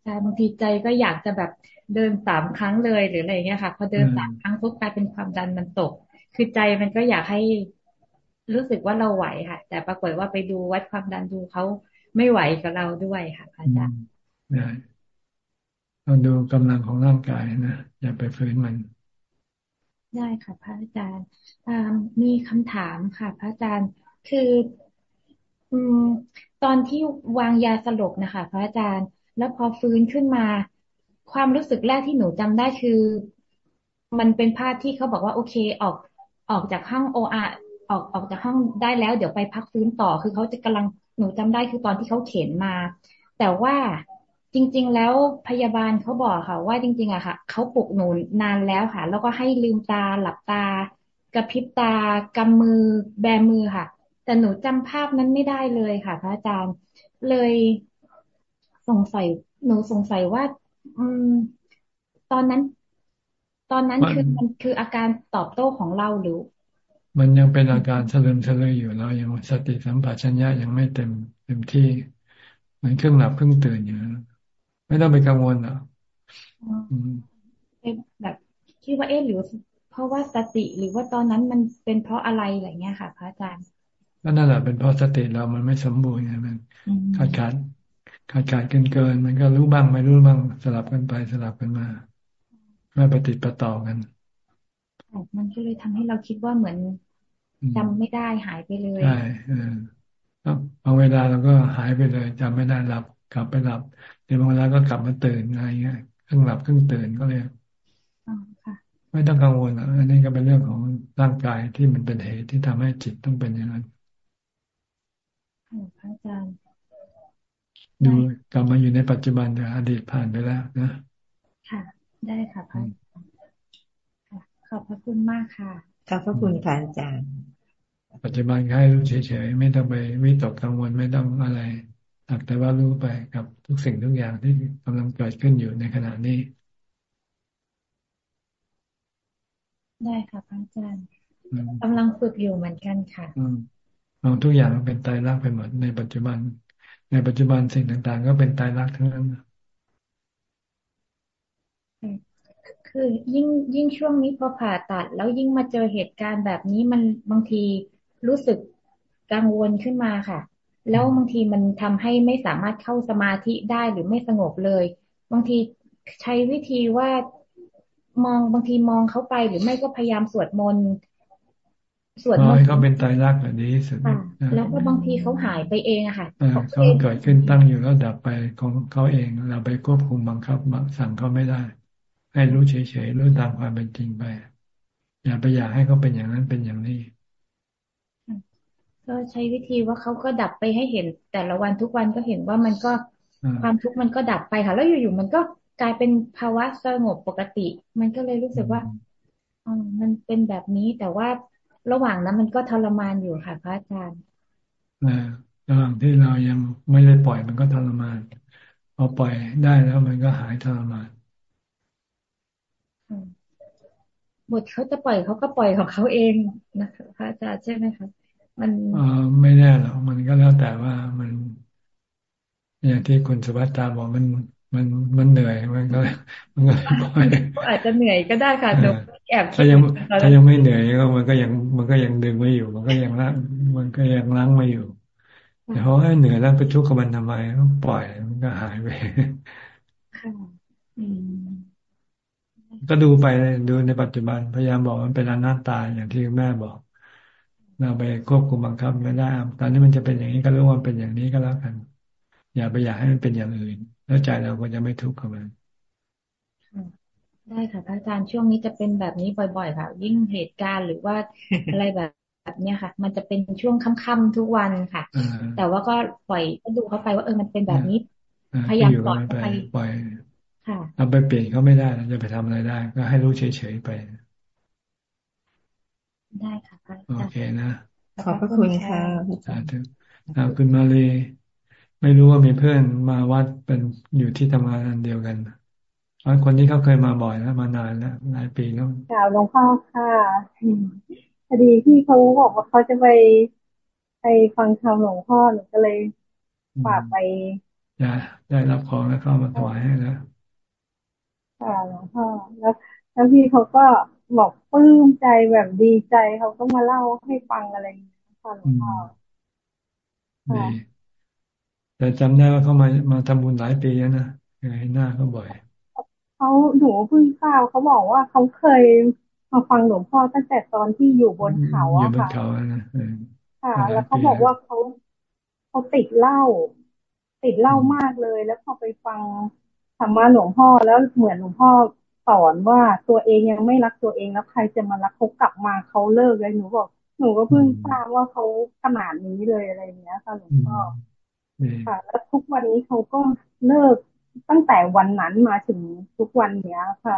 ใช่บางทีใจก็อยากจะแบบเดินสามครั้งเลยหรืออะไรเงี้ยค่ะ พอเดินสามครั้งปุ๊บกลายเป็นความดันมันตก คือใจมันก็อยากให้รู้สึกว่าเราไหวค่ะ แต่ปรากฏว่าไปดูวัดความดันดูเขาไม่ไหวกับเราด้วยค่ะอาจารย์ได้เราดูกำลังของร่างกายนะอย่าไปฝืนมัน ได้ค่ะ พระอาจารย์มีคำถามค่ะ พระอาจารย์คือ อืม ตอนที่วางยาสลบนะคะ พระอาจารย์ แล้วพอฟื้นขึ้นมา ความรู้สึกแรกที่หนูจำได้คือ มันเป็นภาพที่เขาบอกว่าโอเค ออก ออกจากห้องโออาออกออกจากห้องได้แล้ว เดี๋ยวไปพักฟื้นต่อ คือเขาจะกำลังหนูจำได้คือตอนที่เขาเข็นมา แต่ว่าจริง ๆ แล้วพยาบาลเขาบอกค่ะ ว่าจริง ๆอะค่ะเขาปลุกหนูนานแล้วค่ะ แล้วก็ให้ลืมตาหลับตากระพริบตากำมือแบมือค่ะ แต่หนูจำภาพนั้นไม่ได้เลยค่ะ พระอาจารย์เลยสงสัยหนูสงสัยว่า อืม ตอนนั้น ตอนนั้นคือมันคืออาการตอบโต้ของเราหรือ มันยังเป็นอาการเฉลิมเฉลยอยู่เรายังสติสัมปชัญญะยังไม่เต็มเต็มที่เหมือนเครื่องหลับเครื่องตื่นอยู่ไม่ต้องไปกังวลอะแบบคิดว่าเอ๊ะหรือเพราะว่าสติหรือว่าตอนนั้นมันเป็นเพราะอะไรอะไรเงี้ยค่ะพระอาจารย์ก็นั่นแหละเป็นเพราะสติเรามันไม่สมบูรณ์ไงมันขาดขาดขาดขาดเกินเกิน มันก็รู้บ้างไม่รู้บ้างสลับกันไปสลับกันมา ไม่ปฏิดประต่อกันมันก็เลยทำให้เราคิดว่าเหมือนจำไม่ได้หายไปเลยใช่บางเวลาเราก็หายไปเลยจำไม่ได้หลับ กลับไปหลับเดี๋ยวบางเวลาก็กลับมาตื่นอะไรเงี้ยครึ่งหลับครึ่งตื่นก็เลยไม่ต้องกังวลอะอันนี้ก็เป็นเรื่องของร่างกายที่มันเป็นเหตุที่ทำให้จิตต้องเป็นอย่างนั้นพระอาจารย์ดูกลับมาอยู่ในปัจจุบันแต่อดีตผ่านไปแล้วนะค่ะ ได้ค่ะพระขอบพระคุณมากค่ะ ขอบพระคุณพระอาจารย์ ปัจจุบันให้รู้เฉยๆ ไม่ต้องไปวิตกกังวลไม่ต้องอะไรสักแต่ว่ารู้ไปกับทุกสิ่งทุกอย่างที่กำลังเกิดขึ้นอยู่ในขณะนี้ ได้ค่ะพระอาจารย์กำลังฝึกอยู่เหมือนกันค่ะมองทุกอย่างเป็นไตรลักษณ์ไปหมดในปัจจุบัน ในปัจจุบันสิ่งต่าง ๆ ก็เป็นตายรักทั้งนั้น คือยิ่งยิ่งช่วงนี้พอผ่าตัด แล้วยิ่งมาเจอเหตุการณ์แบบนี้มันบางทีรู้สึกกังวลขึ้นมาค่ะ แล้วบางทีมันทำให้ไม่สามารถเข้าสมาธิได้หรือไม่สงบเลย บางทีใช้วิธีว่ามองบางทีมองเขาไปหรือไม่ก็พยายามสวดมนต์สวดมนต์เขาเป็นตายรักแบบดีที่สุดแล้วก็บางทีเขาหายไปเองอะค่ะเขาเกิดขึ้นตั้งอยู่แล้วดับไปของเขาเองเราไปควบคุมบังคับสั่งเขาไม่ได้ ให้รู้เฉยๆรู้ตามความเป็นจริงไป อย่าไปอยากให้เขาเป็นอย่างนั้นเป็นอย่างนี้ ก็ใช้วิธีว่าเขาก็ดับไปให้เห็น แต่ละวันทุกวันก็เห็นว่ามันก็ความทุกข์มันก็ดับไปค่ะ แล้วอยู่ๆมันก็กลายเป็นภาวะสงบปกติ มันก็เลยรู้สึกว่าอ๋อมันเป็นแบบนี้แต่ว่าระหว่างนั้นมันก็ทรมานอยู่ค่ะพระอาจารย์ระหว่างที่เรายังไม่ได้ปล่อยมันก็ทรมานพอปล่อยได้แล้วมันก็หายทรมาน บทเขาจะปล่อยเขาก็ปล่อยของเขาเองนะคะพระอาจารย์ใช่ไหมคะมันเออไม่แน่หรอกมันก็แล้วแต่ว่ามัน อย่างที่คุณสุภัตตาบอกมันมันมันเหนื่อยมันก็มันก็ปล่อยอาจจะเหนื่อยก็ได้ค่ะหนูแอบถ้ายังถ้ายังไม่เหนื่อยก็มันก็ยังมันก็ยังดึงไม่อยู่ มันก็ยังล้างมันก็ยังล้างไม่อยู่แต่เขาให้เหนื่อยแล้วไปทุกข์กับมันทำไมก็ปล่อยมันก็หายไป ก็ดูไปดูในปัจจุบันพยายามบอกมันเป็นอนัตตาอย่างที่แม่บอก เราไปควบคุมบังคับไม่ได้ตอนนี้มันจะเป็นอย่างนี้ก็รู้ว่าเป็นอย่างนี้ก็แล้วกัน อย่าไปอยากให้มันเป็นอย่างอื่น แล้วใจเราก็จะไม่ทุกข์กับมันได้ค่ะพระอาจารย์ช่วงนี้จะเป็นแบบนี้บ่อย ๆ ค่ะ ยิ่งเหตุการณ์หรือว่าอะไรแบบแบบเนี้ยค่ะ มันจะเป็นช่วงค่ำๆทุกวันค่ะ แต่ว่าก็ปล่อยก็ดูเข้าไปว่าเออมันเป็นแบบนี้ พยายามปล่อยไปปล่อย เราไปเปลี่ยนเขาไม่ได้เราจะไปทำอะไรได้ ก็ให้รู้เฉยๆไป ได้ค่ะโอเคนะ ขอบพระคุณค่ะสาธุคุณมาเลย ไม่รู้ว่ามีเพื่อนมาวัดเป็นอยู่ที่ทำงานอันเดียวกันคนที่เขาเคยมาบ่อยแล้วมานานแล้วหลายปีแล้วกล่าวหลวงพ่อค่ะพอดีที่เขาบอกว่าเขาจะไปไปฟังธรรมหลวงพ่อหนูก็เลยฝากไปจะได้รับของแล้วเข้ามาถวายให้แล้ว ค่ะหลวงพ่อแล้วแล้วพี่เขาก็บอกปลื้มใจแบบดีใจเขาก็มาเล่าให้ฟังอะไรอย่างเงี้ยค่ะหลวงพ่อค่ะแต่จำได้ว่าเขามามาทำบุญหลายปีแล้วนะเห็นหน้าเขาบ่อยเขาหนูเพิ่งทราบเขาบอกว่าเขาเคยมาฟังหลวงพ่อตั้งแต่ตอนที่อยู่บนเขาอะค่ะค่ะ แล้วเขาบอกว่าเขาเขาติดเหล้าติดเหล้ามากเลย แล้วพอไปฟัง ธรรมะหลวงพ่อแล้วเหมือนหลวงพ่อสอนว่าตัวเองยังไม่รักตัวเองแล้วใครจะมารักเขากลับมาเขาเลิกเลยหนูบอกหนูก็เพิ่งทราบว่าเขาขนาดนี้เลยอะไรเงี้ยค่ะหลวงพ่อค่ะ แล้วทุกวันนี้เขาก็เลิกตั้งแต่วันนั้นมาถึงทุกวันเนี้ยค่ะ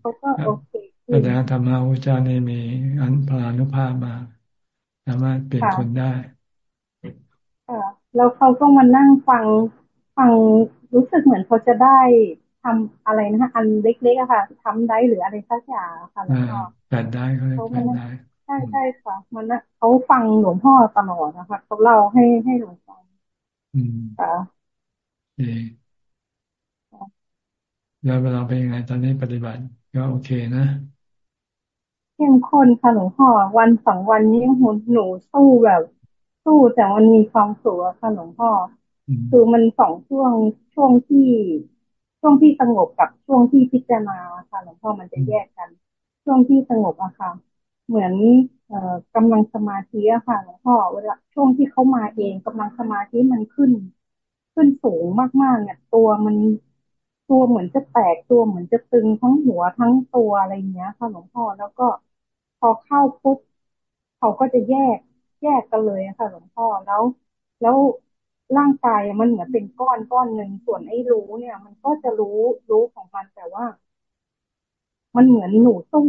เขาก็โอเคแสดงธรรมะพระเจ้านี่มีอันพลานุภาพมาสามารถเปลี่ยนคนได้ค่ะแล้วเขาก็มานั่งฟัง ฟังรู้สึกเหมือนเขาจะได้ทำอะไรนะคะอันเล็กๆอะค่ะทำได้หรืออะไรสักอย่างค่ะแล้วก็แปดได้เขาแปดได้ใช่ใช่ค่ะ มันนะเขาฟังหลวงพ่อตลอดนะคะเขาเล่าให้ให้หลวงฟังค่ะแล้วเวลาเป็นยังไงตอนนี้ปฏิบัติก็โอเคนะเข้มข้นค่ะหลวงพ่อวันสองวันนี้หหนูสู้แบบ สู้แต่มันมีความสุขค่ะหลวงพ่อ คือมันสองช่วงช่วงที่ช่วงที่สงบกับช่วงที่พิจารณาค่ะหลวงพ่อมันจะแยกกัน ช่วงที่สงบอะค่ะ เหมือนเอ่อกำลังสมาธิอะค่ะหลวงพ่อเวลาช่วงที่เขามาเองกำลังสมาธิมันขึ้น ขึ้นสูงมากๆเนี่ยตัวมันตัวเหมือนจะแตกตัวเหมือนจะตึงทั้งหัวทั้งตัวอะไรเงี้ยค่ะหลวงพ่อแล้วก็พอเข้าปุ๊บเขาก็จะแยกแยกกันเลยค่ะหลวงพ่อแล้ว แล้ว ร่างกายมันเหมือนเป็นก้อนก้อนหนึ่งส่วนไอ้รู้เนี่ย มันก็จะรู้รู้ของมันแต่ว่า มันเหมือนหนูสู้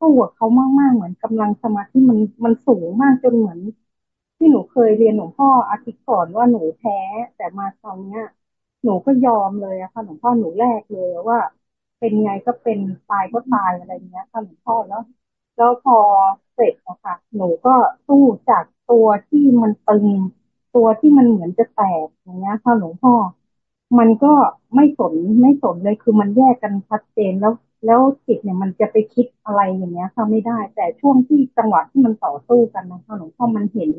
สู้กับเขามากๆเหมือนกำลังสมาธิมันมันสูงมากจนเหมือน ที่หนูเคยเรียนหลวงพ่ออาทิตย์ก่อนว่าหนูแพ้ แต่มาตอนเนี้ย หนูก็ยอมเลยอะค่ะหลวงพ่อหนูแรกเลยว่า เป็นไงก็เป็นตายก็ตายอะไรเงี้ยค่ะหลวงพ่อแล้วแล้วพอเสร็จอะค่ะหนูก็สู้จากตัวที่มันตึง ตัวที่มันเหมือนจะแตกอย่างเงี้ยค่ะหลวงพ่อ มันก็ไม่สนไม่สนเลยคือมันแยกกันชัดเจนแล้ว แล้วจิตเนี่ยมันจะไปคิดอะไรอย่างเงี้ยค่ะไม่ได้ แต่ช่วงที่จังหวะที่มันต่อสู้กันนะคะหลวงพ่อมันเห็น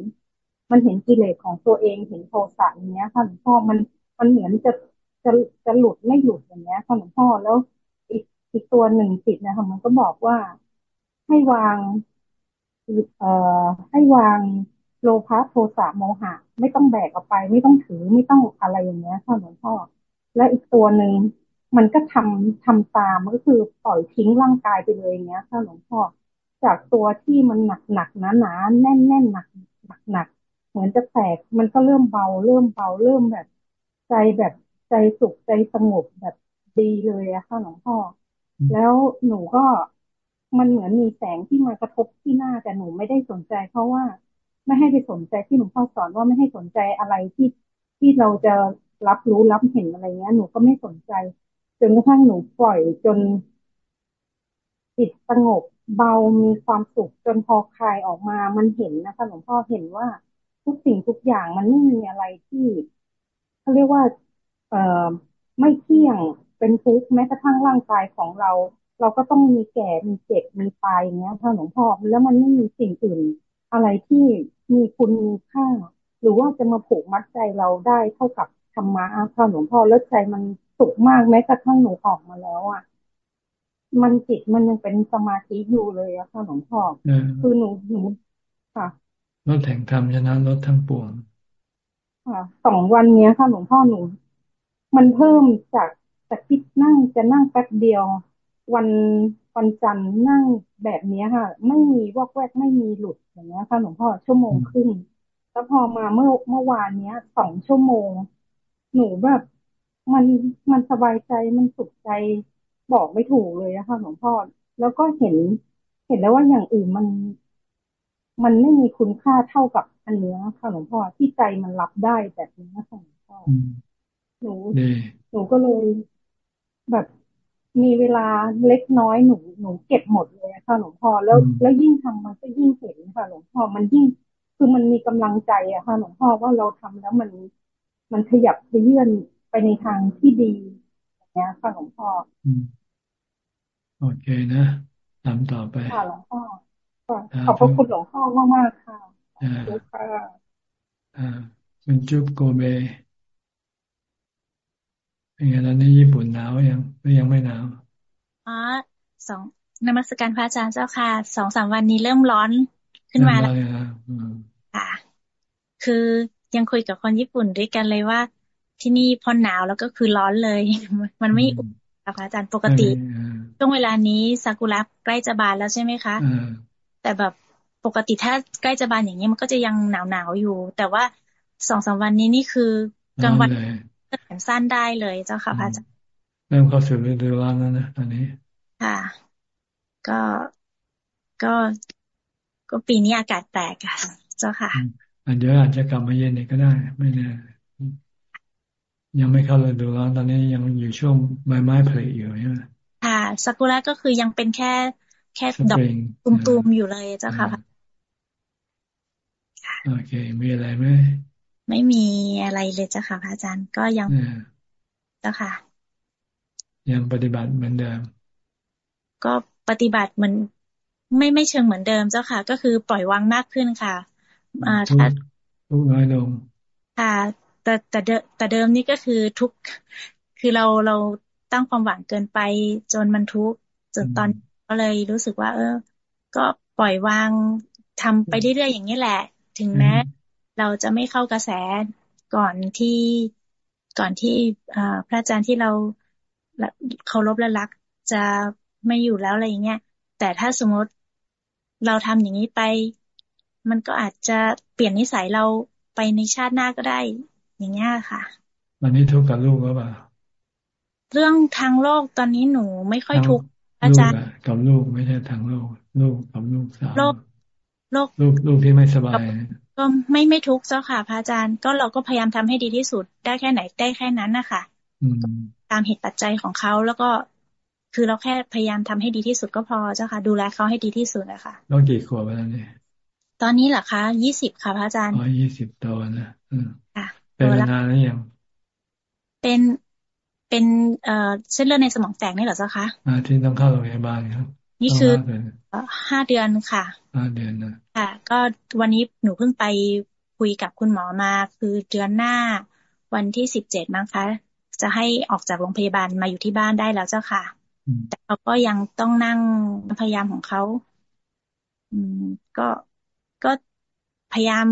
มันเห็นกิเลสของตัวเองเห็นโทสะอย่างเงี้ยค่ะหลวงพ่อมันมันเหมือนจะจะจะหลุดไม่หลุดอย่างเงี้ยค่ะหลวงพ่อแล้วอีกอีกตัวหนึ่งจิตนะคะมันก็บอกว่าให้วางเอ่อให้วางโลภะโทสะโมหะ ไม่ต้องแบกออกไป ไม่ต้องถือไม่ต้องอะไรอย่างเงี้ยค่ะหลวงพ่อและอีกตัวหนึ่งมันก็ทำทำตามก็คือปล่อยทิ้งร่างกายไปเลยอย่างเงี้ยค่ะหลวงพ่อจากตัวที่มันหนักหนักหนาหนาแน่นแน่นหนักหนักหนักเหมือนจะแตกมันก็เริ่มเบา เริ่มเบาเริ่มแบบ ใจแบบใจสุขใจสงบแบบดีเลยอะค่ะหลวงพ่อแล้วหนูก็มันเหมือนมีแสงที่มากระทบที่หน้าแต่หนูไม่ได้สนใจ เพราะว่า ไม่ให้ไปสนใจที่หลวงพ่อสอนว่าไม่ให้สนใจอะไรที่ที่เราจะรับรู้รับเห็นอะไรเงี้ย หนูก็ไม่สนใจ จนกระทั่งหนูปล่อยจนจิตสงบเบามีความสุขจนพอคลายออกมามันเห็นนะคะหลวงพ่อเห็นว่าทุกสิ่งทุกอย่างมันไม่มีอะไรที่เขาเรียกว่า เอ่อไม่เที่ยงเป็นทุกข์แม้กระทั่งร่างกายของเรา เราก็ต้องมีแก่มีเจ็บมีตายอย่างเงี้ยค่ะหลวงพ่อแล้วมันไม่มีสิ่งอื่น อะไรที่มีคุณมีค่า หรือว่าจะมาผูกมัดใจเราได้เท่ากับธรรมะค่ะหลวงพ่อแล้วใจมันสุขมากแม้กระทั่งหนูออกมาแล้วอะมันจิตมันยังเป็นสมาธิอยู่เลยอะค่ะหลวงพ่อคือหนูหนูค่ะรถแห่งธรรมชนะรถทั้งปวงค่ะสองวันเนี้ยค่ะหลวงพ่อหนู มันเพิ่มจากจากที่นั่งจะนั่งแป๊บเดียว วันวันจันทร์นั่งแบบนี้ค่ะ ไม่มีวอกแวกไม่มีหลุด อย่างเงี้ยค่ะหลวงพ่อชั่วโมงครึ่งแล้วพอมาเมื่อเมื่อวานเนี้ยสองชั่วโมง หนูแบบมันมันสบายใจมันสุขใจบอกไม่ถูกเลยนะคะหลวงพ่อแล้วก็เห็น เห็นแล้วว่าอย่างอื่นมัน มันไม่มีคุณค่าเท่ากับอันเนี้ยค่ะหลวงพ่อที่ใจมันรับได้แบบนี้นะคะหลวงพ่อหนูหนูก็เลยแบบ มีเวลาเล็กน้อยหนูหนูเก็บหมดเลยค่ะหลวงพ่อแล้วแล้วยิ่งทำมันก็ยิ่งเห็นค่ะหลวงพ่อมันยิ่งคือมันมีกำลังใจอะค่ะหลวงพ่อว่าเราทำแล้วมันมันขยับขยื่นไปในทางที่ดีอย่างเงี้ยค่ะหลวงพ่อโอเคนะตามต่อไปค่ะหลวงพ่อขอบพระคุณหลวงพ่อมากมากค่ะจุ๊บค่ะอ่าคุณจุ๊บโกเบ เป็นไงตอนนี้ญี่ปุ่นหนาวยังหรือยังไม่หนาวอ๋อสองนมัสการพระอาจารย์เจ้าค่ะสองสามวันนี้เริ่มร้อนขึ้นมาแล้วค่ะ คือยังคุยกับคนญี่ปุ่นด้วยกันเลยว่า ที่นี่พอหนาวแล้วก็คือร้อนเลย มันไม่อุ่นค่ะอาจารย์ปกติช่วงเวลานี้ซากุระใกล้จะบานแล้วใช่ไหมคะแต่แบบปกติถ้าใกล้จะบานอย่างนี้มันก็จะยังหนาวหนาวอยู่ แต่ว่าสองสามวันนี้นี่คือกลางวัน ก็แขนสั้นได้เลยเจ้าค่ะพระอาจารย์เริ่มเข้าสู่ฤดูร้อนแล้วนะตอนนี้ ค่ะ ก็ก็ก็ปีนี้อากาศแปลกค่ะ เจ้าค่ะอันเดี๋ยวอาจจะกลับมาเย็นอีกก็ได้ ไม่แน่ยังไม่เข้าฤดูร้อนตอนนี้ยังอยู่ช่วงใบไม้ผลิอยู่ใช่ไหมค่ะซากุระก็คือยังเป็นแค่แค่ดอกตุ่มๆอยู่เลยเจ้าค่ะโอเค มีอะไรไหม ไม่มีอะไรเลยเจ้าค่ะพระอาจารย์ก็ยังเจ้าค่ะ ยังปฏิบัติเหมือนเดิม ก็ปฏิบัติเหมือนไม่ไม่เชิงเหมือนเดิมเจ้าค่ะ ก็คือปล่อยวางมากขึ้นค่ะอ่าถ้าทุกน้อยลงค่ะ แต่แต่เดิมแต่เดิมนี่ก็คือทุกคือเราเราตั้งความหวังเกินไปจนมันทุกจนตอนก็เลยรู้สึกว่า เออ ก็ปล่อยวางทำไปเรื่อยๆอย่างนี้แหละ ถึงแม้ เราจะไม่เข้ากระแสก่อนที่ก่อนที่พระอาจารย์ที่เราเคารพและรักจะไม่อยู่แล้วอะไรอย่างเงี้ยแต่ถ้าสมมติเราทำอย่างนี้ไป มันก็อาจจะเปลี่ยนนิสัยเราไปในชาติหน้าก็ได้ อย่างเงี้ยค่ะวันนี้ทุกข์กับลูกหรือเปล่าเรื่องทางโลกตอนนี้หนูไม่ค่อยทุกข์อาจารย์กับลูกไม่ใช่ทางโลก ลูกกับลูกสาวโลกโลกลูกลูกที่ไม่สบาย ก็ไม่ไม่ทุกข์เจ้าค่ะพระอาจารย์ ก็เราก็พยายามทำให้ดีที่สุดได้แค่ไหนได้แค่นั้นนะคะตามเหตุปัจจัยของเขาแล้วก็คือเราแค่พยายามทำให้ดีที่สุดก็พอเจ้าค่ะ ดูแลเขาให้ดีที่สุดนะคะน้องกี่ขวบแล้วเนี่ยตอนนี้เหรอคะยี่สิบค่ะพระอาจารย์อ๋อยี่สิบตัวนะค่ะเป็นนานแล้วยังเป็นเป็นเอ่อเส้นเลือดในสมองแตกนี่เหรอเจ้าคะอ่าที่ต้องเข้าโรงพยาบาลครับ นี่คือห้าเดือนค่ะห้าเดือนนะค่ะ ก็วันนี้หนูเพิ่งไปคุยกับคุณหมอมาคือเดือนหน้าวันที่สิบเจ็ดมั้งคะ จะให้ออกจากโรงพยาบาลมาอยู่ที่บ้านได้แล้วเจ้าค่ะ แต่เขาก็ยังต้องนั่งพยายามของเขาอืมก็ก็พยายาม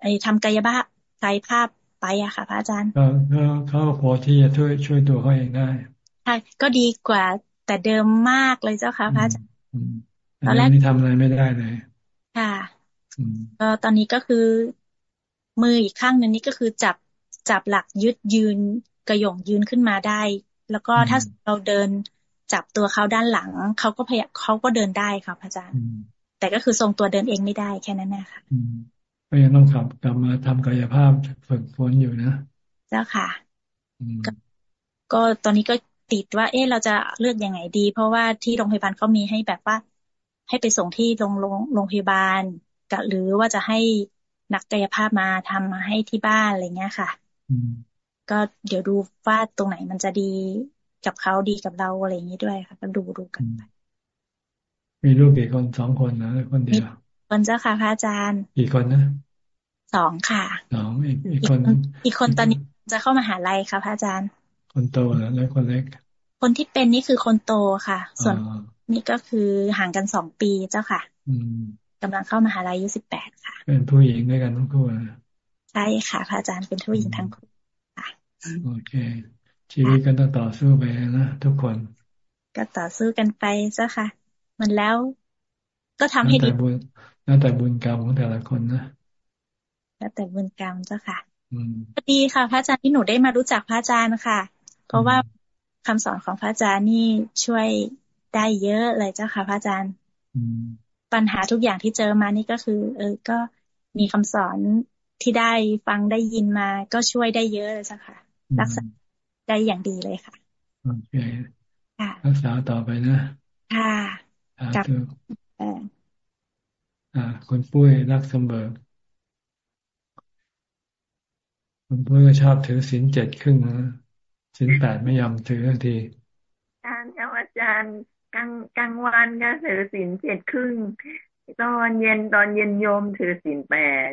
ไอ้ทำกายภาพกายภาพไปอะค่ะ พระอาจารย์ก็เขาพอที่จะช่วยช่วยตัวเขาเองได้ใช่ก็ดีกว่า แต่เดิมมากเลยเจ้าค่ะพระอาจารย์ตอนแรกนี่ทำอะไรไม่ได้เลยค่ะก็ตอนนี้ก็คือ มืออีกข้างนึงนี่ก็คือจับจับหลักยึดยืนกระยงยืนขึ้นมาได้ แล้วก็ถ้าเราเดินจับตัวเขาด้านหลังเขาก็พยเขาก็เดินได้ค่ะพระอาจารย์ แต่ก็คือทรงตัวเดินเองไม่ได้แค่นั้นนะคะก็ยังต้องขับกลับมาทำกายภาพฝึกฝนอยู่นะ เจ้าค่ะ ก็ตอนนี้ก็ ติดว่า เอ๊ะเราจะเลือกยังไงดี เพราะว่าที่โรงพยาบาลเขามีให้แบบว่า ให้ไปส่งที่โรงโรงโรงพยาบาลกับหรือว่าจะให้นักกายภาพมาทำมาให้ที่บ้านอะไรเงี้ยค่ะก็เดี๋ยวดูว่าตรงไหนมันจะดีกับเขาดีกับเราอะไรอย่างนี้ด้วยค่ะ ก็ดูดูกันไปมีลูกกี่คนสองคนนะคนเดียวคนเจ้าค่ะพระอาจารย์กี่คนนะสองค่ะสองอีกอีกคน อีกคนตอนนี้จะเข้ามาหาลัยค่ะพระอาจารย์ คนโตแล้วแล้วคนเล็ก คนที่เป็นนี่คือคนโตค่ะ ส่วนนี่ก็คือห่างกันสองปีเจ้าค่ะ อืมกำลังเข้ามาหาลัยอายุสิบแปดค่ะ เป็นผู้หญิงด้วยกันทั้งคู่ใช่ค่ะพระอาจารย์เป็นผู้หญิงทั้งคู่ค่ะโอเค ชีวิตกันต้องต่อสู้ไปนะทุกคน ก็ต่อสู้กันไปเจ้าค่ะ มันแล้วก็ทำให้ดีแล้วแต่บุญกรรมของแต่ละคนนะแล้วแต่บุญกรรมเจ้าค่ะพอดีค่ะ พระอาจารย์ที่หนูได้มารู้จักพระอาจารย์ค่ะ เพราะว่าคำสอนของพระอาจารย์นี่ช่วยได้เยอะเลยเจ้าค่ะพระอาจารย์ปัญหาทุกอย่างที่เจอมานี่ก็คือ เออก็มีคำสอนที่ได้ฟังได้ยินมา ก็ช่วยได้เยอะเลยเจ้าค่ะ รักษาได้อย่างดีเลยค่ะโอเครักษาต่อไปนะ ค่ะกับอ่าคุณปุ้ยรักสมเบิร์คุณปุ้ยก็ชอบถือศีลเจ็ดครึ่งนะ ศีลแปดไม่ยอมถือทันทีอาจารย์อาจารย์กลางกลางวันก็ถือศีลเจ็ดครึ่งตอนเย็นตอนเย็นโยมถือศีลแปด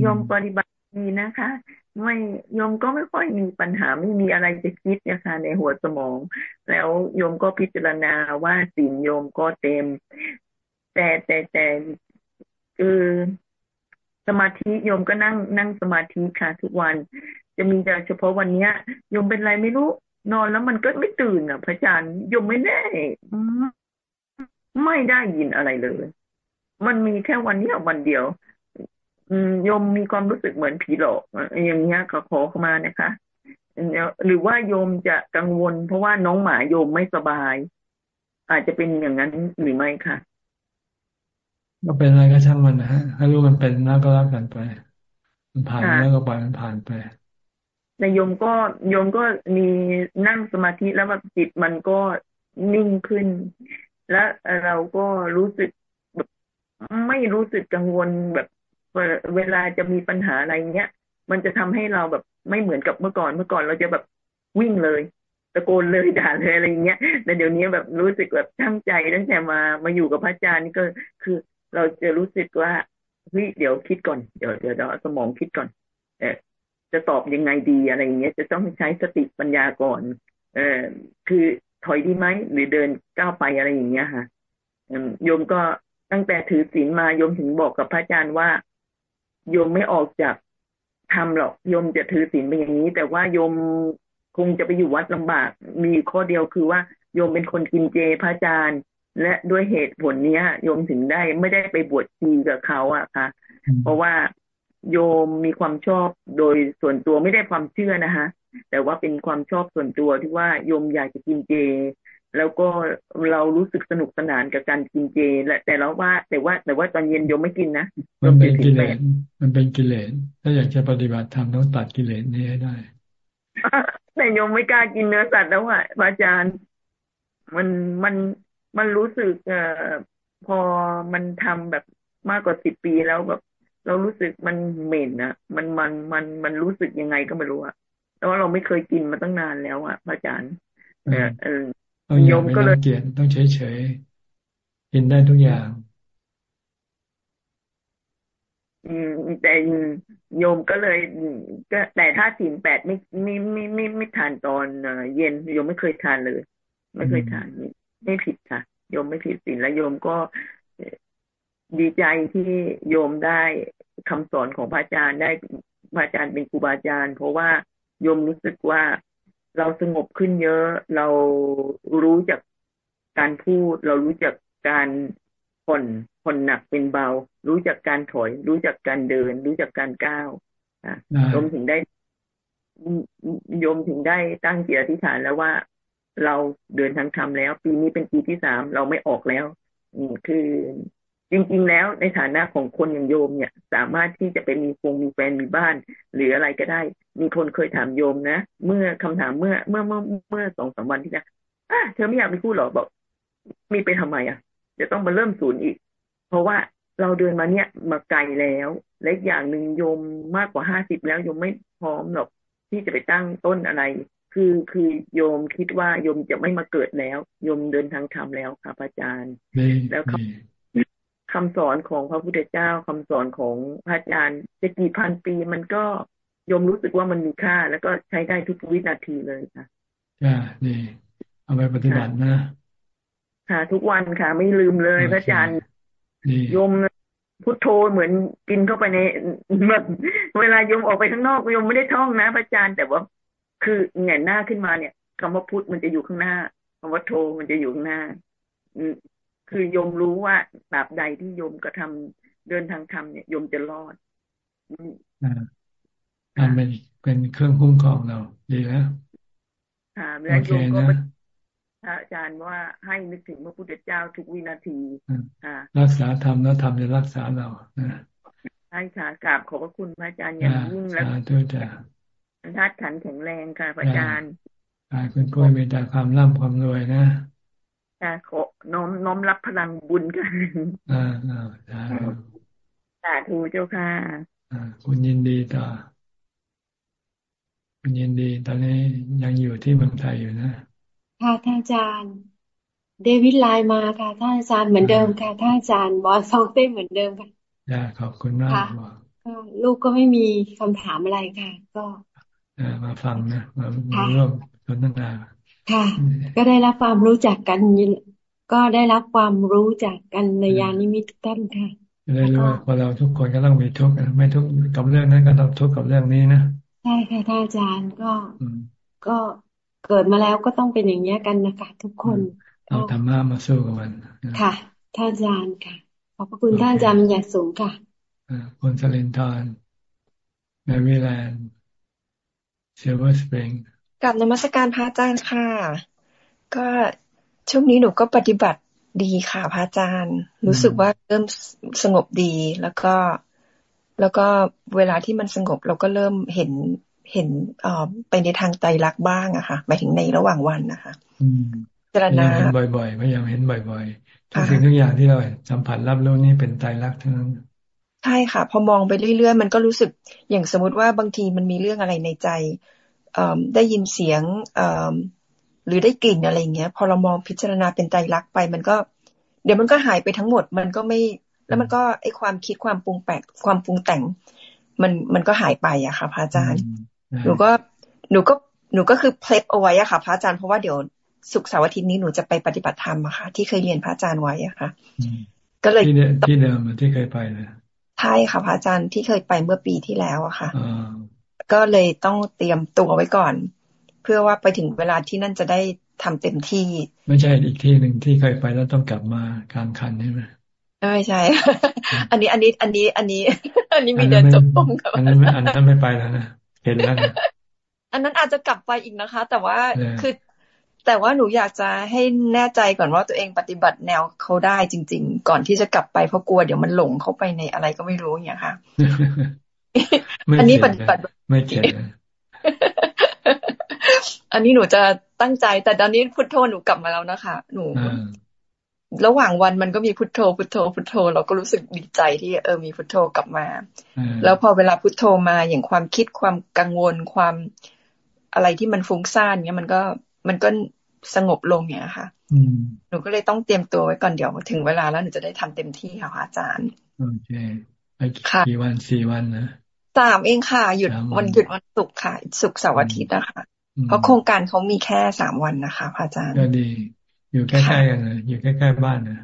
โยมปฏิบัติดีนะคะ ไม่โยมก็ไม่ค่อยมีปัญหาไม่มีอะไรจะคิดนะคะในหัวสมอง แล้วโยมก็พิจารณาว่าสิ่งโยมก็เต็ม แต่แต่แต่คือสมาธิโยมก็นั่งนั่งสมาธิค่ะทุกวัน จะมีแต่เฉพาะวันเนี้ยโยมเป็นไรไม่รู้ นอนแล้วมันก็ไม่ตื่นอะ พระอาจารย์โยมไม่แน่ไม่ได้ยินอะไรเลย มันมีแค่วันนี้วันเดียวโยมมีความรู้สึกเหมือนผีหลอกอย่างเงี้ยขอขอเข้ามานะคะหรือว่าโยมจะกังวล เพราะว่าน้องหมาโยมไม่สบาย อาจจะเป็นอย่างนั้นหรือไม่ค่ะก็เป็นอะไรก็ช่างมันนะฮะถ้ารู้มันเป็นแล้วก็รับกันไป มันผ่านแล้วก็ปล่อยมันผ่านไป ในโยมก็โยมก็มีนั่งสมาธิแล้วแบบจิตมันก็นิ่งขึ้น และเราก็รู้สึกแบบไม่รู้สึกกังวลแบบเวลาจะมีปัญหาอะไรเงี้ยมันจะทำให้เราแบบไม่เหมือนกับเมื่อก่อนเมื่อก่อนเราจะแบบวิ่งเลยตะโกนเลยด่าเลยอะไรเงี้ยแต่เดี๋ยวนี้แบบรู้สึกแบบตั้งใจตั้งแต่มามาอยู่กับพระอาจารย์นี่ก็คือเราจะรู้สึกว่าเฮ้ยเดี๋ยวคิดก่อนเดี๋ยวเดี๋ยวสมองคิดก่อน เออ จะตอบยังไงดีอะไรเงี้ย จะต้องใช้สติปัญญาก่อน เออคือถอยดีไหมหรือเดินก้าวไปอะไรอย่างเงี้ยค่ะโยมก็ตั้งแต่ถือศีลมาโยมถึงบอกกับพระอาจารย์ว่าโยมไม่ออกจากทำหรอกโยมจะถือศีลเป็นอย่างนี้ แต่ว่าโยมคงจะไปอยู่วัดลำบาก มีข้อเดียวคือว่าโยมเป็นคนกินเจพระอาจารย์ และด้วยเหตุผลเนี้ยโยมถึงได้ไม่ได้ไปบวชชีกับเขาอะค่ะ เพราะว่า โยมมีความชอบโดยส่วนตัวไม่ได้ความเชื่อนะคะ แต่ว่าเป็นความชอบส่วนตัวที่ว่าโยมอยากจะกินเจ แล้วก็เรารู้สึกสนุกสนานกับการกินเจแหละแต่เราว่า แต่ว่าแต่ว่าตอนเย็นโยมไม่กินนะมันเป็นกิเลสมันเป็นกิเลสถ้าอยากจะปฏิบัติธรรมต้องตัดกิเลสนี้ให้ได้แต่โยมไม่กล้ากินเนื้อสัตว์แล้วอะพระอาจารย์มันมันมันรู้สึกเอ่อพอมันทำแบบมากกว่าสิบปีแล้วแบบ เรารู้สึกมันเหม็นอะมันมันมันมันรู้สึกยังไงก็ไม่รู้อะแต่ว่าเราไม่เคยกินมาตั้งนานแล้วอะพระอาจารย์เออต้องยอมไม่ต้องเกลียดต้องเฉยเฉยกินได้ทุกอย่าง อืมแต่โยมก็เลยก็แต่ถ้าสินแปดไม่ไม่ไม่ไม่ไม่ทานตอนเย็นโยมไม่เคยทานเลย ไม่เคยทานไม่ผิดค่ะโยมไม่ผิดสินและโยมก็ ดีใจที่โยมได้คำสอนของพระอาจารย์ได้พระอาจารย์เป็นครูบาอาจารย์ เพราะว่าโยมรู้สึกว่าเราสงบขึ้นเยอะ เรารู้จากการพูด เรารู้จากการผ่อนผ่อนหนักเป็นเบา รู้จักการถอย รู้จักการเดิน รู้จักการก้าวอะโยมถึงได้โยมถึงได้ตั้งจิตอธิษฐานแล้วว่าเราเดินทางธรรมแล้ว ปีนี้เป็นปีที่สามเราไม่ออกแล้วคือ จริง ๆ แล้วในฐานะของคนอย่างโยมเนี่ย สามารถที่จะเป็นมีฟงมีแฟนมีบ้าน หรืออะไรก็ได้ มีคนเคยถามโยมนะเมื่อคำถามเมื่อเมื่อเมื่อเมื่อสองสามวันที่แล้วอะเธอไม่อยากมีคู่หรอบอก มีไปทำไมอะจะต้องมาเริ่มศูนย์อีก เพราะว่าเราเดินมาเนี่ยมาไกลแล้วและอย่างหนึ่งโยมมากกว่าห้าสิบแล้วโยมไม่พร้อมหรอกที่จะไปตั้งต้นอะไร คือคือโยมคิดว่าโยมจะไม่มาเกิดแล้ว โยมเดินทางธรรมแล้วครับอาจารย์ แล้วเขา คำสอนของพระพุทธเจ้าคำสอนของพระอาจารย์จะกี่พันปีมันก็ยมรู้สึกว่ามันมีค่า แล้วก็ใช้ได้ทุกวินาทีเลยค่ะจ้าดีเอาไปปฏิบัตินะ ค่ะ ทุกวันค่ะ ไม่ลืมเลยพระอาจารย์โยมพุทโธเหมือนกินเข้าไปในแบบเวลาโยมออกไปข้างนอกโยมไม่ได้ท่องนะพระอาจารย์แต่ว่า คือเงยหน้าขึ้นมาเนี่ยคำว่าพุทธมันจะอยู่ข้างหน้าคำว่าโธมันจะอยู่ข้างหน้า คือโยมรู้ว่าแบบใดที่โยมก็ทำเดินทางธรรมเนี่ยโยมจะรอดทำเป็นเป็นเครื่องคุ้มครองเรา ดีแล้วค่ะแล้วโยมก็อาจารย์ว่าให้นึกถึงพระพุทธเจ้าทุกวินาทีอ่ารักษาธรรมแล้วธรรมจะรักษาเราใช่ค่ะกราบขอบพระคุณพระอาจารย์อย่างยิ่งแล้วด้วยจ้ะธาตุขันแข็งแรงค่ะพระอาจารย์คุณกล้วยมีแต่ความร่ำความรวยนะ ค่ะขอน้อมน้อมรับพลังบุญกันอ่าอ่าสาธุเจ้าค่ะอ่าคุณยินดีต่อคุณยินดี ตอนนี้ยังอยู่ที่เมืองไทยอยู่นะค่ะท่านอาจารย์ เดวิดไลน์มาค่ะท่านอาจารย์เหมือนเดิมค่ะท่านอาจารย์บอสซองเต้เหมือนเดิมค่ะ่ขอบคุณมากก็ลูกก็ไม่มีคำถามอะไรค่ะ ก็มาฟังนะมาร่วมสนทนา ค่ะ ก็ได้รับความรู้จักกัน ก็ได้รับความรู้จากกันในยานิมิตทุกท่านค่ะเลยรู้ว่าพอเราทุกคนก็ต้องมีทุกข์ไม่ทุกข์กับเรื่องนั้นก็ต้องทุกข์กับเรื่องนี้นะใช่ค่ะท่านอาจารย์ก็ก็เกิดมาแล้วก็ต้องเป็นอย่างนี้กันนะคะทุกคนเราทำมามาสู้กับมันค่ะท่านอาจารย์ค่ะขอบพระคุณท่านอาจารย์อย่างสูงค่ะคุณสลินทอนแมริแลนด์ Silver Spring กราบนมัสการพระอาจารย์ค่ะ ก็ช่วงนี้หนูก็ปฏิบัติดีค่ะพระอาจารย์ รู้สึกว่าเริ่มสงบดีแล้วก็แล้วก็เวลาที่มันสงบเราก็เริ่มเห็นเห็นเอ่อไปในทางไตรักบ้างอะค่ะหมายถึงในระหว่างวันนะคะจรณาเห็นบ่อยๆพยายามเห็นบ่อยๆทุกสิ่งทุกอย่างที่เราสัมผัสรับรู้นี่เป็นไตรักทั้งนั้นใช่ค่ะ พอมองไปเรื่อยๆ มันก็รู้สึกอย่างสมมติว่าบางทีมันมีเรื่องอะไรในใจ ได้ยินเสียงหรือได้กลิ่นอะไรเงี้ย พอเรามองพิจารณาเป็นใจรักไป มันก็ เดี๋ยวมันก็หายไปทั้งหมด มันก็ไม่ แล้วมันก็ไอความคิดความปรุงแปลกความปรุงแต่ง มันมันก็หายไปอะค่ะพระอาจารย์ หนูก็หนูก็หนูก็คือเพลฟเอาไว้อะค่ะพระอาจารย์เพราะว่าเดี๋ยวสุกเสาร์อาทิตย์นี้หนูจะไปปฏิบัติธรรมอะค่ะ ที่เคยเรียนพระอาจารย์ไว้อะค่ะ ก็เลยที่เดิมที่เคยไปเลยใช่ค่ะพระอาจารย์ที่เคยไปเมื่อปีที่แล้วอะค่ะ ก็เลยต้องเตรียมตัวไว้ก่อน เพื่อว่าไปถึงเวลาที่นั่นจะได้ทำเต็มที่ ไม่ใช่อีกที่หนึ่งที่เคยไปแล้วต้องกลับมากลางคันใช่ไหมไม่ใช่ อันนี้อันนี้อันนี้อันนี้ อันนี้มีเดินจบตรงกับอันนั้นไม่อันนั้นไม่ไปแล้วนะเห็นแล้วนะอันนั้นอาจจะกลับไปอีกนะคะ แต่ว่าคือแต่ว่าหนูอยากจะให้แน่ใจก่อนว่าตัวเองปฏิบัติแนวเขาได้จริง ๆ ก่อนที่จะกลับไปเพราะกลัวเดี๋ยวมันหลงเข้าไปในอะไรก็ไม่รู้อย่างเงี้ยค่ะ อันนี้ปฏิบัติไม่เกี่ยวอันนี้หนูจะตั้งใจ แต่ตอนนี้พุทโธหนูกลับมาแล้วนะคะ หนู ระหว่างวันมันก็มีพุทโธ พุทโธ พุทโธ เราก็รู้สึกดีใจที่เออมีพุทโธกลับมา แล้วพอเวลาพุทโธมาอย่างความคิดความกังวลความอะไรที่มันฟุ้งซ่านเนี้ยมันก็มันก็สงบลงเนี้ยค่ะหนูก็เลยต้องเตรียมตัวไว้ก่อนเดี๋ยวถึงเวลาแล้วหนูจะได้ทำเต็มที่ค่ะอาจารย์ โอเค ไปกี่วันสี่วันนะสามเองค่ะ หยุดวันหยุดวันศุกร์ค่ะศุกร์เสาร์อาทิตย์นะคะ เพราะโครงการเขามีแค่สามวันนะคะพระอาจารย์ก็ดี อยู่ใกล้ๆกันเลยอยู่ใกล้ๆบ้านนะ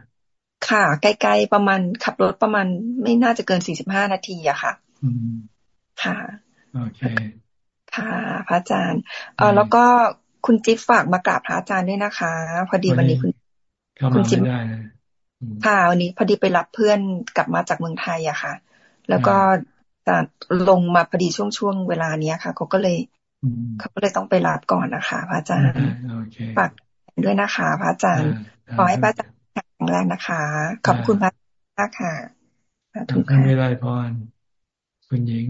ค่ะ ใกล้ๆประมาณขับรถประมาณไม่น่าจะเกินสี่สิบห้านาทีอะค่ะค่ะโอเคค่ะ พระอาจารย์เออแล้วก็คุณจิ๊บฝากมากราบพระอาจารย์ด้วยนะคะ พอดีวันนี้คุณ คุณจิ๊บ ค่ะวันนี้พอดีไปรับเพื่อนกลับมาจากเมืองไทยอะค่ะ แล้วก็ลงมาพอดีช่วงช่วงเวลาเนี้ยค่ะเขาก็เลยเขาก็เลยต้องไปรับก่อนนะคะ พระอาจารย์ฝากด้วยนะคะพระอาจารย์ขอให้พระอาจารย์แข็งแรงนะคะ ขอบคุณพระมากค่ะทุกท่านไม่ได้พรคุณหญิง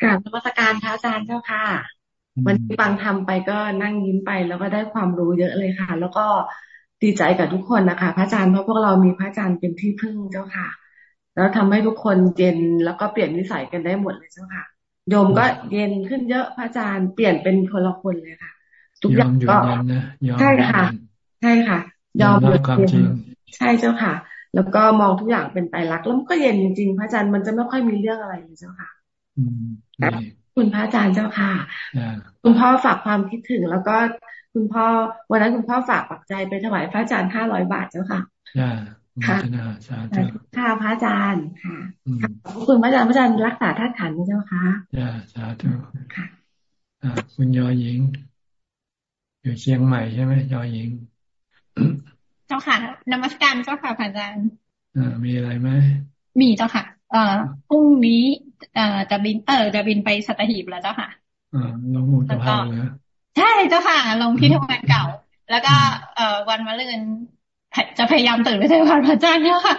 กราบนมัสการพระอาจารย์เจ้าค่ะ วันนี้ฟังทำไปก็นั่งยิ้มไป แล้วก็ได้ความรู้เยอะเลยค่ะ แล้วก็ดีใจกับทุกคนนะคะ พระอาจารย์เพราะพวกเรามีพระอาจารย์เป็นที่พึ่งเจ้าค่ะ แล้วทำให้ทุกคนเย็นแล้วก็เปลี่ยนนิสัยกันได้หมดเลยเจ้าค่ะ โยมก็เย็นขึ้นเยอะพระอาจารย์เปลี่ยนเป็นคนละคนเลยค่ะ ทุกอย่างก็ใช่ค่ะ ใช่ค่ะ ยอมหยุดเย็นใช่เจ้าค่ะ แล้วก็มองทุกอย่างเป็นไตรลักษณ์แล้วมันก็เย็นจริงๆพระอาจารย์มันจะไม่ค่อยมีเรื่องอะไรเลยเจ้าค่ะ คุณพระอาจารย์เจ้าค่ะคุณพ่อฝากความคิดถึง แล้วก็คุณพ่อวันนั้นคุณพ่อฝากปักใจไปถวายพระอาจารย์ห้าร้อยบาทเจ้าค่ะค่ะค่ะพระอาจารย์ค่ะขอบคุณพระอาจารย์พระอาจารย์รักษาธาตุขันธ์เจ้าค่ะจ้าสาธุค่ะคุณยอหญิง อยู่เชียงใหม่ใช่ไหมยอหญิง เจ้าค่ะนมัสการเจ้าค่ะพระอาจารย์อ่ามีอะไรไหมมีเจ้าค่ะ เอ่อพรุ่งนี้เอ่อ จะบิน เออ จะบินไปสัตหีบแล้วเจ้าค่ะอ่าลงอุตภาเลยใช่เจ้าค่ะ ลงที่ทำงานเก่า แล้วก็เอ่อวันมะรืนจะพยายามตื่นไปเทวานพระอาจารย์เนี่ยค่ะ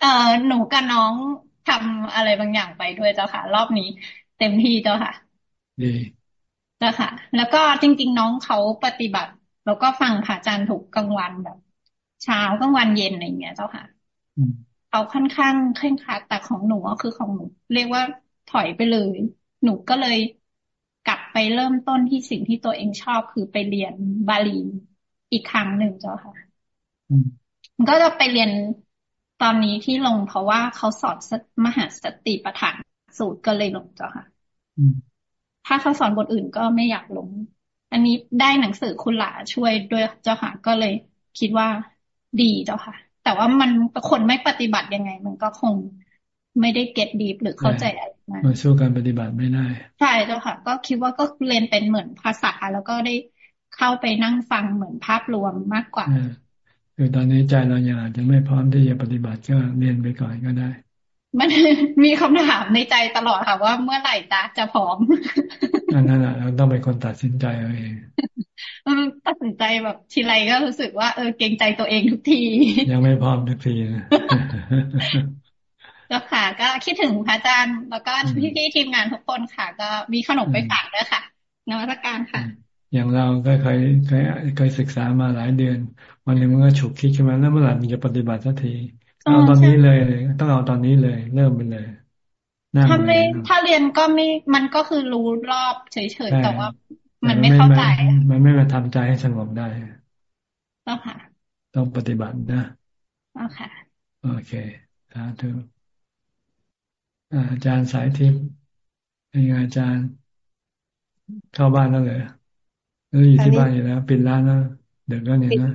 เอ่อหนูกับน้องทำอะไรบางอย่างไปด้วยเจ้าค่ะ รอบนี้ เต็มที่เจ้าค่ะดีเจ้าค่ะ แล้วก็จริง ๆ น้องเขาปฏิบัติ แล้วก็ฟังพระอาจารย์ถูกกลางวันแบบ เช้ากลางวันเย็นอะไรอย่างเงี้ยเจ้าค่ะ เขาค่อนข้างเคร่งครัดแต่ของหนูก็คือของหนูเรียกว่าถอยไปเลย หนูก็เลยกลับไปเริ่มต้นที่สิ่งที่ตัวเองชอบคือไปเรียนบาลีอีกครั้งหนึ่งเจ้าค่ะก็จะไปเรียนตอนนี้ที่ลง เพราะว่าเขาสอนมหาสติปัฏฐานสูตรก็เลยลงเจ้าค่ะถ้าเขาสอนบทอื่นก็ไม่อยากลง อันนี้ได้หนังสือคุณหลาช่วยด้วยเจ้าค่ะก็เลยคิดว่าดีเจ้าค่ะ แต่ว่ามันคนไม่ปฏิบัติยังไง มันก็คงไม่ได้เก็ตดีหรือเข้าใจอะไรมันสู้การปฏิบัติไม่ได้ ใช่เจ้าค่ะ ก็คิดว่าก็เรียนเป็นเหมือนภาษาแล้วก็ได้เข้าไปนั่งฟังเหมือนภาพรวมมากกว่าคือตอนนี้ใจเรายังอาจจะไม่พร้อมที่จะปฏิบัติก็เรียนไปก่อนก็ได้ มันมีคำถามในใจตลอดค่ะว่าเมื่อไหร่จะจะพร้อมนั่นแหละเราต้องเป็นคนตัดสินใจเอาเองตัดสินใจแบบทีไรก็รู้สึกว่าเออเกรงใจตัวเองทุกที ยังไม่พร้อมทุกทีนะก็ค่ะ ก็คิดถึงพระอาจารย์แล้วก็พี่พี่ทีมงานทุกคนค่ะ ก็มีขนมไปฝากด้วยค่ะนวัตการค่ะ อย่างเราก็เคยเคยเคยศึกษามาหลายเดือน วันหนึ่งมันก็ฉุกคิดขึ้นมาแล้วเมื่อไหร่มันจะปฏิบัติสักที เอาตอนนี้เลย ต้องเอาตอนนี้เลย เริ่มไปเลยถ้าไม่ถ้าเรียนก็ไม่มันก็คือรู้รอบเฉยๆแต่ว่า มันไม่เข้าใจ มันไม่มาทำใจให้สงบได้ต้องค่ะ ต้องปฏิบัตินะโอเคโอเคสาธุอาจารย์สายทิพย์เป็นไงอาจารย์ เข้าบ้านแล้วเลยหรืออยู่ที่บ้านอยู่แล้ว ปิดร้านแล้วเดี๋ยวก็เนี่ยนะ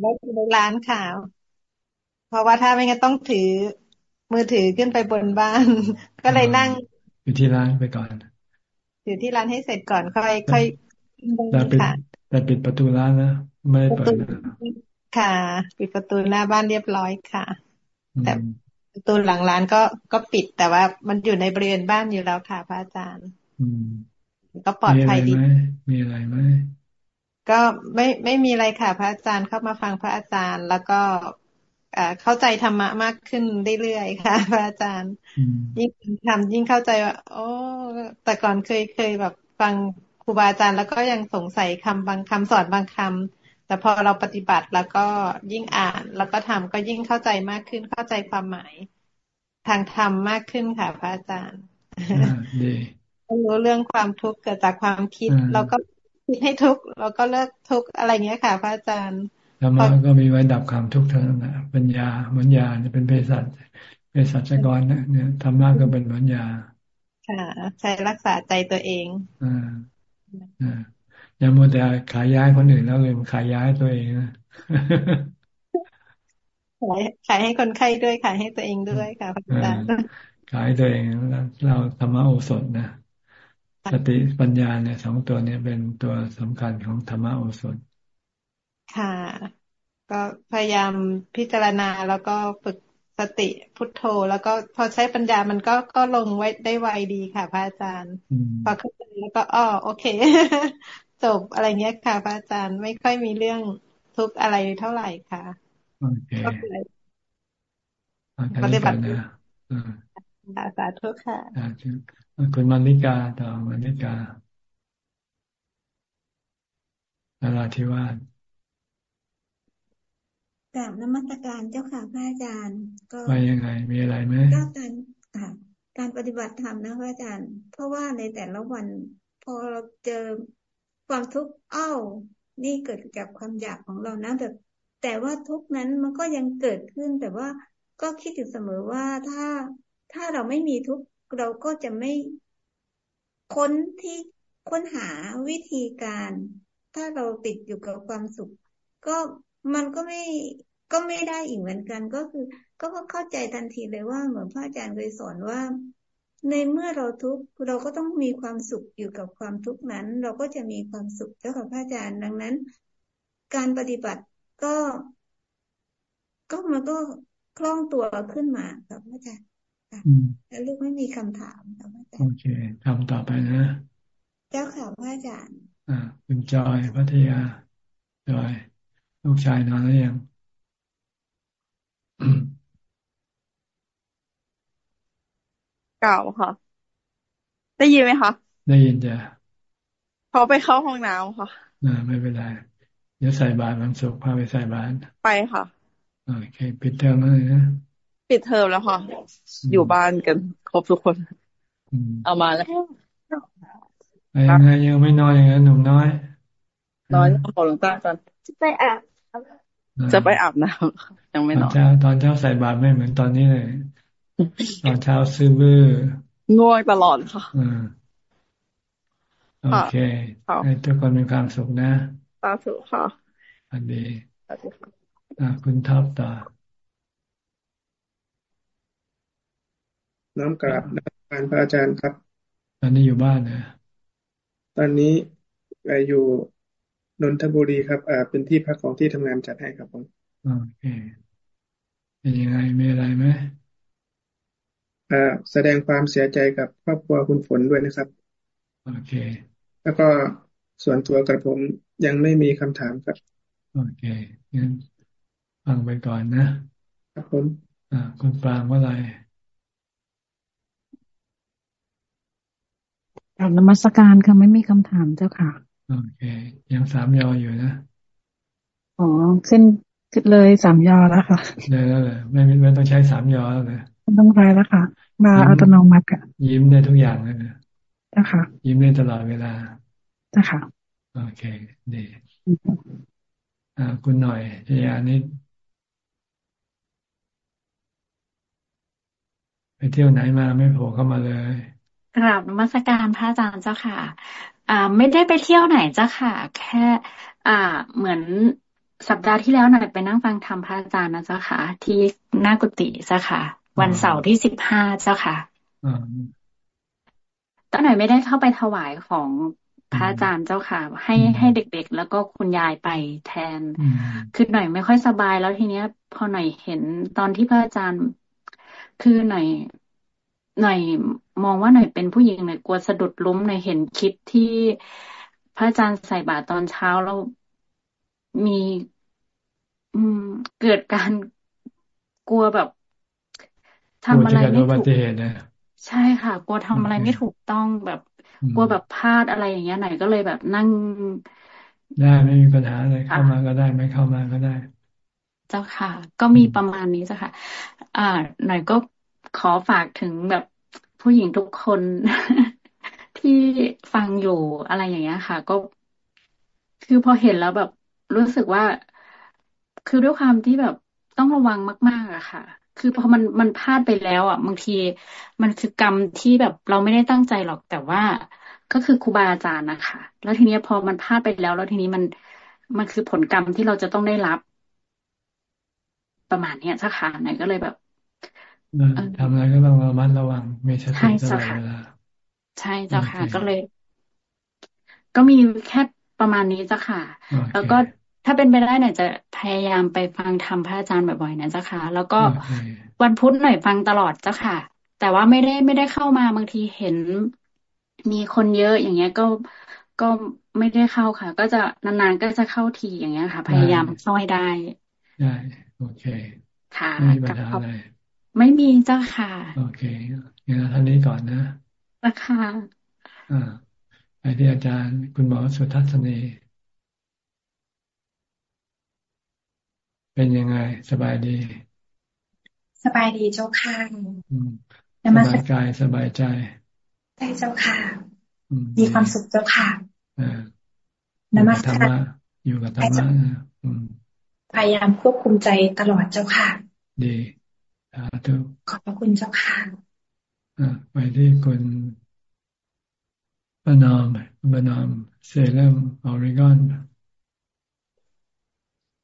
ได้ปิดร้านค่ะ เพราะว่าถ้าไม่งั้นต้องถือมือถือขึ้นไปบนบ้าน ก็เลยนั่งอยู่ที่ร้านไปก่อนอยู่ที่ร้านให้เสร็จก่อนค่อยค่อยแต่ปิดแต่ปิดประตูร้านนะไม่ได้เปิดค่ะ ปิดประตูหน้าบ้านเรียบร้อยค่ะ แต่ประตูหลังร้านก็ก็ปิดแต่ว่ามันอยู่ในบริเวณบ้านอยู่แล้วค่ะพระอาจารย์ก็ปลอดภัยดีมีอะไรไหมก็ไม่ไม่มีอะไรค่ะ พระอาจารย์เข้ามาฟังพระอาจารย์ แล้วก็ เข้าใจธรรมะมากขึ้นเรื่อยๆค่ะพระอาจารย์ยิ่งทำยิ่งเข้าใจว่า โอ้แต่ก่อนเคยเคยแบบฟังครูบาอาจารย์แล้วก็ยังสงสัยคำบางคำสอนบางคำแต่พอเราปฏิบัติแล้วก็ยิ่งอ่าน แล้วก็ทำก็ยิ่งเข้าใจมากขึ้นเข้าใจความหมาย ทางธรรมมากขึ้นค่ะพระอาจารย์ดีรู้เรื่องความทุกข์เกิดจากความคิดเราก็คิดให้ทุกข์เราก็เลิกทุกข์อะไรเงี้ยค่ะ พระอาจารย์ ธรรมะก็มีไว้ดับความทุกข์เท่านั้นแหละปัญญาเหมือนยาจะเป็นเภสัชเภสัชกรเนี่ยธรรมะก็เป็นเหมือนยาค่ะใช้รักษาใจตัวเองอ่าอย่ามัวแต่ขายย้ายคนอื่นแล้วเลยมาขายย้ายตัวเองนะขายขายให้คนไข้ด้วยขายให้ตัวเองด้วยค่ะพระอาจารย์ขายตัวเองเราธรรมะโอสถนะสติปัญญาเนี่ยสองตัวนี้เป็นตัวสำคัญของธรรมโอสถ ค่ะ ก็พยายามพิจารณาแล้วก็ฝึกสติพุทโธ แล้วก็พอใช้ปัญญามันก็ก็ลงไว้ได้ไวดีค่ะ พระอาจารย์พอขึ้นแล้วก็อ๋อโอเค จบอะไรเงี้ยค่ะ พระอาจารย์ไม่ค่อยมีเรื่องทุกอะไรเท่าไหร่ค่ะโอเคปฏิบัตินะสาธุค่ะคุณมาริกาต่อมาริกานาราธิวาส กราบนมัสการเจ้าค่ะพระอาจารย์ ก็ไปยังไง มีอะไรไหมก็การการปฏิบัติธรรมนะพระอาจารย์ เพราะว่าในแต่ละวัน พอเราเจอความทุกข์อ้าวนี่เกิดจากความอยากของเรานะแบบแต่ว่าทุกนั้นมันก็ยังเกิดขึ้น แต่ว่าก็คิดอยู่เสมอว่าถ้าถ้าเราไม่มีทุกเราก็จะไม่ค้นที่ค้นหาวิธีการ ถ้าเราติดอยู่กับความสุข ก็ มันก็ไม่ก็ไม่ได้อีกเหมือนกันก็คือ ก็เข้าใจทันทีเลยว่าเหมือนพระอาจารย์เคยสอนว่า ในเมื่อเราทุกข์เราก็ต้องมีความสุขอยู่กับความทุกข์นั้น เราก็จะมีความสุขเจ้าค่ะพระอาจารย์ดังนั้น การปฏิบัติก็ ก็มันก็คล่องตัวขึ้นมาครับพระอาจารย์แล้วลูกไม่มีคำถามครับอาจารย์โอเคทำต่อไปนะ เจ้าค่ะพระอาจารย์ อ่าคุณจอยพัทยาจอย ลูกชายนอนแล้วยังเก่าค่ะ ได้ยินไหมคะได้ยินจ้ะเขาไปเข้าห้องน้ำค่ะอ่าไม่เป็นไรเดี๋ยวใส่บาตรมันสุกพาไปใส่บาตรไปค่ะโอเคปิดเทอมแล้วนะปิดเทอมแล้วค่ะ อยู่บ้านกันครบทุกคน เอามาแล้วยังไงยังไม่นอนอย่างนั้นหนุ่มน้อย นอนขอหลวงตาตอนไปอาบ จะไปอาบน้ำยังไม่นอนตอนเช้าตอนเช้าใส่บาตรไม่เหมือนตอนนี้เลย ตอนเช้าซื้อบื้อง่วยตลอดค่ะโอเคให้ทุกคนมีความสุขนะสาธุค่ะอันดีคุณท็อปต่อน้ำกราบน้ำการพระอาจารย์ครับ ตอนนี้อยู่บ้านนะ ตอนนี้อยู่ นนทบุรีครับอ่าเป็นที่พักของที่ทำงานจัดให้ครับผมโอเคเป็นยังไงมีอะไรไหมอ่าแสดงความเสียใจกับครอบครัวคุณฝนด้วยนะครับโอเค แล้วก็ส่วนตัวกับผมยังไม่มีคำถามครับโอเคงั้นฟังไปก่อนนะครับผมอ่าคุณปางว่าอะไรกลับนมัสการค่ะไม่มีคำถามเจ้าค่ะ โอเค ยังสามยออยู่นะ อ๋อ ขึ้นขึ้นเลยสามยอแล้วค่ะเลยแล้วเลยไม่ไม่ต้องใช้สามยอแล้วเลยต้องใช้แล้วค่ะ มาอัตโนมัติอะยิ้มได้ทุกอย่างเลยนะเจ้าค่ะยิ้มได้ตลอดเวลาเจ้าค่ะโอเคดีอ่าคุณหน่อยชยานิดไปเที่ยวไหนมาไม่โผล่เข้ามาเลยกราบมาสการพระอาจารย์เจ้าค่ะ อ่า ไม่ได้ไปเที่ยวไหนเจ้าค่ะ แค่ อ่า เหมือนสัปดาห์ที่แล้วหน่อยไปนั่งฟังธรรมพระอาจารย์นะเจ้าค่ะ ที่หน้ากุฏิเจ้าค่ะ วันเสาร์ที่สิบห้าเจ้าค่ะตอนหน่อยไม่ได้เข้าไปถวายของพระอาจารย์เจ้าค่ะ ให้ให้เด็กๆ แล้วก็คุณยายไปแทน คือหน่อยไม่ค่อยสบายแล้วทีเนี้ย พอหน่อยเห็นตอนที่พระอาจารย์ คือหน่อย หน่อยมองว่าหน่อยเป็นผู้หญิงหน่อยกลัวสะดุดล้มหน่อยเห็นคลิปที่พระอาจารย์ใส่บาตรตอนเช้าแล้วมีอืมเกิดการกลัวแบบทำอะไรไม่ถูกใช่ค่ะ กลัวทำอะไรไม่ถูกต้องแบบกลัวแบบพลาดอะไรอย่างเงี้ยหน่อยก็เลยแบบนั่ง ได้ไม่มีปัญหาเลยเข้ามาก็ได้ไม่เข้ามาก็ได้ เจ้าค่ะ ก็มีประมาณนี้จ้ะค่ะ อ่า หน่อยก็ ขอฝากถึงแบบผู้หญิงทุกคนที่ฟังอยู่อะไรอย่างเงี้ยค่ะ ก็คือพอเห็นแล้วแบบรู้สึกว่า คือด้วยความที่แบบต้องระวังมาก ๆอะค่ะ คือพอมันมันพลาดไปแล้วอะบางทีมันคือกรรมที่แบบเราไม่ได้ตั้งใจหรอกแต่ว่าก็คือครูบาอาจารย์นะคะ แล้วทีนี้พอมันพลาดไปแล้ว แล้วทีนี้มันมันคือผลกรรมที่เราจะต้องได้รับ ประมาณเนี้ยสักค่ะไหนก็เลยแบบ ทำอะไรก็ต้องระมัดระวังมีสติตลอดเวลาใช่เจ้าค่ะ ก็เลย ก็มีแค่ประมาณนี้เจ้าค่ะ แล้วก็ถ้าเป็นไปได้เนี่ยจะพยายามไปฟังธรรมพระอาจารย์บ่อยๆนะเจ้าค่ะ แล้วก็วันพุธหน่อยฟังตลอดเจ้าค่ะ แต่ว่าไม่ได้ไม่ได้เข้ามาบางทีเห็นมีคนเยอะอย่างเงี้ยก็ก็ไม่ได้เข้าค่ะ ก็จะนานๆก็จะเข้าทีอย่างเงี้ยค่ะ พยายามเข้าให้ได้ได้โอเคค่ะไม่มีปัญหาอะไร ไม่มีเจ้าค่ะ โอเคงั้นท่านนี้ก่อนนะราคาอ่าไปที่อาจารย์คุณหมอสุทัศนีเป็นยังไง สบายดี สบายดีเจ้าค่ะสบายกายสบายใจใช่เจ้าค่ะมีความสุขเจ้าค่ะนมัสการอยู่กับธรรมะพยายามควบคุมใจตลอดเจ้าค่ะ ดี สาธุขอบพระคุณเจ้าค่ะไปที่คุณปนามปนามเซเลมออริกอน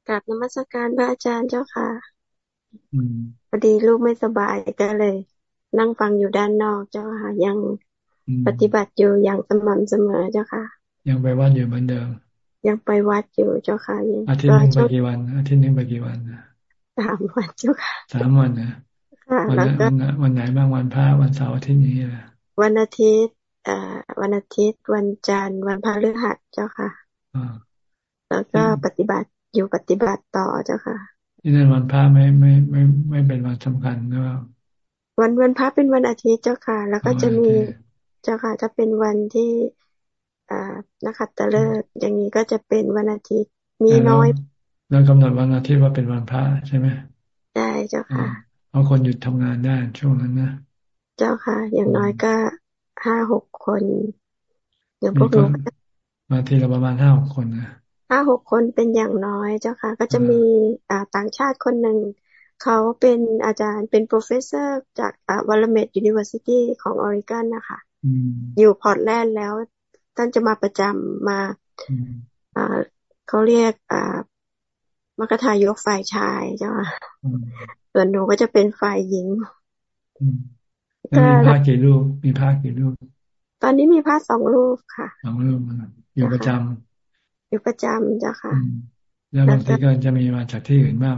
กับนมัสการพระอาจารย์เจ้าค่ะพอดีลูกไม่สบายก็เลย นั่งฟังอยู่ด้านนอกเจ้าค่ะ ยังปฏิบัติอยู่อย่างสม่ำเสมอเจ้าค่ะ ยังไปวัดอยู่เหมือนเดิม ยังไปวัดอยู่เจ้าค่ะยังอาทิตย์นึงไปกี่วันอาทิตย์นึงไปกี่วัน สามวันเจ้าค่ะสามวันนะวันวันไหนบ้างวันพระวันเสาร์อาทิตย์นี้แหละวันอาทิตย์อ่าวันอาทิตย์วันจันทร์วันพฤหัสเจ้าค่ะแล้วก็ปฏิบัติอยู่ปฏิบัติต่อเจ้าค่ะที่นั่นวันพระไม่ไม่ไม่ไม่เป็นวันสำคัญหรือเปล่าวันวันพระเป็นวันอาทิตย์เจ้าค่ะ แล้วก็จะมีเจ้าค่ะจะเป็นวันที่อ่านักขัตฤกษ์อย่างนี้ก็จะเป็นวันอาทิตย์มีน้อย แล้วกำหนดวันอาทิตย์ว่าเป็นวันพระใช่ไหมใช่เจ้าค่ะเพราะคนหยุดทำงานได้ช่วงนั้นนะเจ้าค่ะ อย่างน้อยก็ห้าหกคนอย่างพวกหนูมาทีละประมาณห้าหกคนนะห้าหกคนเป็นอย่างน้อยเจ้าค่ะ ก็จะมีอ่าต่างชาติคนหนึ่งเขาเป็นอาจารย์เป็น professor จาก Willamette University ของออริกอนนะคะอยู่พอร์ตแลนด์แล้วท่านจะมาประจำมาอ่าเขาเรียกอ่า มกทายกฝ่ายชายเจ้าค่ะส่วนหนูก็จะเป็นฝ่ายหญิงมีพระกี่รูป มีพระกี่รูป ตอนนี้มีพระสองรูปค่ะสองรูปอยู่ประจำอยู่ประจำจ้ะค่ะ แล้วบางทีก็จะมีมาจากที่อื่นบ้าง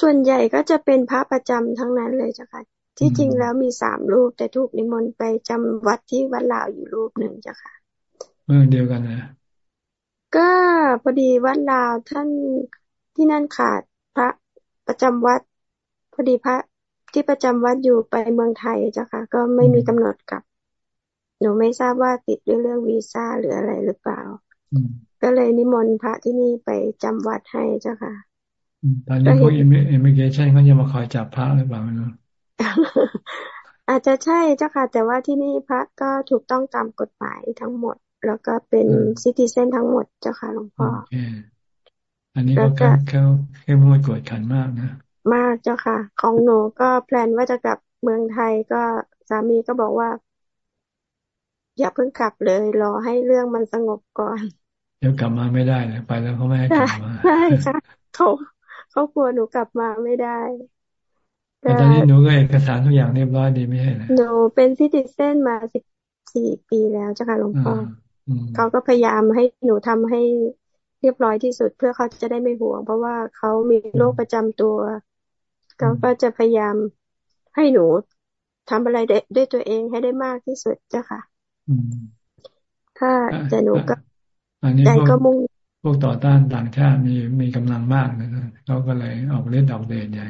ส่วนใหญ่ก็จะเป็นพระประจำทั้งนั้นเลยจ้ะค่ะ ที่จริงแล้วมีสามรูป แต่ถูกนิมนต์ไปจำวัดที่วัดลาวอยู่รูปหนึ่งจ้ะค่ะเมื่อเดียวกันนะ ก็พอดีวัดลาวท่านที่นั่นขาดพระประจำวัด พอดีพระที่ประจำวัดอยู่ไปเมืองไทยจ้ะค่ะ ก็ไม่มีกำหนดกลับ หนูไม่ทราบว่าติดด้วยเรื่องวีซ่าหรืออะไรหรือเปล่า ก็เลยนิมนต์พระที่นี่ไปจำวัดให้เจ้าค่ะตอนนี้พวกอิมิเกชันเขาจะมาคอยจับพระหรือเปล่าไม่รู้อาจจะใช่เจ้าค่ะ แต่ว่าที่นี่พระก็ถูกต้องตามกฎหมายทั้งหมด แล้วก็เป็นซิติเซนทั้งหมดเจ้าค่ะหลวงพ่ออันนี้เขาเขาเข้มงวดกวดขันมากนะมากเจ้าค่ะ ของหนูก็แพลนว่าจะกลับเมืองไทยก็สามีก็บอกว่า อย่าเพิ่งกลับเลย รอให้เรื่องมันสงบก่อน เดี๋ยวกลับมาไม่ได้เลยไปแล้วเขาไม่ให้กลับมาใช่ค่ะเขาเขากลัวหนูกลับมาไม่ได้แต่ตอนนี้หนูก็เอกสารทุกอย่างเรียบร้อยดีไม่ใช่เหรอหนูเป็นซิติเซนมาสิบสี่ปีแล้วจ้ะค่ะหลวงพ่อ เขาก็พยายามให้หนูทำให้เรียบร้อยที่สุดเพื่อเขาจะได้ไม่ห่วง เพราะว่าเขามีโรคประจำตัวเขาก็จะพยายามให้หนูทำอะไรได้ตัวเองให้ได้มากที่สุดจ้ะค่ะถ้าจะหนูก็ใจก็มุ่งพวกต่อต้านต่างชาติมีมีกำลังมากนะเขาก็เลยออกเล่นออกเดนใหญ่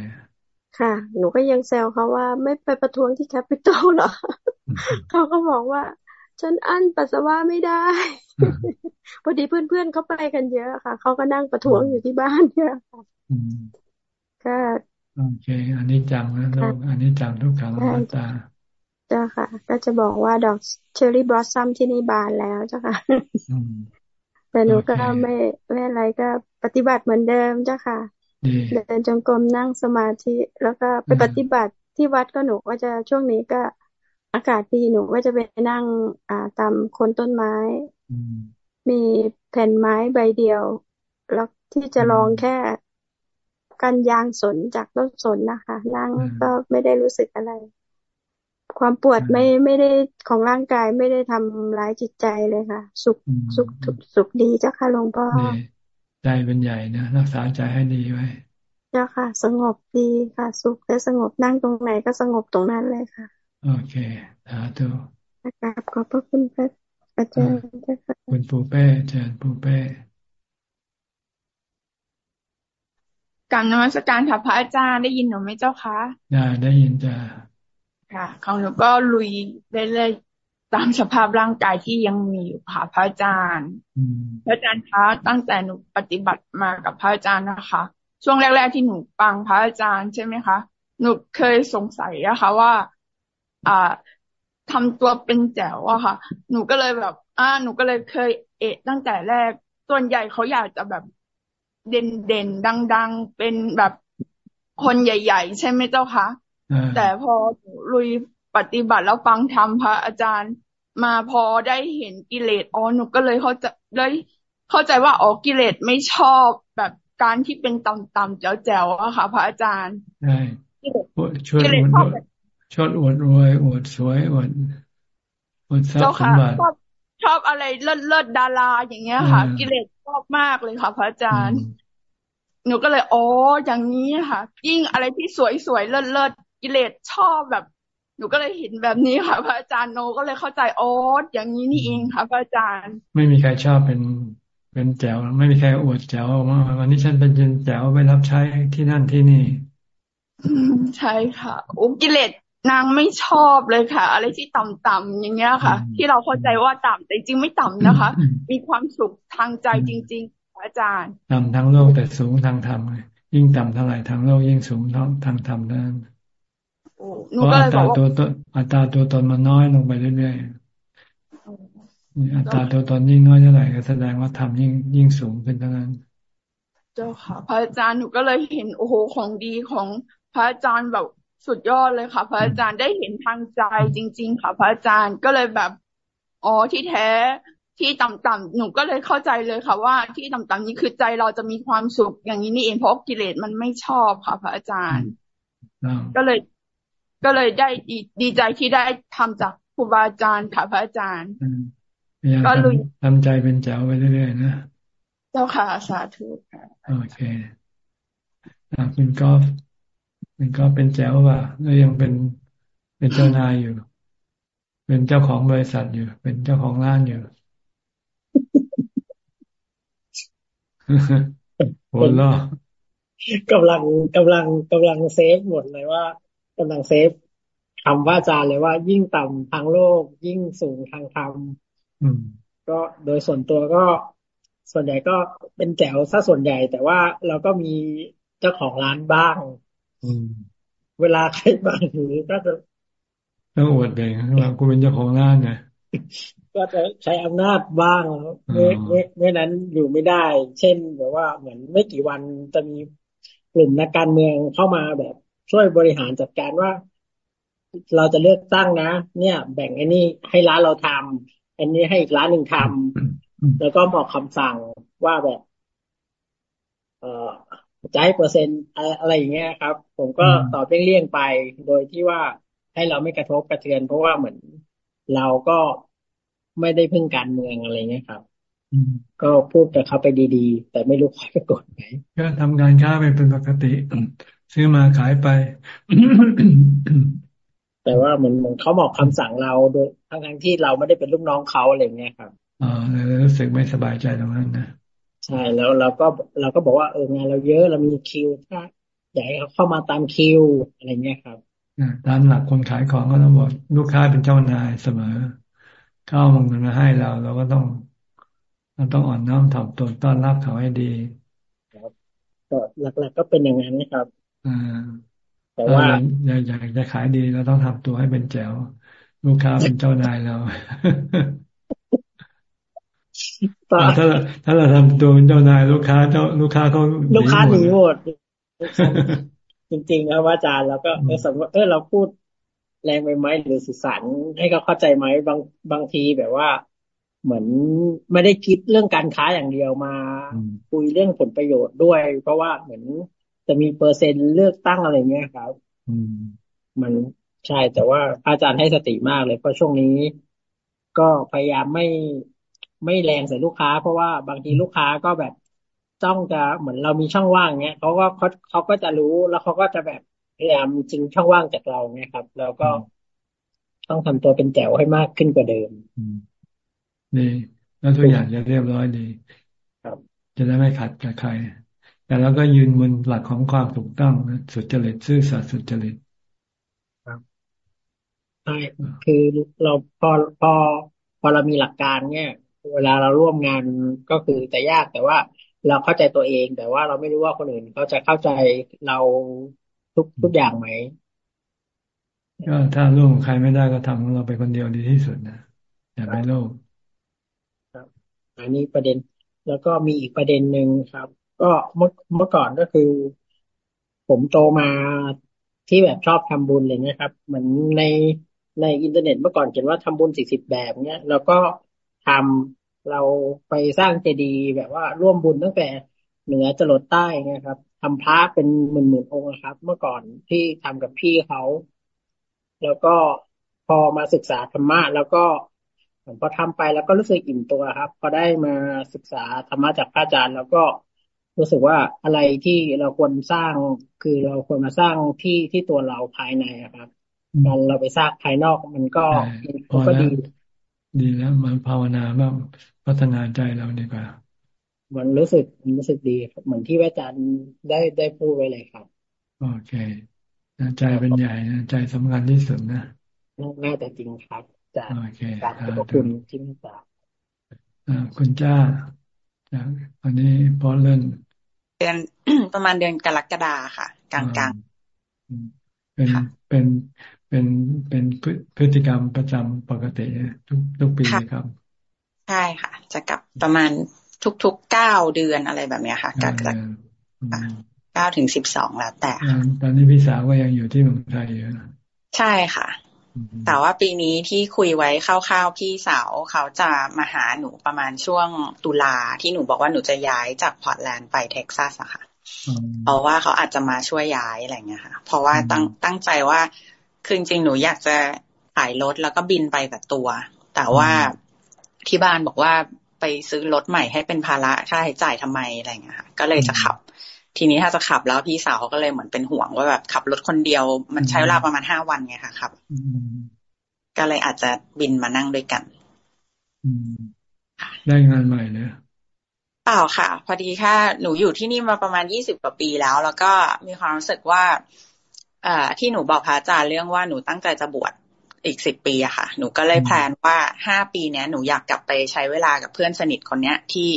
ค่ะ หนูก็ยังแซวเขาว่าไม่ไปประท้วงที่แคปิตอลหรอเขาก็บอกว่า ฉันอั้นปัสสาวะไม่ได้ พอดีเพื่อนๆเขาไปกันเยอะค่ะ เขาก็นั่งประท้วงอยู่ที่บ้านเยอะค่ะก็โอเค อันนี้จังนะโลกอันนี้จังทุกขังอนัตตาเจ้าค่ะ ก็จะบอกว่าดอกเชอร์รี่บลอสซัมที่นี่บานแล้วเจ้าค่ะแต่หนูก็ไม่ไม่อะไรก็ปฏิบัติเหมือนเดิมเจ้าค่ะเดินจงกรมนั่งสมาธิ แล้วก็ไปปฏิบัติที่วัดก็หนูก็จะช่วงนี้ก็ อากาศดีหนูก็จะไปนั่ง อ่าตามโคนต้นไม้ มีแผ่นไม้ใบเดียว แล้วที่จะลองแค่กันยางสนจากต้นสนนะคะ นั่งก็ไม่ได้รู้สึกอะไรพความปวดไม่ไม่ได้ของร่างกายไม่ได้ทำร้ายจิตใจเลยค่ะ สุขสุขสุขดีเจ้าค่ะหลวงพ่อใจเป็นใหญ่นะรักษาใจให้ดีไว้ เจ้าค่ะ สงบดีค่ะ สุขและสงบนั่งตรงไหนก็สงบตรงนั้นเลยค่ะ โอเคสาธุกราบขอบพระคุณพระอาจารย์เจ้าค่ะคุณปูเป้เชิญปูเป้การนมัสการค่ะพระอาจารย์ได้ยินหนูไหมเจ้าคะได้ได้ยินจ้าค่ะของหนูก็ลุยเรื่อยๆตามสภาพร่างกายที่ยังมีอยู่ค่ะพระอาจารย์พระอาจารย์คะตั้งแต่หนูปฏิบัติมากับพระอาจารย์นะคะ ช่วงแรก ๆ ที่หนูฟังพระอาจารย์ใช่ไหมคะหนูเคยสงสัยอะคะว่า อ่าทำตัวเป็นแจ๋วอะค่ะ หนูก็เลยแบบ อ่า หนูก็เลยเคยเอะตั้งแต่แรก ส่วนใหญ่เขาอยากจะแบบเด่นเด่นดัง ๆ เป็นแบบคนใหญ่ ๆ ใช่ไหมเจ้าคะแต่พอลุยปฏิบัติแล้วฟังธรรมพระอาจารย์มาพอได้เห็นกิเลสอ๋อหนูก็เลยเขาจะได้เข้าใจว่าอ๋อกิเลสไม่ชอบแบบการที่เป็นต่ำๆแจ๋วๆอะค่ะ พระอาจารย์ใช่ช่วยอวด ชอบอวดรวยอวดสวยอวดอวดทรัพย์สมบัติชอบอะไรเลิศเลิศดาราอย่างเงี้ยค่ะ กิเลสชอบมากเลยค่ะ พระอาจารย์ หนูก็เลยอ๋ออย่างนี้ค่ะ ยิ่งอะไรที่สวยสวยเลิศเลิศกิเลสชอบแบบ หนูก็เลยเห็นแบบนี้ค่ะ พระอาจารย์โนก็เลยเข้าใจอ๋ออย่างนี้นี่เองค่ะ พระอาจารย์ ไม่มีใครชอบเป็นเป็นแจ๋วไม่มีใครอวดแจ๋วว่าวันนี้ฉันเป็นแจ๋วไปรับใช้ที่นั่นที่นี่ ใช่ค่ะอุกิเลส นางไม่ชอบเลยค่ะ อะไรที่ต่ำๆอย่างเงี้ยค่ะ ที่เราเข้าใจว่าต่ำแต่จริงไม่ต่ำนะคะ มีความสุขทางใจจริง ๆ อาจารย์ต่ำทางโลกแต่สูงทางธรรมยิ่งต่ำเท่าไหร่ทางโลกยิ่งสูงทางธรรมนั้นเพราะอัตราตัวตนอัตราตัวตนมันน้อยลงไปเรื่อยๆอัตราตัวตนยิ่งน้อยเท่าไหร่ก็แสดงว่าธรรมยิ่งยิ่งสูงขึ้นเท่านั้น เจ้าค่ะ พระอาจารย์หนูก็เลยเห็นโอ้โหของดีของพระอาจารย์แบบ สุดยอดเลยค่ะ พระอาจารย์ได้เห็นทางใจจริง ๆ ค่ะ พระอาจารย์ก็เลยแบบอ๋อที่แท้ที่ต่ำๆหนูก็เลยเข้าใจเลยค่ะ ว่าที่ต่ำๆนี้คือใจเราจะมีความสุขอย่างนี้นี่เองเพราะกิเลสมันไม่ชอบค่ะ พระอาจารย์ก็เลย ก็เลยได้ดีดีใจที่ได้ทำจากครูบาอาจารย์ค่ะพระอาจารย์ก็ลุยทำใจเป็นเจ้าไปเรื่อยๆนะ เจ้าค่ะสาธุค่ะโอเคคุณกอล์ฟ มันก็เป็นแจ๋วว่าแล้วยังเป็นเป็นเจ้านายอยู่ เป็นเจ้าของบริษัทอยู่ เป็นเจ้าของร้านอยู่หัวล้อกำลังกำลังกำลังเซฟหมดเลยว่ากำลังเซฟคำว่าอาจารย์เลยว่ายิ่งต่ำทางโลก ยิ่งสูงทางธรรมก็โดยส่วนตัวก็ส่วนใหญ่ก็เป็นแจ๋วซะส่วนใหญ่ แต่ว่าเราก็มีเจ้าของร้านบ้าง เวลาใครมาหรือก็จะต้องอวดเองว่ากูเป็นเจ้าของร้านไงก็จะใช้อำนาจบ้างไม่ไม่ไม่นั้นอยู่ไม่ได้ เช่นแบบว่าเหมือนไม่กี่วันจะมีกลุ่มนักการเมืองเข้ามาแบบช่วยบริหารจัดการว่า เราจะเลือกตั้งนะ เนี่ย แบ่งไอ้นี่ให้ร้านเราทำอันนี้ให้อีกร้านหนึ่งทำแล้วก็บอกคำสั่งว่าแบบ เอ่อ จะให้เปอร์เซ็นต์อะไรอย่างเงี้ยครับ ผมก็ตอบเลี่ยงๆไป โดยที่ว่าให้เราไม่กระทบกระเทือน เพราะว่าเหมือนเราก็ไม่ได้พึ่งการเมืองอะไรเงี้ยครับก็พูดกับเขาไปดีๆ แต่ไม่รู้เขาจะกดไหนก็ทำงานค้าไปเป็นปกติ ซื้อมาขายไป แต่ว่าเหมือนเหมือนเขาบอกคำสั่งเราโดยทั้งที่เราไม่ได้เป็นลูกน้องเขาอะไรเงี้ยครับอ๋อรู้สึกไม่สบายใจตรงนั้นนะ ใช่แล้วเราก็เราก็บอกว่าเอองานเราเยอะเรามีคิวถ้าอยากให้เขาเข้ามาตามคิวอะไรเงี้ยครับตามหลักคนขายของก็ต้องบอกลูกค้าเป็นเจ้านายเสมอ เข้ามาเงินมาให้เราเราก็ต้องเราต้องอ่อนน้อมถ่อมตนต้อนรับเขาให้ดีครับก็หลัก ๆ ก็เป็นอย่างนั้นนะครับอ่าแต่ว่าอยากอยากจะขายดีเราต้องทำตัวให้เป็นแจ๋วลูกค้าเป็นเจ้านายเรา ถ้าถ้าเราทำตัวเป็นเจ้านายลูกค้าเจ้าลูกค้าเขาลูกค้าหนีหมดจริงๆครับอาจารย์แล้วก็เออสมมติเออเราพูดแรงไปไหมหรือสื่อสารให้เขาเข้าใจไหมบางบางทีแบบว่า เหมือนไม่ได้คิดเรื่องการค้าอย่างเดียวมา คุยเรื่องผลประโยชน์ด้วย เพราะว่าเหมือนจะมีเปอร์เซ็นต์เลือกตั้งอะไรเงี้ยครับมันใช่แต่ว่าอาจารย์ให้สติมากเลยเพราะช่วงนี้ ก็พยายามไม่ ไม่แรงใส่ลูกค้า เพราะว่าบางทีลูกค้าก็แบบจ้องจะเหมือนเรามีช่องว่างเนี้ยเขาก็เขาเขาก็จะรู้แล้วเขาก็จะแบบพยายามจริงช่องว่างจากเราเนี่ยครับแล้วก็ต้องทำตัวเป็นแจ๋วให้มากขึ้นกว่าเดิมดีแล้วทุกอย่างจะเรียบร้อยดี ครับ จะได้ไม่ขัดกับใคร แต่เราก็ยืนบนหลักของความถูกต้องนะสุจริตซื่อสัตย์สุจริตครับใช่คือเราพอพอพอเรามีหลักการเนี่ย เวลาเราร่วมงานก็คือแต่ยากแต่ว่าเราเข้าใจตัวเอง แต่ว่าเราไม่รู้ว่าคนอื่นเขาจะเข้าใจเราทุกทุกอย่างไหมก็ถ้าร่วมใครไม่ได้ก็ทำของเราไปคนเดียวดีที่สุดนะอย่าไปโลภครับอันนี้ประเด็นแล้วก็มีอีกประเด็นหนึ่งครับ ก็เมื่อเมื่อก่อนก็คือ ผมโตมาที่แบบชอบทำบุญอะไรเงี้ยครับ เหมือนในในอินเทอร์เน็ตเมื่อก่อนเขียนว่าทำบุญสี่สิบแบบเนี้ย แล้วก็ ทำเราไปสร้างเจดีย์แบบว่าร่วมบุญตั้งแต่เหนือจรดใต้เงี้ยครับทำพระเป็นหมื่นหมื่นองค์ครับ เมื่อก่อนที่ทำกับพี่เขา แล้วก็พอมาศึกษาธรรมะ แล้วก็พอทำไปแล้วก็รู้สึกอิ่มตัวครับ พอได้มาศึกษาธรรมะจากพระอาจารย์ แล้วก็รู้สึกว่าอะไรที่เราควรสร้างคือเราควรมาสร้างที่ที่ตัวเราภายในครับมันเราไปสร้างภายนอกมันก็มันก็ดี ดีแล้วมันภาวนาบ้างพัฒนาใจเราดีกว่ามันรู้สึกมันรู้สึกดีเหมือนที่อาจารย์ได้ได้พูดไว้เลยครับ โอเคใจเป็นใหญ่นะใจสำคัญที่สุดนะน่าจะจริงครับจากการขอบคุณที่มีตาคุณจ้าจากวันนี้พอเล่นเดือนประมาณเดือนกรกฎาค่ะ กลางกลางเป็นเป็นเป็นเป็นพฤติกรรมประจำปกติทุกทุกปีครับ ใช่ค่ะ จะกลับประมาณทุกๆเก้าเดือนอะไรแบบนี้ค่ะกลับเก้าถึงสิบสองแล้วแต่ตอนนี้พี่สาวก็ยังอยู่ที่เมืองไทยอยู่ใช่ค่ะ แต่ว่าปีนี้ที่คุยไว้คร่าวๆพี่สาวเขาจะมาหาหนูประมาณช่วงตุลาที่หนูบอกว่าหนูจะย้ายจากพอร์ตแลนด์ไปเท็กซัสอะค่ะเพราะว่าเขาอาจจะมาช่วยย้ายอะไรเงี้ยค่ะ เพราะว่าตั้งตั้งใจว่า คือจริงๆหนูอยากจะขายรถแล้วก็บินไปกับตัว แต่ว่าที่บ้านบอกว่าไปซื้อรถใหม่ให้เป็นภาระค่าใช้จ่ายทำไมอะไรเงี้ยค่ะก็เลยจะขับ ทีนี้ถ้าจะขับแล้วพี่สาวเขาก็เลยเหมือนเป็นห่วงว่าแบบขับรถคนเดียว มันใช้เวลาประมาณห้าวันไงค่ะครับก็เลยอาจจะบินมานั่งด้วยกันได้งานใหม่เนยเปล่าค่ะ พอดีแค่หนูอยู่ที่นี่มาประมาณยี่สิบกว่าปีแล้ว แล้วก็มีความรู้สึกว่า อ่าที่หนูบอกพระอาจารย์เรื่องว่าหนูตั้งใจจะบวชอีกสิบปีอะค่ะ หนูก็เลยแพลนว่าห้าปีเนี้ยหนูอยากกลับไปใช้เวลากับเพื่อนสนิทคนเนี้ยที่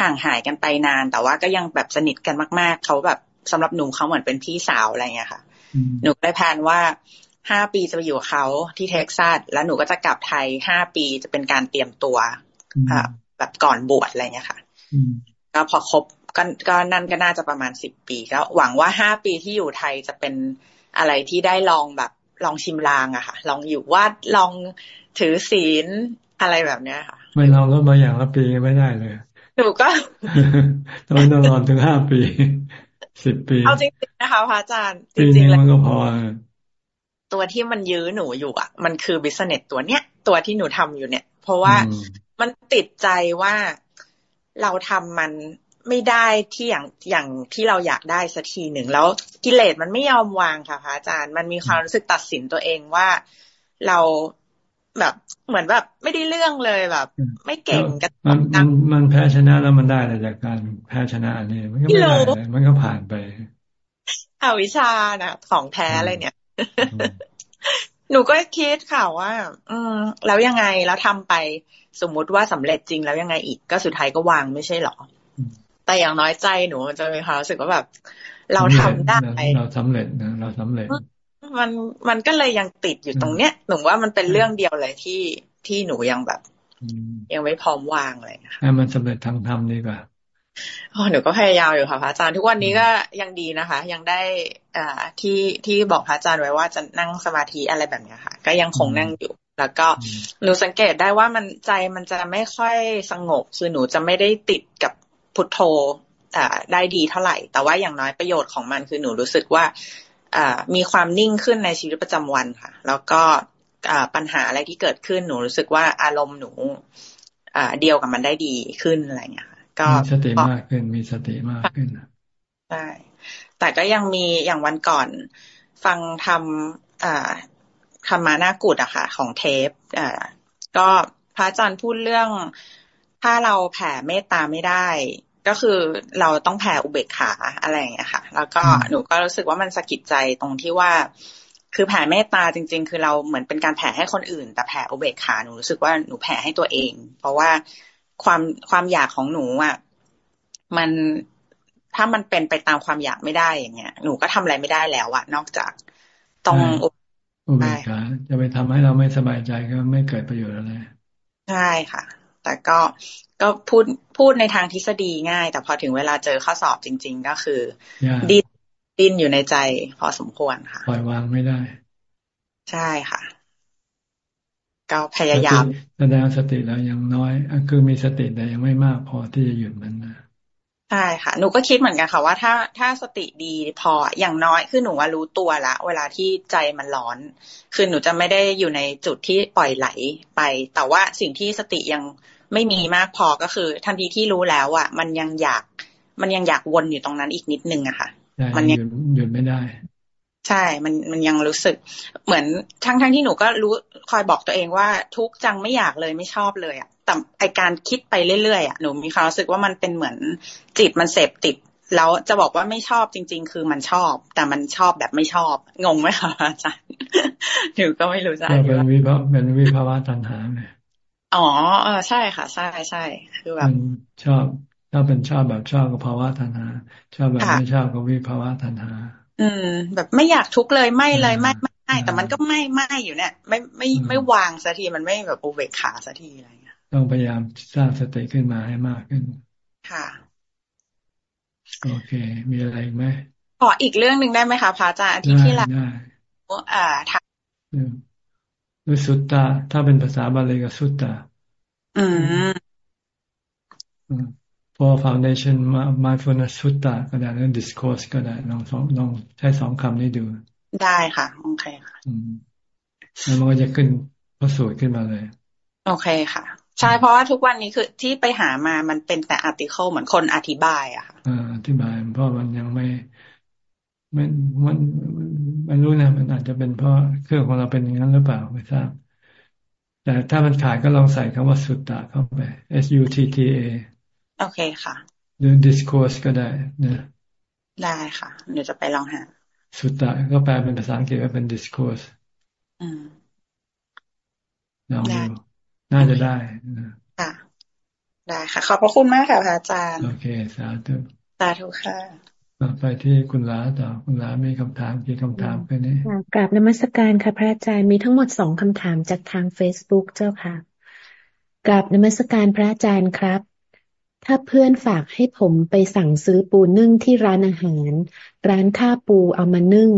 ห่างหายกันไปนาน แต่ว่าก็ยังแบบสนิทกันมาก ๆเขาแบบสำหรับหนูเขาเหมือนเป็นพี่สาวอะไรเงี้ยค่ะ หนูได้ plan ว่าห้าปีจะไปอยู่เขาที่เท็กซัสแล้วหนูก็จะกลับไทยห้าปีจะเป็นการเตรียมตัวแบบก่อนบวชอะไรเงี้ยค่ะก็พอครบก็ก็นั่นก็น่าจะประมาณสิบปีก็หวังว่าห้าปีที่อยู่ไทยจะเป็น อะไรที่ได้ลองแบบลองชิมลางอะค่ะ ลองอยู่วัดลองถือศีลอะไรแบบเนี้ยค่ะ ไม่ลองก็มาอย่างละปีไม่ได้เลยหนูก็ต้องนอนถึงห้าปีสิบปี เอาจริงๆนะคะพระอาจารย์จริงๆแล้วมันก็พอตัวที่มันยื้อหนูอยู่อะ มันคือบิสเนสตัวเนี้ย ตัวที่หนูทำอยู่เนี่ย เพราะว่ามันติดใจว่าเราทำมัน ไม่ได้ที่อย่างอย่างที่เราอยากได้สักทีหนึ่งแล้วกิเลสมันไม่ยอมวางค่ะพระอาจารย์มันมีความรู้สึกตัดสินตัวเองว่าเราแบบเหมือนแบบไม่ได้เรื่องเลยแบบ ไม่เก่งกันมันมันมันแพ้ชนะแล้วมันได้อะไรจากการแพ้ชนะอันนี้มันก็ไม่ได้เลยมันก็ผ่านไปเอาวิชานะของแพ้อะไรเนี่ย หนูก็คิดค่ะว่า อืมแล้วยังไงแล้วทำไปสมมุติว่าสำเร็จจริงแล้วยังไงอีกก็สุดท้ายก็วางไม่ใช่หรอ แต่อย่างน้อยใจหนูจะมีความรู้สึกว่าแบบ เราทำได้เราสำเร็จนะเราสำเร็จ มันมันก็เลยยังติดอยู่ตรงเนี้ยหนูว่ามันเป็นเรื่องเดียวเลยที่ที่หนูยังแบบ ยังไม่พร้อมวางเลยนะคะให้มันสำเร็จทางธรรมดีกว่าอ๋อหนูก็พยายามอยู่ค่ะพระอาจารย์ทุกวันนี้ก็ยังดีนะคะ ยังได้อ่าที่ที่บอกพระอาจารย์ไว้ว่าจะนั่งสมาธิอะไรแบบนี้ค่ะ ก็ยังคงนั่งอยู่แล้วก็หนูสังเกตได้ว่ามันใจมันจะไม่ค่อยสงบ คือหนูจะไม่ได้ติดกับ พุทโธอ่าได้ดีเท่าไหร่ แต่ว่าอย่างน้อยประโยชน์ของมันคือหนูรู้สึกว่ามีความนิ่งขึ้นในชีวิตประจำวันค่ะ แล้วก็ปัญหาอะไรที่เกิดขึ้นหนูรู้สึกว่าอารมณ์หนูเดียวกับมันได้ดีขึ้นอะไรเงี้ยก็มีสติมากขึ้นมีสติมากขึ้นใช่แต่ก็ยังมีอย่างวันก่อนฟังทำธรรมานากุดอะค่ะ ของเทปอ่าก็พระอาจารย์พูดเรื่อง ถ้าเราแผ่เมตตาไม่ได้ ก็คือเราต้องแผ่อุเบกขาอะไรอย่างเงี้ยค่ะ แล้วก็หนูก็รู้สึกว่ามันสะกิดใจตรงที่ว่าคือแผ่เมตตาจริง ๆ คือเราเหมือนเป็นการแผ่ให้คนอื่น แต่แผ่อุเบกขาหนูรู้สึกว่าหนูแผ่ให้ตัวเอง เพราะว่าความความอยากของหนูอะมันถ้ามันเป็นไปตามความอยากไม่ได้อย่างเงี้ย หนูก็ทำอะไรไม่ได้แล้วอะนอกจากต้องอุเบกขาจะไปทำให้เราไม่สบายใจก็ไม่เกิดประโยชน์อะไรใช่ค่ะ แต่ก็ก็พูดพูดในทางทฤษฎีง่าย แต่พอถึงเวลาเจอข้อสอบจริง ๆ ก็คือดิ้นดิ้นอยู่ในใจ พอสมควรค่ะปล่อยวางไม่ได้ ใช่ค่ะก็พยายามแสดงสติแล้วยังน้อยคือมีสติแต่ยังไม่มากพอที่จะหยุดมันนะใช่ค่ะ หนูก็คิดเหมือนกันค่ะว่าถ้าถ้าสติดีพออย่างน้อยคือหนูว่ารู้ตัวละ เวลาที่ใจมันร้อน คือหนูจะไม่ได้อยู่ในจุดที่ปล่อยไหลไป แต่ว่าสิ่งที่สติยัง ไม่มีมากพอก็คือทันทีที่รู้แล้วอะ มันยังอยาก มันยังอยากวนอยู่ตรงนั้นอีกนิดนึงอะค่ะ มันยังหยุดไม่ได้ ใช่ มันมันยังรู้สึก เหมือนทั้งทั้งที่หนูก็รู้คอยบอกตัวเองว่าทุกจังไม่อยากเลยไม่ชอบเลยอะแต่ไอการคิดไปเรื่อยๆอะหนูมีความรู้สึกว่ามันเป็นเหมือนจิตมันเสพติดแล้วจะบอกว่าไม่ชอบจริง ๆ คือมันชอบ แต่มันชอบแบบไม่ชอบ งงไหมคะอาจารย์หนูก็ไม่รู้จะเป็นวิภาวะเป็นวิภาวะตัณหาไง อ๋อเออใช่ค่ะ ใช่ใช่คือแบบชอบถ้าเป็นชอบแบบชอบก็ภาวะตัณหาชอบแบบไม่ชอบก็วิภาวะตัณหาอืม แบบไม่อยากทุกข์เลยไม่เลยไม่ไม่แต่มันก็ไม่ไม่อยู่เนี่ย ไม่ไม่ไม่วางสักทีมันไม่แบบอุเบกขาสักทีอะไรต้องพยายามสร้างสติขึ้นมาให้มากขึ้น ค่ะ โอเค มีอะไรไหมขออีกเรื่องหนึ่งได้ไหมคะพระอาจารย์อาทิตย์ที่แล้วอ่าทาง ด้วยสุตตา ถ้าเป็นภาษาบาลีก็สุตตาอืม for foundation mindfulness สุตตาก็ได้แล้ว discourse ก็ได้ลองสองลองใช้สองคำนี้ดู ได้ค่ะ โอเคค่ะแล้วมันก็จะขึ้นพระสูตรขึ้นมาเลย โอเคค่ะ ใช่เพราะว่าทุกวันนี้คือที่ไปหามามันเป็นแต่อาร์ติเคิลเหมือนคนอธิบายอะค่ะอธิบาย เพราะมันยังไม่ มันมันมันรู้นะมันอาจจะเป็นเพราะเครื่องของเราเป็นอย่างนั้นหรือเปล่าไม่ทราบ แต่ถ้ามันขายก็ลองใส่คำว่าสุตตะเข้าไป S U T T A โอเคค่ะ หรือ discourse ก็ได้นะได้ค่ะ เดี๋ยวจะไปลองหา สุตตะก็แปลเป็นภาษาอังกฤษว่าเป็น discourse อืมลองดูน่าจะได้ค่ะ ได้ค่ะ ขอบพระคุณมากค่ะพระอาจารย์ โอเค สาธุ สาธุค่ะ ไปที่คุณลาต่อคุณลามีคำถามกี่คำถามไปนี่กราบนมัสการค่ะพระอาจารย์มีทั้งหมดสองคำถามจากทางเฟซบุ๊กเจ้าค่ะกราบนมัสการพระอาจารย์ครับ ถ้าเพื่อนฝากให้ผมไปสั่งซื้อปูนึ่งที่ร้านอาหาร ร้านค่าปูเอามานึ่ง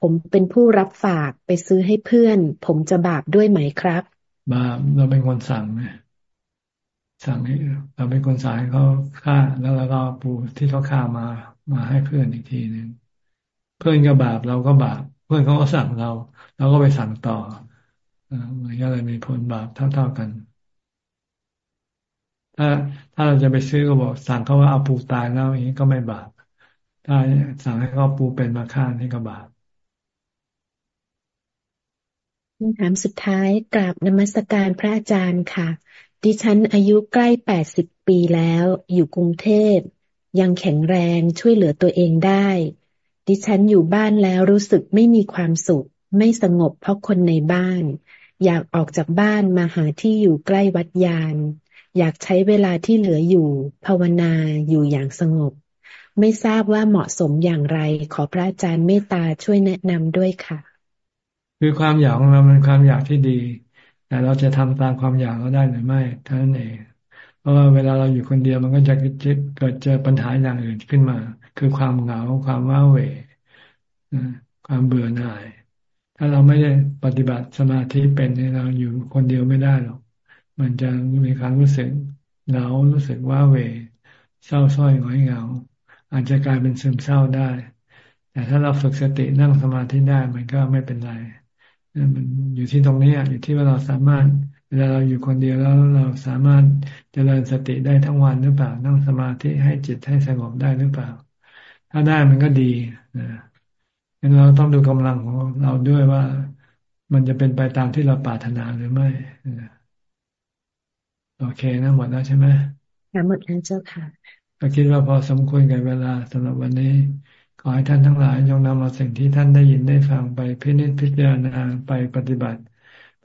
ผมเป็นผู้รับฝากไปซื้อให้เพื่อน ผมจะบาปด้วยไหมครับบาปเราเป็นคนสั่งไงสั่งให้เราเป็นคนสั่งให้เขาฆ่าแล้วเราก็ปูที่เขาฆ่ามา มาให้เพื่อนอีกทีหนึ่งเพื่อนก็บาปเราก็บาป เพื่อนเขาก็สั่งเรา เราก็ไปสั่งต่อมันก็เลยมีผลบาปเท่าๆกัน ถ้าถ้าเราจะไปซื้อก็บอกสั่งเขาว่าเอาปูตายแล้วอย่างนี้ก็ไม่บาป ถ้าสั่งให้เขาปูเป็นมาฆ่านี่ก็บาปคำถามสุดท้ายกราบนมัสการพระอาจารย์ค่ะ ดิฉันอายุใกล้แปดสิบปีแล้ว อยู่กรุงเทพ ยังแข็งแรงช่วยเหลือตัวเองได้ ดิฉันอยู่บ้านแล้วรู้สึกไม่มีความสุข ไม่สงบเพราะคนในบ้าน อยากออกจากบ้านมาหาที่อยู่ใกล้วัดยาน อยากใช้เวลาที่เหลืออยู่ ภาวนาอยู่อย่างสงบ ไม่ทราบว่าเหมาะสมอย่างไร ขอพระอาจารย์เมตตาช่วยแนะนำด้วยค่ะ คือความอยากของเราเป็นความอยากที่ดี แต่เราจะทำตามความอยากเราได้หรือไม่เท่านั้นเอง ราะว่าเวลาเราอยู่คนเดียวมันก็จะเกิดเจอปัญหาอย่างอื่นขึ้นมา คือความเหงาความว้าเหวความเบื่อหน่าย ถ้าเราไม่ได้ปฏิบัติสมาธิเป็นเราอยู่คนเดียวไม่ได้หรอกมันจะมีความรู้สึกเหงารู้สึกว่าเวเศร้าส้อยหงอยเหงา อาจจะกลายเป็นซึมเศร้าได้ แต่ถ้าเราฝึกสตินั่งสมาธิได้มันก็ไม่เป็นไรมันอยู่ที่ตรงนี้อยู่ที่ว่าเราสามารถเวลาเราอยู่คนเดียวแล้วเราสามารถ เจริญสติได้ทั้งวันหรือเปล่า นั่งสมาธิให้จิตให้สงบได้หรือเปล่า ถ้าได้มันก็ดีนะงั้นเราต้องดูกำลังของเราด้วยว่ามันจะเป็นไปตามที่เราปรารถนาหรือไม่โอเคนะหมดแล้วใช่ไหมหมดแล้วเจ้าค่ะก็คิดว่าพอสมควรกับเวลาสำหรับวันนี้ ขอให้ท่านทั้งหลายจงนำเอาสิ่งที่ท่านได้ยินได้ฟังไปพิจิตพิจารณาไปปฏิบัติเ